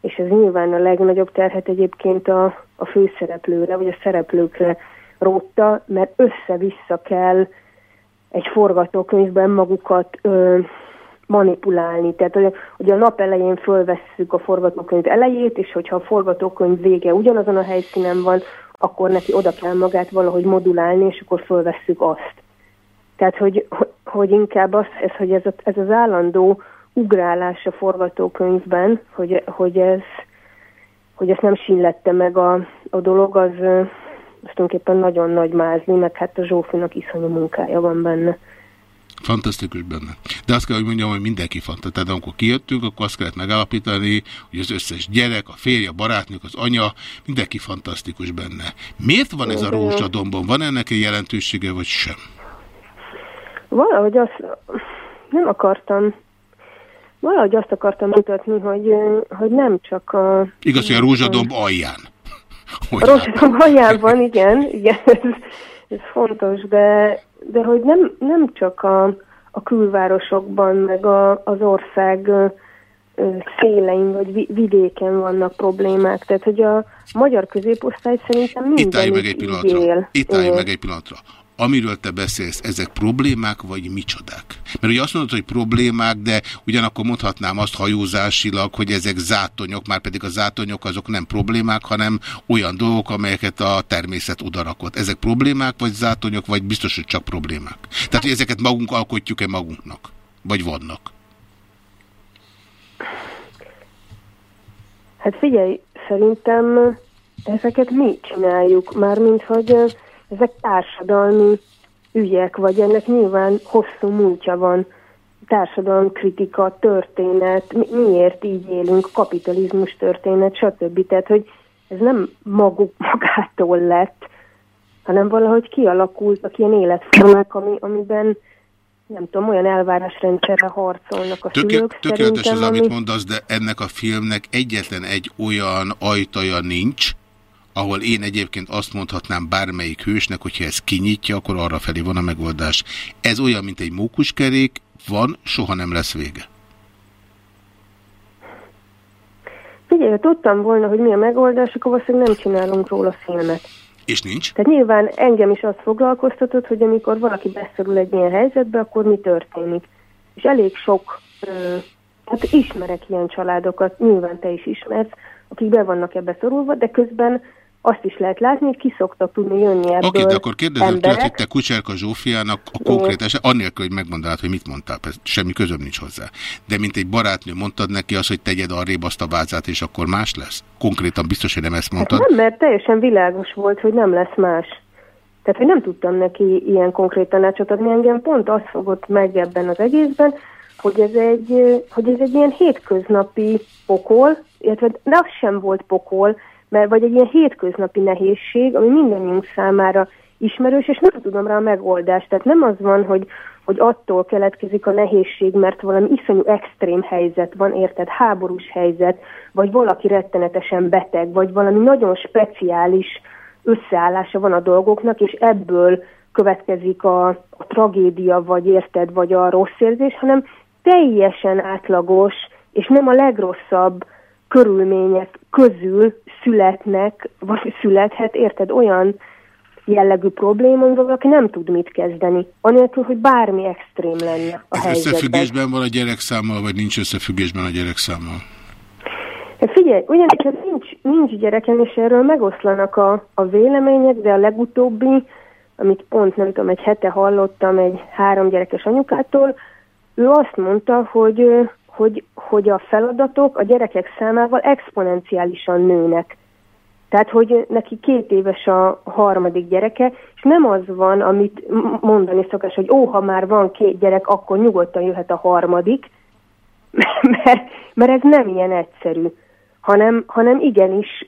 és ez nyilván a legnagyobb terhet egyébként a, a főszereplőre, vagy a szereplőkre rótta, mert össze-vissza kell egy forgatókönyvben magukat ö, manipulálni. Tehát, hogy, hogy a nap elején fölvesszük a forgatókönyv elejét, és hogyha a forgatókönyv vége ugyanazon a helyszínen van, akkor neki oda kell magát valahogy modulálni, és akkor fölvesszük azt. Tehát, hogy, hogy inkább az, ez, hogy ez, ez az állandó ugrálás a forgatókönyvben, hogy, hogy ez hogy ezt nem sínlette meg a, a dolog, az, az tulajdonképpen nagyon nagy mázni, meg hát a Zsófinak iszonyú munkája van benne. Fantasztikus benne. De azt kell, hogy mondjam, hogy mindenki fantasztikus. Tehát amikor kijöttünk, akkor azt kellett megállapítani, hogy az összes gyerek, a férje, a barátnők, az anya, mindenki fantasztikus benne. Miért van ez a Igen. rózsadombon? Van ennek egy jelentősége, vagy sem? Valahogy azt nem akartam, valahogy azt akartam mutatni, hogy, hogy nem csak a... Igaz, hogy a rózsadomb alján. A rózsadom aljában, igen, igen, ez, ez fontos, de, de hogy nem, nem csak a, a külvárosokban, meg a, az ország szélein vagy vi- vidéken vannak problémák. Tehát, hogy a magyar középosztály szerintem Itt állj meg mindenütt egy pillanatra. él. Itt állj meg egy pillanatra. Amiről te beszélsz, ezek problémák, vagy micsodák? Mert ugye azt mondod, hogy problémák, de ugyanakkor mondhatnám azt hajózásilag, hogy ezek zátonyok, már pedig a zátonyok azok nem problémák, hanem olyan dolgok, amelyeket a természet odarakott. Ezek problémák, vagy zátonyok, vagy biztos, hogy csak problémák? Tehát, hogy ezeket magunk alkotjuk-e magunknak? Vagy vannak? Hát figyelj, szerintem ezeket mi csináljuk, mármint hogy ezek társadalmi ügyek, vagy ennek nyilván hosszú múltja van, társadalomkritika, történet, mi, miért így élünk, kapitalizmus történet, stb. Tehát, hogy ez nem maguk magától lett, hanem valahogy kialakultak ilyen életformák, ami, amiben nem tudom, olyan elvárásrendszerre harcolnak a Töké szülők tökéletes az, amit ami... mondasz, de ennek a filmnek egyetlen egy olyan ajtaja nincs, ahol én egyébként azt mondhatnám bármelyik hősnek, hogyha ez kinyitja, akkor arra felé van a megoldás. Ez olyan, mint egy mókuskerék, van, soha nem lesz vége. Figyelj, ha tudtam volna, hogy mi a megoldás, akkor valószínűleg nem csinálunk róla filmet. És nincs? Tehát nyilván engem is azt foglalkoztatott, hogy amikor valaki beszorul egy ilyen helyzetbe, akkor mi történik. És elég sok, hát ismerek ilyen családokat, nyilván te is ismersz, akik be vannak ebbe szorulva, de közben azt is lehet látni, hogy ki szoktak tudni jönni ebből Oké, de akkor kérdezem tőled, hogy te Kucserka Zsófiának a konkrét eset, annélkül, hogy megmondanád, hogy mit mondtál, persze, semmi közöm nincs hozzá. De mint egy barátnő mondtad neki azt, hogy tegyed arrébb azt a vázát, és akkor más lesz? Konkrétan biztos, hogy nem ezt Hát mondtad. nem, mert teljesen világos volt, hogy nem lesz más. Tehát, hogy nem tudtam neki ilyen konkrét tanácsot adni. Engem pont az fogott meg ebben az egészben, hogy ez egy, hogy ez egy ilyen hétköznapi pokol, illetve de az sem volt pokol, mert vagy egy ilyen hétköznapi nehézség, ami mindannyiunk számára ismerős, és nem tudom rá a megoldást. Tehát nem az van, hogy, hogy attól keletkezik a nehézség, mert valami iszonyú extrém helyzet van, érted, háborús helyzet, vagy valaki rettenetesen beteg, vagy valami nagyon speciális összeállása van a dolgoknak, és ebből következik a, a tragédia, vagy érted, vagy a rossz érzés, hanem teljesen átlagos, és nem a legrosszabb körülmények közül születnek, vagy születhet, érted, olyan jellegű probléma, amivel valaki nem tud mit kezdeni, anélkül, hogy bármi extrém lenne a Ez helyzetben. összefüggésben van a gyerekszámmal, vagy nincs összefüggésben a gyerekszámmal? Hát Figyelj, ugyanis hát nincs, nincs gyerekem, és erről megoszlanak a, a vélemények, de a legutóbbi, amit pont nem tudom, egy hete hallottam egy három gyerekes anyukától, ő azt mondta, hogy, hogy, hogy a feladatok a gyerekek számával exponenciálisan nőnek. Tehát, hogy neki két éves a harmadik gyereke, és nem az van, amit mondani szokás, hogy ó, ha már van két gyerek, akkor nyugodtan jöhet a harmadik, mert, mert ez nem ilyen egyszerű, hanem, hanem igenis,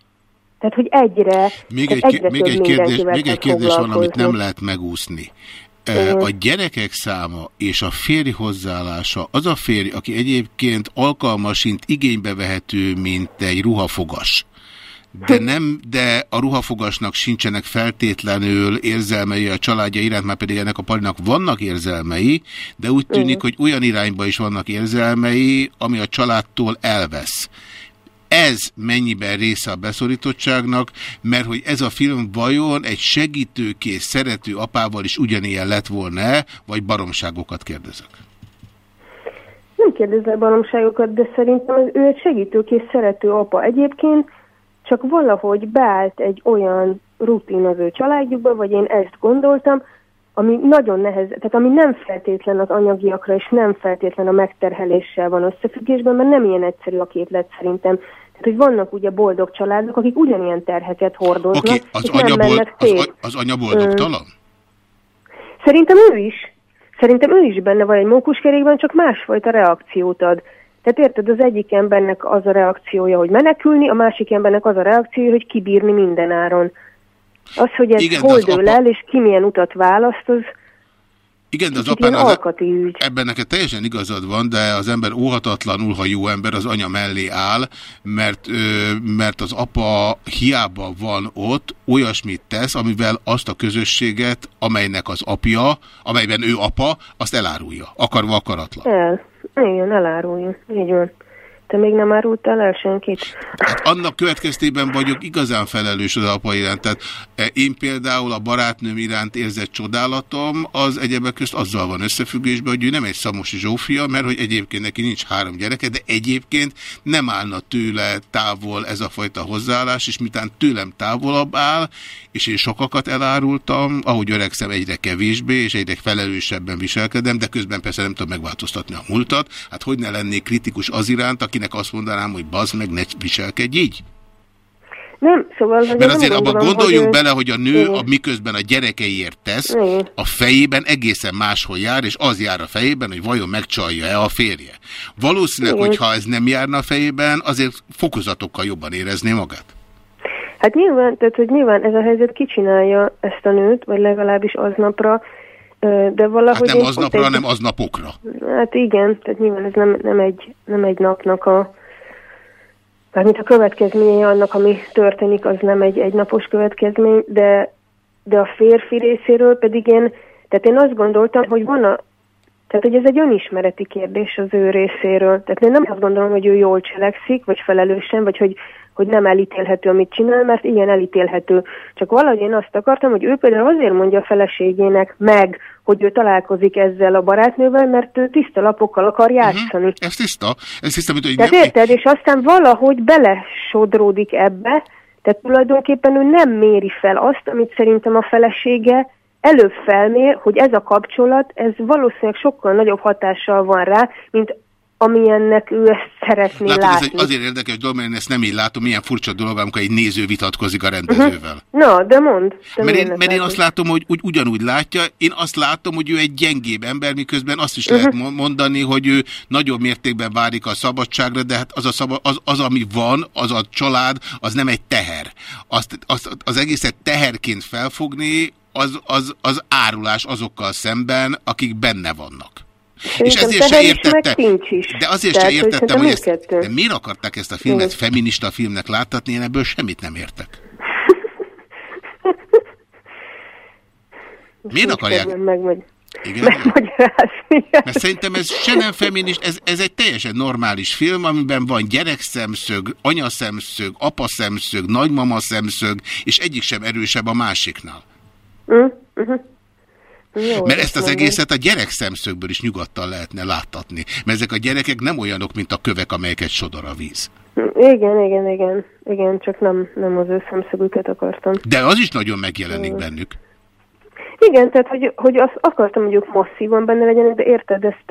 tehát, hogy egyre, Még egy, egyre még egy kérdés, még egy kérdés van, amit nem lehet megúszni. A gyerekek száma és a férj hozzáállása, az a férj, aki egyébként alkalmasint igénybe vehető, mint egy ruhafogas, de nem, de a ruhafogasnak sincsenek feltétlenül érzelmei a családja iránt, már pedig ennek a parinak vannak érzelmei, de úgy tűnik, hogy olyan irányba is vannak érzelmei, ami a családtól elvesz. Ez mennyiben része a beszorítottságnak, mert hogy ez a film vajon egy segítőkész, szerető apával is ugyanilyen lett volna-e, vagy baromságokat kérdezek? Nem kérdezel baromságokat, de szerintem ez- ő egy segítőkész, szerető apa. Egyébként csak valahogy beállt egy olyan rutin az ő családjukba, vagy én ezt gondoltam, ami nagyon nehez, tehát ami nem feltétlen az anyagiakra, és nem feltétlen a megterheléssel van összefüggésben, mert nem ilyen egyszerű a képlet szerintem. Tehát, hogy vannak ugye boldog családok, akik ugyanilyen terheket hordoznak, okay, az, és nem anya bold, mennek az, szét. a- az anya boldogtalan? Szerintem ő is. Szerintem ő is benne van egy mókuskerékben, csak másfajta reakciót ad. Tehát érted, az egyik embernek az a reakciója, hogy menekülni, a másik embernek az a reakciója, hogy kibírni minden áron. Az, hogy ez Igen, hol az dől apa- el, és ki milyen utat választ, az Igen, de az apán az, ügy. ebben neked teljesen igazad van, de az ember óhatatlanul, ha jó ember, az anya mellé áll, mert, ö, mert az apa hiába van ott, olyasmit tesz, amivel azt a közösséget, amelynek az apja, amelyben ő apa, azt elárulja, akarva akaratlan. El. Igen, eláruljon. Így van. Te még nem árultál el senkit? Hát annak következtében vagyok igazán felelős az apa iránt. Tehát eh, én például a barátnőm iránt érzett csodálatom, az egyebek közt azzal van összefüggésben, hogy ő nem egy Szamosi Zsófia, mert hogy egyébként neki nincs három gyereke, de egyébként nem állna tőle távol ez a fajta hozzáállás, és mitán tőlem távolabb áll, és én sokakat elárultam, ahogy öregszem egyre kevésbé, és egyre felelősebben viselkedem, de közben persze nem tudom megváltoztatni a múltat. Hát hogy ne lennék kritikus az iránt, akinek azt mondanám, hogy bazd meg, ne viselkedj így? Nem, szóval... hogy Mert azért abban gondoljunk hogy bele, hogy a nő, a miközben a gyerekeiért tesz, Igen. a fejében egészen máshol jár, és az jár a fejében, hogy vajon megcsalja-e a férje. Valószínűleg, Igen. hogyha ez nem járna a fejében, azért fokozatokkal jobban érezné magát. Hát nyilván, tehát hogy nyilván ez a helyzet kicsinálja ezt a nőt, vagy legalábbis aznapra, de valahogy... Hát nem aznapra, egy- hanem aznapokra. Hát igen, tehát nyilván ez nem, nem, egy, nem egy napnak a... Mármint a következménye annak, ami történik, az nem egy egynapos következmény, de, de a férfi részéről pedig én, tehát én azt gondoltam, hogy van a, tehát hogy ez egy önismereti kérdés az ő részéről. Tehát én nem azt gondolom, hogy ő jól cselekszik, vagy felelősen, vagy hogy, hogy nem elítélhető, amit csinál, mert igen, elítélhető. Csak valahogy én azt akartam, hogy ő például azért mondja a feleségének meg, hogy ő találkozik ezzel a barátnővel, mert ő tiszta lapokkal akar játszani. Ez tiszta. Ez tiszta, mint hogy Tehát nem, érted? És aztán valahogy belesodródik ebbe, tehát tulajdonképpen ő nem méri fel azt, amit szerintem a felesége előbb felmér, hogy ez a kapcsolat, ez valószínűleg sokkal nagyobb hatással van rá, mint amilyennek ő ezt szeretné Látod, ez látni. egy azért érdekes dolog, mert én ezt nem így látom, milyen furcsa dolog, amikor egy néző vitatkozik a rendezővel. Na, de mondd. te Mert én, mert én azt látom, hogy úgy, ugyanúgy látja, én azt látom, hogy ő egy gyengébb ember, miközben azt is lehet mo- mondani, hogy ő nagyobb mértékben várik a szabadságra, de hát az, a szaba, az, az, ami van, az a család, az nem egy teher. Azt, azt, az egészet teherként felfogni, az, az, az árulás azokkal szemben, akik benne vannak. És ezért se értette, is. de azért Tehát, se hogy értettem, hogy szerintem ezt, de miért akarták ezt a filmet Igen. feminista filmnek láttatni, én ebből semmit nem értek. Miért akarják? Igen? megmagyarázni. Mert szerintem ez se nem feminist, ez, ez egy teljesen normális film, amiben van gyerekszemszög, anyaszemszög, apaszemszög, nagymama szemszög, és egyik sem erősebb a másiknál. Mm, mhm. Jó, Mert ezt az mondom. egészet a gyerek szemszögből is nyugodtan lehetne láttatni. Mert ezek a gyerekek nem olyanok, mint a kövek, amelyeket sodor a víz. Igen, igen, igen. Igen, csak nem, nem az ő szemszögüket akartam. De az is nagyon megjelenik bennük. Igen, tehát hogy, hogy azt akartam, hogy ők masszívan benne legyenek, de érted, ezt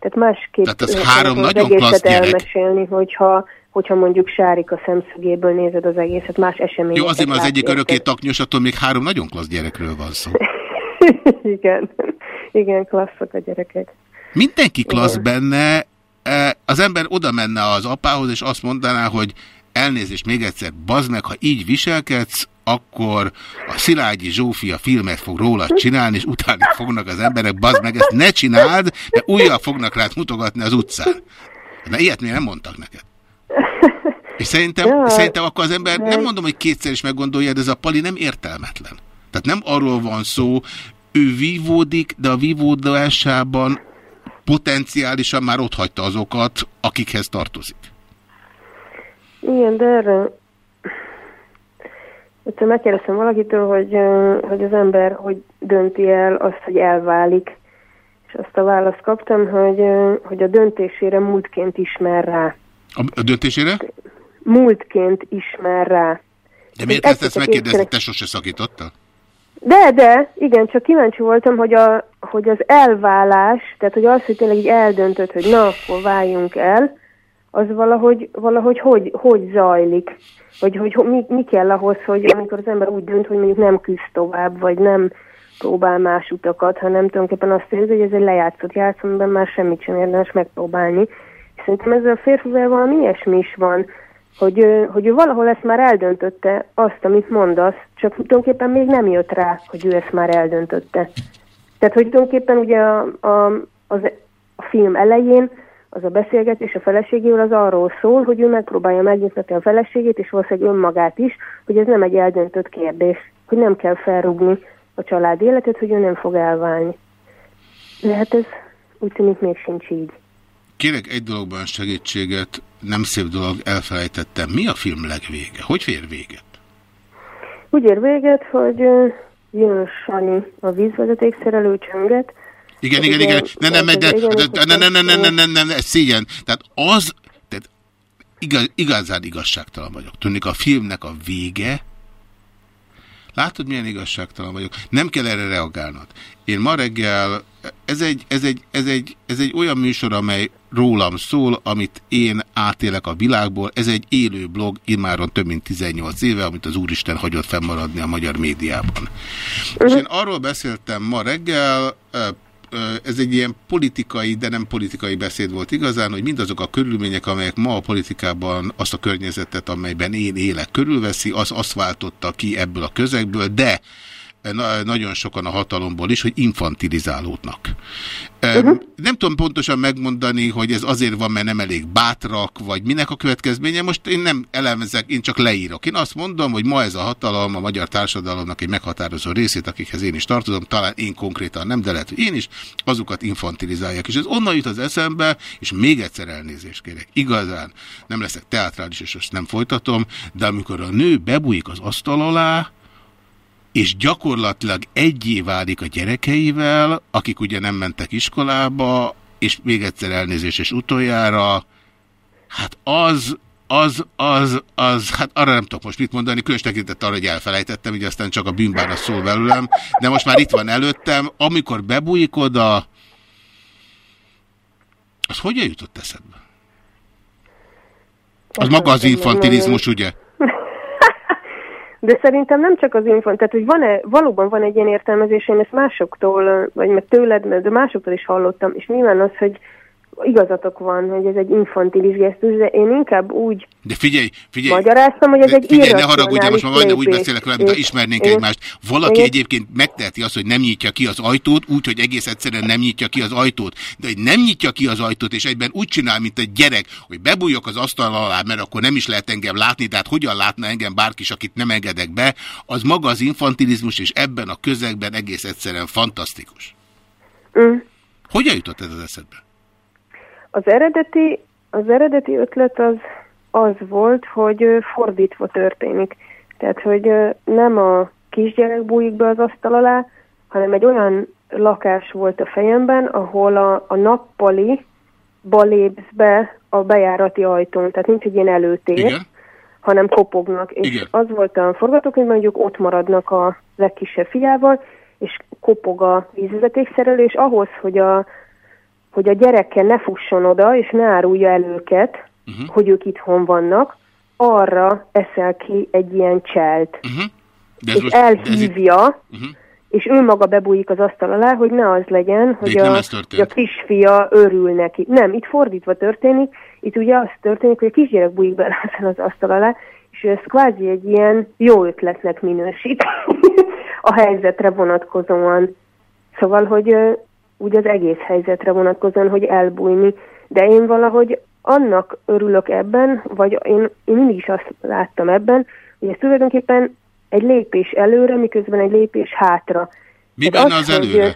tehát másképp Tehát lehetne három nagyon klassz gyerek. elmesélni, hogyha, hogyha mondjuk Sárika szemszögéből nézed az egészet, más eseményeket Jó, azért, mert az egyik örökké taknyos, attól még három nagyon klassz gyerekről van szó. igen, igen, klasszok a gyerekek. Mindenki klassz benne, eh, az ember oda menne az apához, és azt mondaná, hogy elnézést még egyszer, bazd meg, ha így viselkedsz, akkor a Szilágyi Zsófia filmet fog rólad csinálni, és utána fognak az emberek, bazd meg, ezt ne csináld, mert újra fognak rád mutogatni az utcán. Na ilyet még nem mondtak neked. És szerintem, Ja, szerintem akkor az ember, nem mondom, hogy kétszer is meggondolja, de ez a pali nem értelmetlen. Tehát nem arról van szó, ő vívódik, de a vívódásában potenciálisan már ott hagyta azokat, akikhez tartozik. Igen, de erre Egyszer megkérdeztem valakitől, hogy, hogy az ember hogy dönti el azt, hogy elválik. És azt a választ kaptam, hogy, hogy a döntésére múltként ismer rá. A, döntésére? Múltként ismer rá. De miért Ezt ezt, megkérdezni, te sose szakítottál? De, de, igen, csak kíváncsi voltam, hogy, a, hogy az elválás, tehát hogy az, hogy tényleg így eldöntött, hogy na, akkor váljunk el, az valahogy, valahogy hogy, hogy zajlik? Vagy hogy, hogy mi, mi kell ahhoz, hogy amikor az ember úgy dönt, hogy mondjuk nem küzd tovább, vagy nem próbál más utakat, hanem tulajdonképpen azt érzi, hogy ez egy lejátszott játszom, már semmit sem érdemes megpróbálni. És szerintem ezzel a férfivel valami ilyesmi is van, hogy, hogy ő valahol ezt már eldöntötte, azt, amit mondasz, csak tulajdonképpen még nem jött rá, hogy ő ezt már eldöntötte. Tehát, hogy tulajdonképpen ugye a, a, az, a film elején az a beszélgetés a feleségével az arról szól, hogy ő megpróbálja megnyugtatni a feleségét, és valószínűleg önmagát is, hogy ez nem egy eldöntött kérdés, hogy nem kell felrúgni a család életet, hogy ő nem fog elválni. De hát ez úgy tűnik még sincs így. Kérek egy dologban segítséget, nem szép dolog, elfelejtettem. Mi a film legvége? Hogy fér véget? Úgy ér véget, hogy jön Sani a vízvezetékszerelő csönget. Igen, Igen, igen. Ne, nem, de, ne, ne, ne, ne, ne, ne, ne, ne, ez szégyen. Tehát az, tehát igaz, igazán igazságtalan vagyok. Tudnik, a filmnek a vége, látod, milyen igazságtalan vagyok? Nem kell erre reagálnod. Én ma reggel, ez egy, ez egy, ez egy, ez egy olyan műsor, amely rólam szól, amit én átélek a világból. Ez egy élő blog, immáron több mint 18 éve, amit az Úristen hagyott fennmaradni a magyar médiában. És én arról beszéltem ma reggel, ez egy ilyen politikai, de nem politikai beszéd volt igazán, hogy mindazok a körülmények, amelyek ma a politikában azt a környezetet, amelyben én élek, körülveszi, az azt váltotta ki ebből a közegből, de na, nagyon sokan a hatalomból is, hogy infantilizálódnak. Uh-huh. Nem tudom pontosan megmondani, hogy ez azért van, mert nem elég bátrak, vagy minek a következménye. Most én nem elemezek, én csak leírok. Én azt mondom, hogy ma ez a hatalom a magyar társadalomnak egy meghatározó részét, akikhez én is tartozom, talán én konkrétan nem, de lehet, hogy én is, azokat infantilizálják. És ez onnan jut az eszembe, és még egyszer elnézést kérek. Igazán nem leszek teatrális, és ezt nem folytatom, de amikor a nő bebújik az asztal alá, és gyakorlatilag egyé válik a gyerekeivel, akik ugye nem mentek iskolába, és még egyszer elnézés és utoljára, hát az, az, az, az, hát arra nem tudok most mit mondani, különös tekintet arra, hogy elfelejtettem, így aztán csak a bűnbára szól belőlem, de most már itt van előttem, amikor bebújik oda, az hogyan jutott eszedbe? Az maga az infantilizmus, ugye? De szerintem nem csak az info, tehát hogy van-e, valóban van egy ilyen értelmezés, én ezt másoktól, vagy meg tőled, de másoktól is hallottam, és nyilván az, hogy igazatok van, hogy ez egy infantilis gesztus, de én inkább úgy De figyelj, figyelj. magyaráztam, hogy ez De egy Figyelj, ne haragudj, most már majdnem úgy beszélek vele, mintha ismernénk és- egymást. Valaki és- egyébként megteheti azt, hogy nem nyitja ki az ajtót, úgy, hogy egész egyszerűen nem nyitja ki az ajtót. De hogy nem nyitja ki az ajtót, és egyben úgy csinál, mint egy gyerek, hogy bebújok az asztal alá, mert akkor nem is lehet engem látni, tehát hogyan látna engem bárki is, akit nem engedek be, az maga az infantilizmus, és ebben a közegben egész egyszerűen fantasztikus. Mm. Hogyan jutott ez az eszedbe? Az eredeti, az eredeti ötlet az az volt, hogy fordítva történik. Tehát, hogy nem a kisgyerek bújik be az asztal alá, hanem egy olyan lakás volt a fejemben, ahol a, a nappali lépsz be a bejárati ajtón, tehát nincs egy ilyen előtér, Igen. hanem kopognak. És Igen. az volt a forgatókönyvben, hogy ők ott maradnak a legkisebb fiával, és kopog a vízvezetékszerelő, és ahhoz, hogy a, hogy a gyereke ne fusson oda, és ne árulja el őket, uh-huh. hogy ők itthon vannak, arra eszel ki egy ilyen cselt. Uh-huh. De és elhívja, uh-huh. és ő maga bebújik az asztal alá, hogy ne az legyen, hogy itt a, ez hogy a kisfia örül neki. Nem, itt fordítva történik, itt ugye az történik, hogy a kisgyerek bújik bele az asztal alá, és ő ezt kvázi egy ilyen jó ötletnek minősít a helyzetre vonatkozóan. Szóval, hogy úgy az egész helyzetre vonatkozóan, hogy elbújni. De én valahogy annak örülök ebben, vagy én, én mindig is azt láttam ebben, hogy ez tulajdonképpen egy lépés előre, miközben egy lépés hátra. Mi Tehát benne az hogy, előre? ö,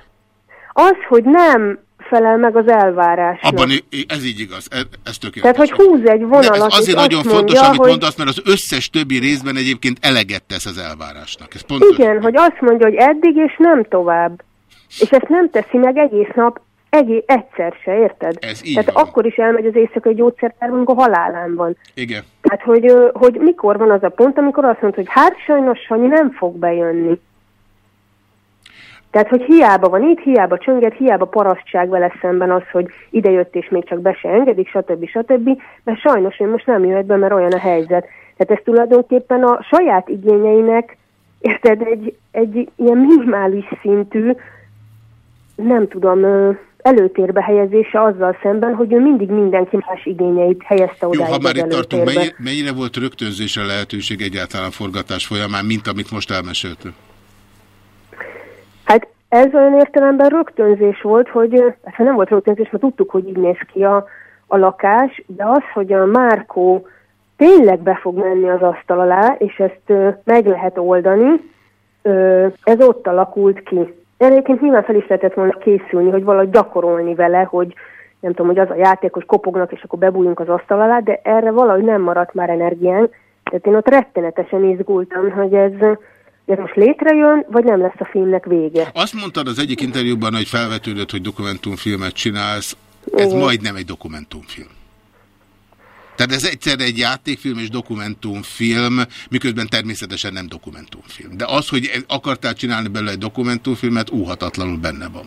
Az, hogy nem felel meg az elvárásnak. Abban ez így igaz, ez, ez tökéletes. Tehát, hogy húz egy vonalat, De ez azért nagyon fontos, mondja, amit hogy... mondasz, mert az összes többi részben egyébként eleget tesz az elvárásnak. Ez pontos. Igen, hogy azt mondja, hogy eddig és nem tovább. És ezt nem teszi meg egész nap, egész, egyszer se, érted? Ez így Tehát van. akkor is elmegy az éjszakai gyógyszertár, amikor halálán van. Igen. Tehát, hogy, hogy mikor van az a pont, amikor azt mondod, hogy hát sajnos Sanyi nem fog bejönni. Tehát, hogy hiába van itt, hiába csönget, hiába parasztság vele szemben az, hogy idejött és még csak be se engedik, stb. stb. Mert sajnos ő most nem jöhet be, mert olyan a helyzet. Tehát ez tulajdonképpen a saját igényeinek, érted, egy, egy ilyen minimális szintű, nem tudom, előtérbe helyezése azzal szemben, hogy ő mindig mindenki más igényeit helyezte Jó, odáig ha már itt tartunk, mennyi, mennyire volt rögtönzésre lehetőség egyáltalán a forgatás folyamán, mint amit most elmeséltünk? Hát ez olyan értelemben rögtönzés volt, hogy persze nem volt rögtönzés, mert tudtuk, hogy így néz ki a, a lakás, de az, hogy a Márkó tényleg be fog menni az asztal alá, és ezt ö, meg lehet oldani, ö, ez ott alakult ki. Egyébként nyilván fel is lehetett volna készülni, hogy valahogy gyakorolni vele, hogy nem tudom, hogy az a játék, hogy kopognak, és akkor bebújunk az asztal alá, de erre valahogy nem maradt már energiánk. Tehát én ott rettenetesen izgultam, hogy ez, ez most létrejön, vagy nem lesz a filmnek vége. Azt mondtad az egyik interjúban, hogy felvetődött, hogy dokumentumfilmet csinálsz. Ez Igen. majdnem egy dokumentumfilm. Tehát ez egyszer egy játékfilm és dokumentumfilm, miközben természetesen nem dokumentumfilm. De az, hogy akartál csinálni belőle egy dokumentumfilmet, óhatatlanul benne van.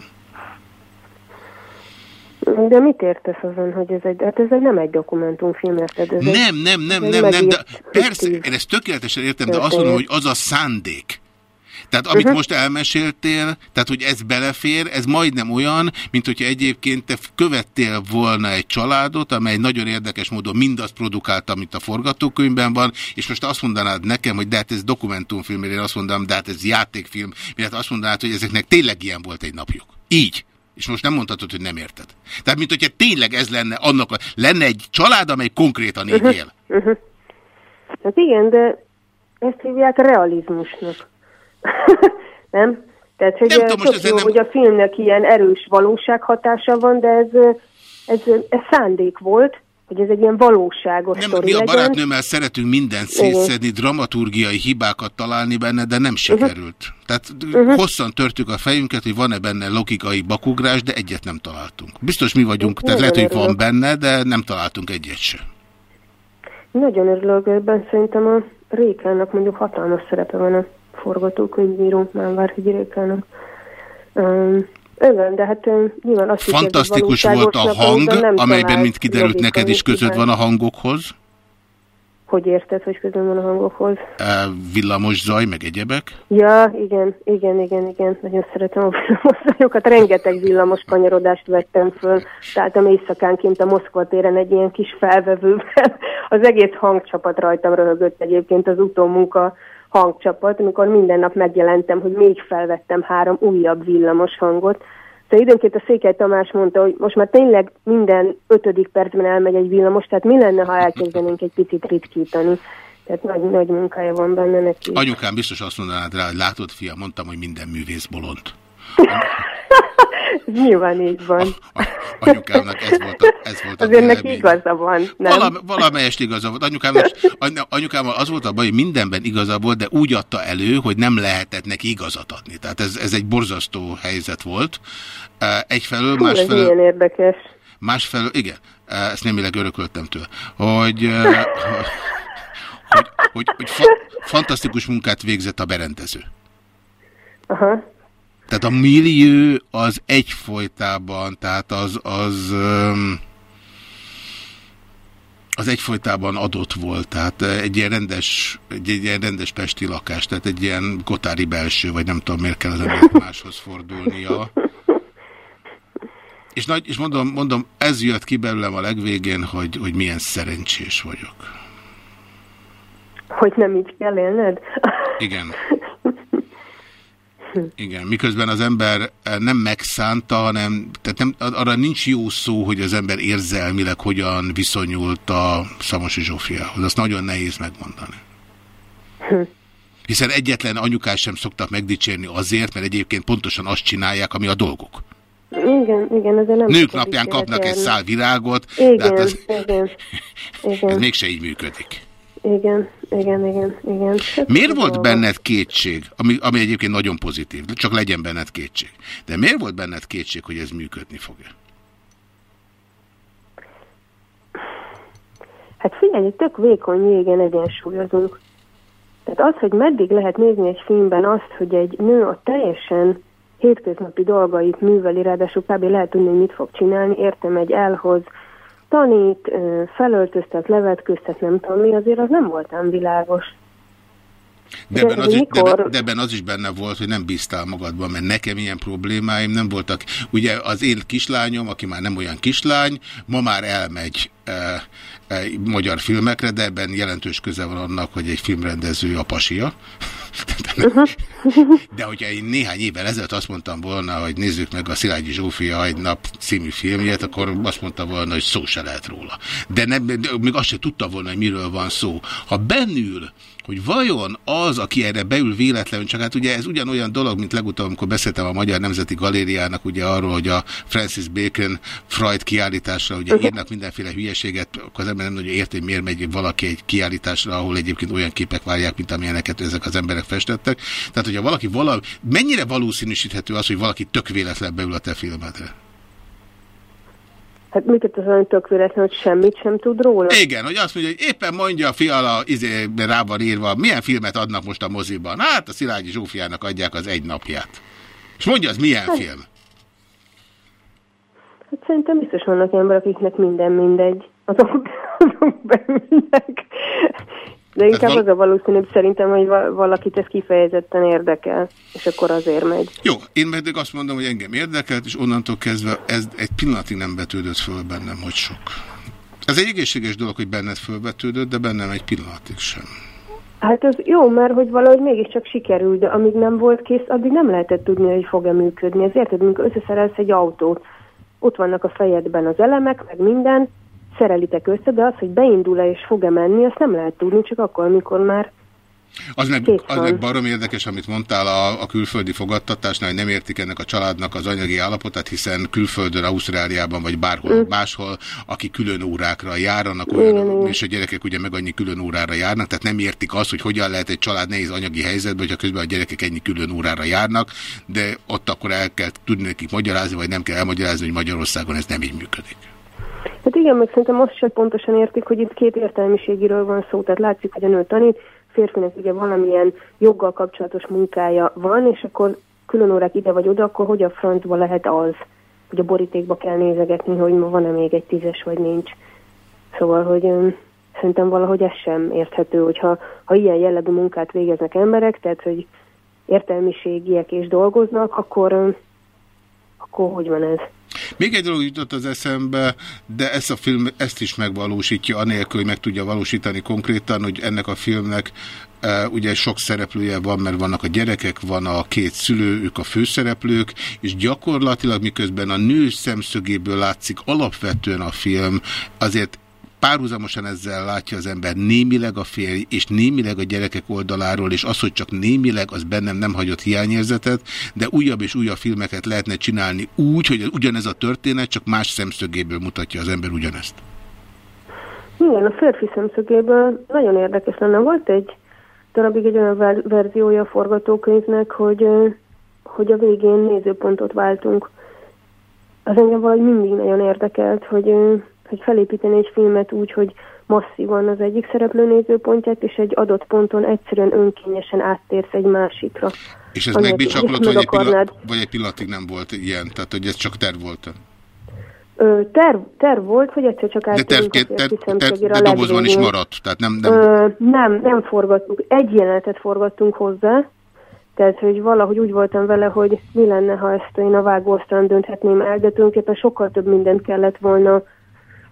De mit értesz azon, hogy ez egy, hát ez egy nem egy dokumentumfilm, érted? Ez Nem, nem, nem, nem, nem, de persze, én ezt tökéletesen értem, de azt mondom, hogy az a szándék. Tehát amit Mhm. most elmeséltél, tehát hogy ez belefér, ez majdnem olyan, mint hogyha egyébként te követtél volna egy családot, amely nagyon érdekes módon mindazt produkálta, amit a forgatókönyvben van, és most azt mondanád nekem, hogy de hát ez dokumentumfilm, én azt mondanám, de hát ez játékfilm, mert azt mondanád, hogy ezeknek tényleg ilyen volt egy napjuk. Így. És most nem mondhatod, hogy nem érted. Tehát, mint hogyha tényleg ez lenne annak, a, lenne egy család, amely konkrétan így él. Uh-huh. Hát igen, de ezt hívják realizmusnak. nem? Tehát, hogy Nem tudom, most jó, nem- hogy a filmnek ilyen erős valósághatása van, de ez, ez, ez szándék volt, hogy ez egy ilyen valóságos Nem, mi a barátnőmmel szeretünk mindent Igen. szétszedni, dramaturgiai hibákat találni benne, de nem sikerült. Tehát Uh-huh. hosszan törtük a fejünket, hogy van-e benne logikai bakugrás, de egyet nem találtunk. Biztos mi vagyunk, tehát Nagyon lehet, hogy van örülök. benne, de nem találtunk egyet se. Nagyon örülök ebben, szerintem a Rékának mondjuk hatalmas szerepe van a forgatókönyvíró, Mánvárhegyi Rékának. Um, igen, de hát nyilván azt is Fantasztikus érzed volt a hang, nem amelyben, mint kiderült, neked is között van a hangokhoz. Hogy érted, hogy közön van a hangokhoz? Eh, Villamos zaj, meg egyebek. Ja, igen, igen, igen, igen. Nagyon szeretem a villamoszanyokat. Rengeteg villamos kanyarodást vettem föl. Találtam éjszakánként a Moszkva téren egy ilyen kis felvevővel. Az egész hangcsapat rajtam röhögött egyébként az utómunka hangcsapat, amikor minden nap megjelentem, hogy még felvettem három újabb villamos hangot. Szóval időnként a Székely Tamás mondta, hogy most már tényleg minden ötödik percben elmegy egy villamos, tehát mi lenne, ha elkezdenénk egy picit ritkítani. Tehát nagy, nagy munkája van benne neki. Anyukám biztos azt mondanád rá, hogy látod, fia, mondtam, hogy minden művész bolond. Ez nyilván így van. Anyukámnak ez volt a, ez volt a Azért neki igaza van, nem? Valam, valamelyest igaza volt. Anyukámnak, any- anyukámmal az volt a baj, hogy mindenben igaza volt, de úgy adta elő, hogy nem lehetett neki igazat adni. Tehát ez, ez egy borzasztó helyzet volt. Egyfelől, Hú, ez másfelől... milyen érdekes. Másfelől, igen, ezt némileg örököltem tőle, hogy, hogy, hogy, hogy fa fantasztikus munkát végzett a berendező. Aha. Tehát a millió az egyfolytában, tehát az, az, az egyfolytában adott volt, tehát eh, egy ilyen rendes, egy, egy ilyen rendes pesti lakás, tehát egy ilyen kotári belső, vagy nem tudom miért kell az embernek máshoz fordulnia. És, nagy, és mondom, mondom, ez jött ki belőlem a legvégén, hogy, hogy milyen szerencsés vagyok. Hogy nem így kell élned? Igen. Igen, miközben az ember eh, nem megszánta, hanem tehát nem, arra nincs jó szó, hogy az ember érzelmileg hogyan viszonyult a Szamosi Zsófiához. Azt nagyon nehéz megmondani. Hiszen egyetlen anyukás sem szoktak megdicsérni azért, mert egyébként pontosan azt csinálják, ami a dolgok. Igen, igen, ezzel nem Nők napján kapnak egy szál virágot, Igen, de hát ez, igen, ez igen, mégse így működik. Igen, igen, igen, igen. Hát Miért volt benned kétség, ami, ami egyébként nagyon pozitív, csak legyen benned kétség. De miért volt benned kétség, hogy ez működni fogja? Hát figyelj, egy tök vékony jégen egyensúlyozunk. Tehát az, hogy meddig lehet nézni egy filmben azt, hogy egy nő a teljesen hétköznapi dolgait műveli, ráadásul kb. lehet tudni, hogy mit fog csinálni, értem, egy elhoz, tanít, felöltöztet, levetköztet, nem tudom mi, azért az nem voltam világos. De De ebben, az is, de, mikor- de ebben az is benne volt, hogy nem bíztál magadban, mert nekem ilyen problémáim nem voltak. Ugye az én kislányom, aki már nem olyan kislány, ma már elmegy e, e, magyar filmekre, de ebben jelentős köze van annak, hogy egy filmrendező a pasia. De hogyha én néhány évvel ezelőtt azt mondtam volna, hogy nézzük meg a Szilágyi Zsófia egy nap című filmjét, akkor azt mondta volna, hogy szó se lehet róla. De, nem, de még azt se tudta volna, hogy miről van szó. Ha bennül, hogy vajon az, aki erre beül véletlenül, csak hát ugye ez ugyanolyan dolog, mint legutóbb, amikor beszéltem a Magyar Nemzeti Galériának ugye arról, hogy a Francis Bacon Freud kiállításra ugye írnak mindenféle hülyeséget, akkor az ember nem nagyon érti, hogy miért megy valaki egy kiállításra, ahol egyébként olyan képek várják, mint amilyeneket ezek az emberek festettek. Tehát, hogyha valaki valami, mennyire valószínűsíthető az, hogy valaki tök véletlen beül a te filmedre? Hát miket az olyan tök véletlen, hogy semmit sem tud róla? Igen, hogy azt mondja, hogy éppen mondja a fiala, izé, rá van írva, milyen filmet adnak most a moziban. Hát a Szilágyi Zsófiának adják az egy napját. És mondja, az milyen Hát- film? Hát szerintem biztos vannak emberek, akiknek minden mindegy. Azok, azok beülnek. De inkább val- az a valószínűbb szerintem, hogy va- valakit ez kifejezetten érdekel, és akkor azért megy. Jó, én pedig azt mondom, hogy engem érdekelt, és onnantól kezdve ez egy pillanatig nem betődött föl bennem, hogy sok. Ez egy egészséges dolog, hogy benned fölvetődött, de bennem egy pillanatig sem. Hát az jó, mert hogy valahogy mégiscsak sikerült, de amíg nem volt kész, addig nem lehetett tudni, hogy fog-e működni. Ez érted, amikor összeszerelsz egy autót, ott vannak a fejedben az elemek, meg minden, szerelitek össze, de az, hogy beindul-e és fog-e menni, azt nem lehet tudni, csak akkor, amikor már Az meg, az meg barom érdekes, amit mondtál a, a külföldi fogadtatásnál, hogy nem értik ennek a családnak az anyagi állapotát, hiszen külföldön, Ausztráliában vagy bárhol Mm. máshol, aki külön órákra járnak, Igen, olyan, és a gyerekek ugye meg annyi külön órára járnak, tehát nem értik azt, hogy hogyan lehet egy család nehéz anyagi helyzetben, hogyha közben a gyerekek ennyi külön órára járnak, de ott akkor el kell tudni nekik magyarázni, vagy nem kell elmagyarázni, hogy Magyarországon ez nem így működik. Hát igen, meg szerintem azt sem pontosan értik, hogy itt két értelmiségiről van szó. Tehát látszik, hogy a nő tanít, férfinek ugye valamilyen joggal kapcsolatos munkája van, és akkor külön órák ide vagy oda, akkor hogy a francba lehet az, hogy a borítékba kell nézegetni, hogy ma van-e még egy tízes, vagy nincs. Szóval, hogy öm, szerintem valahogy ez sem érthető, hogyha ha ilyen jellegű munkát végeznek emberek, tehát, hogy értelmiségiek és dolgoznak, akkor, öm, akkor hogy van ez? Még egy dolog jutott az eszembe, de ezt a film ezt is megvalósítja, anélkül, hogy meg tudja valósítani konkrétan, hogy ennek a filmnek e, ugye sok szereplője van, mert vannak a gyerekek, van a két szülő, ők a főszereplők, és gyakorlatilag miközben a nő szemszögéből látszik alapvetően a film, azért párhuzamosan ezzel látja az ember némileg a férj, és némileg a gyerekek oldaláról, és az, hogy csak némileg, az bennem nem hagyott hiányérzetet, de újabb és újabb filmeket lehetne csinálni úgy, hogy ugyanez a történet, csak más szemszögéből mutatja az ember ugyanezt. Igen, a férfi szemszögéből nagyon érdekes lenne. Volt egy darabig egy olyan ver- verziója a forgatókönyvnek, hogy, hogy a végén nézőpontot váltunk. Az engem valahogy mindig nagyon érdekelt, hogy, hogy felépíteni egy filmet úgy, hogy masszívan az egyik szereplő nézőpontját, és egy adott ponton egyszerűen önkényesen áttérsz egy másikra. És ez megbicsaklott, vagy, egy akarnád. vagy egy pillanatig nem volt ilyen? Tehát, hogy ez csak terv volt? Ö, terv, terv volt, hogy egyszer csak De, terv, áttérünk a ter, ter, férfi ter, szemszögére de dobozban is maradt. Tehát nem, nem, Ö, nem, nem forgattuk. Egy jelenetet forgattunk hozzá, tehát, hogy valahogy úgy voltam vele, hogy mi lenne, ha ezt én a vágóasztalon dönthetném el, de tulajdonképpen sokkal több mindent kellett volna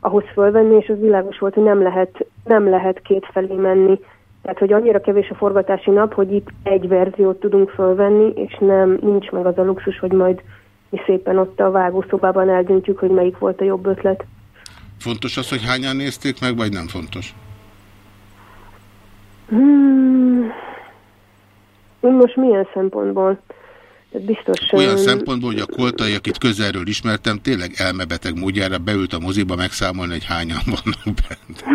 ahhoz fölvenni, és az világos volt, hogy nem lehet, nem lehet két felé menni. Tehát, hogy annyira kevés a forgatási nap, hogy itt egy verziót tudunk fölvenni, és nem, nincs meg az a luxus, hogy majd mi szépen ott a vágószobában eldöntjük, hogy melyik volt a jobb ötlet. Fontos az, hogy hányan nézték meg, vagy nem fontos? Hmm. Most milyen szempontból? Tehát biztos... Olyan szempontból, hogy a koltai, akit közelről ismertem, tényleg elmebeteg módjára beült a moziba megszámolni, hogy hányan vannak bent.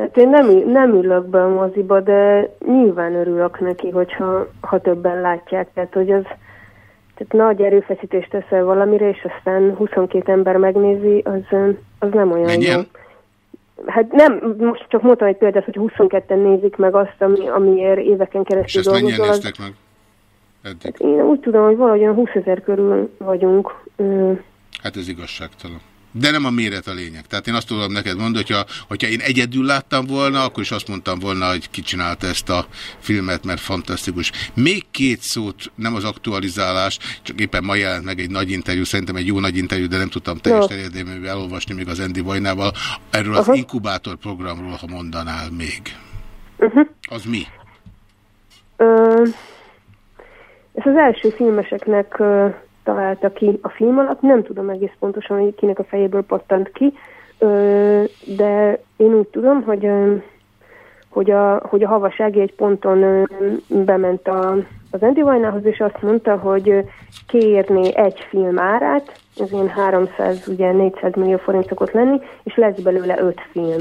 Hát én nem, nem ülök be a moziba, de nyilván örülök neki, hogyha ha többen látják. Tehát, hogy az tehát nagy erőfeszítést teszel valamire, és aztán 22 ember megnézi, az, az nem olyan Mennyien? jó. Hát nem, most csak mondtam egy példát, hogy 22-en nézik meg azt, ami, amiért éveken És keresztül ezt mennyien dolgozol. az- meg? Eddig. Én úgy tudom, hogy valahogy olyan 20 ezer körül vagyunk. Hát ez igazságtalan. De nem a méret a lényeg. Tehát én azt tudom neked mondani, hogyha, hogyha én egyedül láttam volna, akkor is azt mondtam volna, hogy ki csinálta ezt a filmet, mert fantasztikus. Még két szót, nem az aktualizálás, csak éppen ma jelent meg egy nagy interjú, szerintem egy jó nagy interjú, de nem tudtam teljes Jó. terjedelművel elolvasni még az Endi Vajnával. Erről az Aha. inkubátor programról, ha mondanál még. uh-huh. Az mi? Ö, ezt az első filmeseknek ö, találta ki a film alatt, nem tudom egész pontosan, hogy kinek a fejéből pattant ki, de én úgy tudom, hogy, hogy, a, hogy a havasági egy ponton bement a, az Andy Vajnához, és azt mondta, hogy ö, kérné egy film árát, ez ilyen 300, ugye 400 millió forint szokott lenni, és lesz belőle öt film.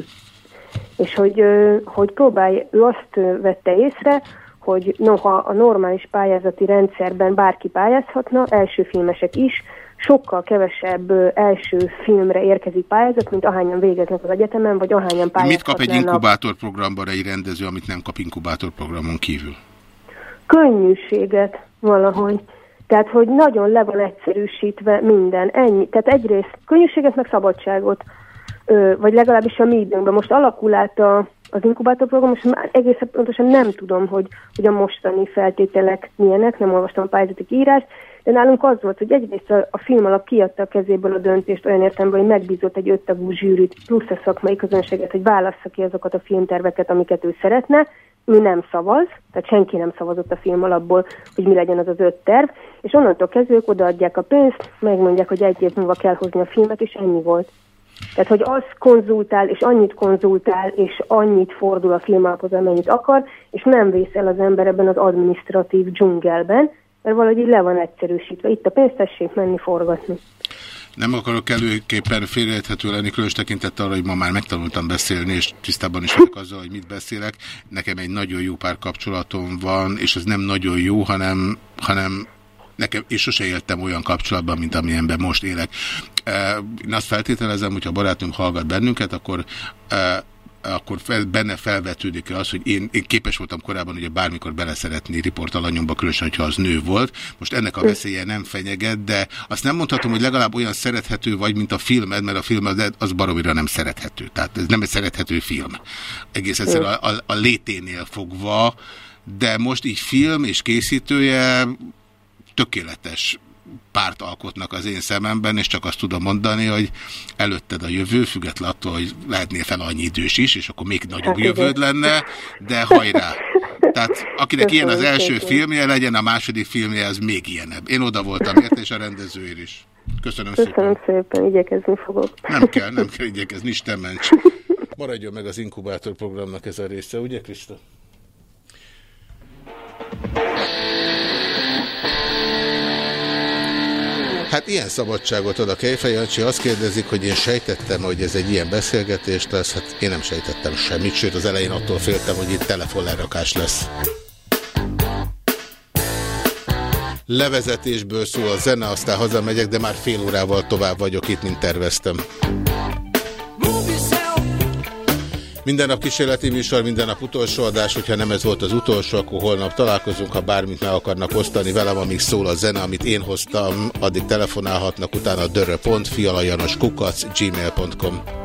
És hogy, hogy próbálj, ő azt vette észre, hogy noha a normális pályázati rendszerben bárki pályázhatna, első filmesek is, sokkal kevesebb első filmre érkezik pályázat, mint ahányan végeznek az egyetemen, vagy ahányan Mit kap egy pályázhatnának. inkubátor programban egy rendező, amit nem kap inkubátor programon kívül? könnyűséget valahogy. Tehát, hogy nagyon le van egyszerűsítve minden. Ennyi. Tehát egyrészt könnyűséget, meg szabadságot, ö, vagy legalábbis a mi időnkben. Most alakul át a, az inkubátorprogram, most már egészen pontosan nem tudom, hogy, hogy a mostani feltételek milyenek, nem olvastam a pályázati írást, de nálunk az volt, hogy egyrészt a, a film alap kiadta a kezéből a döntést olyan értelemben, hogy megbízott egy öttagú zsűrit, plusz a szakmai közönséget, hogy válassza ki azokat a filmterveket, amiket ő szeretne, ő nem szavaz, tehát senki nem szavazott a film alapból, hogy mi legyen az az öt terv, és onnantól kezdve ők odaadják a pénzt, megmondják, hogy egy év múlva kell hozni a filmet, és ennyi volt. Tehát, hogy az konzultál, és annyit konzultál, és annyit fordul a film alaphoz, amennyit akar, és nem vész el az ember ebben az administratív dzsungelben, mert valahogy így le van egyszerűsítve. Itt a pénzt tessék menni forgatni. Nem akarok előképpen félreérthető lenni, különös tekintettel arra, hogy ma már megtanultam beszélni, és tisztában is vagyok azzal, hogy mit beszélek. Nekem egy nagyon jó pár kapcsolatom van, és az nem nagyon jó, hanem, hanem nekem, és sose éltem olyan kapcsolatban, mint amilyenben most élek. Én azt feltételezem, hogy ha a barátom hallgat bennünket, akkor akkor fel, benne felvetődik az, hogy én, én képes voltam korábban ugye bármikor beleszeretni riportalanyomba, különösen, hogyha az nő volt. Most ennek a veszélye nem fenyeget, de azt nem mondhatom, hogy legalább olyan szerethető vagy, mint a filmed, mert a film az, az baromira nem szerethető. Tehát ez nem egy szerethető film. Egész egyszerűen a, a, a léténél fogva, de most így film és készítője tökéletes párt alkotnak az én szememben, és csak azt tudom mondani, hogy előtted a jövő, független attól, hogy lehetnél fel annyi idős is, és akkor még nagyobb Hát igen. jövőd lenne, de hajrá! Tehát akinek ilyen az Köszönöm első szépen. filmje, legyen a második filmje, az még ilyenebb. Én oda voltam érte, és a rendezőért is. Köszönöm szépen. Köszönöm szépen, igyekezni fogok. Nem kell, nem kell igyekezni, Isten ments. Maradjon meg az inkubátor programnak ez a része, ugye Krista? Hát ilyen szabadságot ad a Kejfej Jancsi. Azt kérdezik, hogy én sejtettem, hogy ez egy ilyen beszélgetés lesz. Hát én nem sejtettem semmit, sőt az elején attól féltem, hogy itt telefonlerakás lesz. Levezetésből szól a zene, aztán hazamegyek, de már fél órával tovább vagyok itt, mint terveztem. Minden nap kísérleti műsor, minden nap utolsó adás, hogyha nem ez volt az utolsó, akkor holnap találkozunk, ha bármit meg akarnak osztani velem, amíg szól a zene, amit én hoztam, addig telefonálhatnak, utána dörö.fialajanos kukac gmail.com.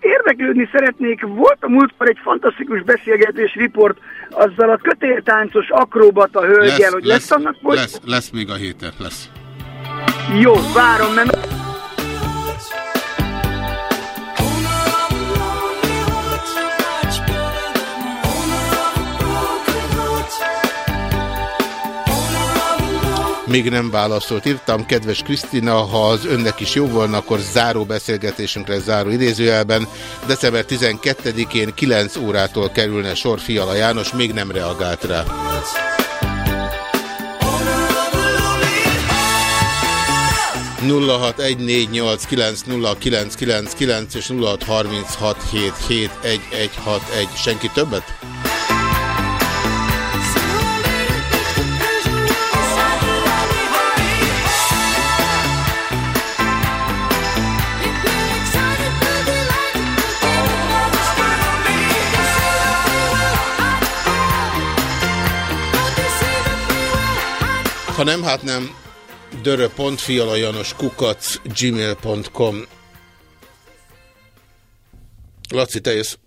Érdeklődni szeretnék. Volt a múltkor egy fantasztikus beszélgetés riport azzal a kötéltáncos akrobata hölgyel, lesz, hogy lesz, lesz annak? Lesz, lesz még a héten, lesz. Jó, várom, mert még nem válaszolt. Írtam, kedves Krisztina, ha az önnek is jó volna, akkor záró beszélgetésünkre záró idézőjelben. December 12-én 9 órától kerülne sor Fiala János, még nem reagált rá. és 0636771161. Senki többet? Ha nem, hát nem. dörö.fialajanos kukac gmail.com Laci, te jössz.